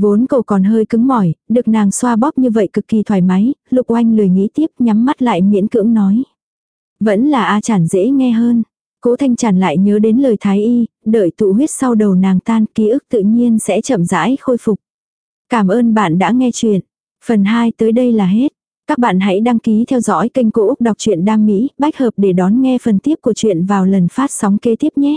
Vốn cậu còn hơi cứng mỏi, được nàng xoa bóp như vậy cực kỳ thoải mái, lục oanh lười nghĩ tiếp nhắm mắt lại miễn cưỡng nói. Vẫn là A chản dễ nghe hơn. Cố thanh chản lại nhớ đến lời thái y, đợi tụ huyết sau đầu nàng tan ký ức tự nhiên sẽ chậm rãi khôi phục. Cảm ơn bạn đã nghe chuyện. Phần 2 tới đây là hết. Các bạn hãy đăng ký theo dõi kênh Cô Úc Đọc truyện Đam Mỹ, bách hợp để đón nghe phần tiếp của chuyện vào lần phát sóng kế tiếp nhé.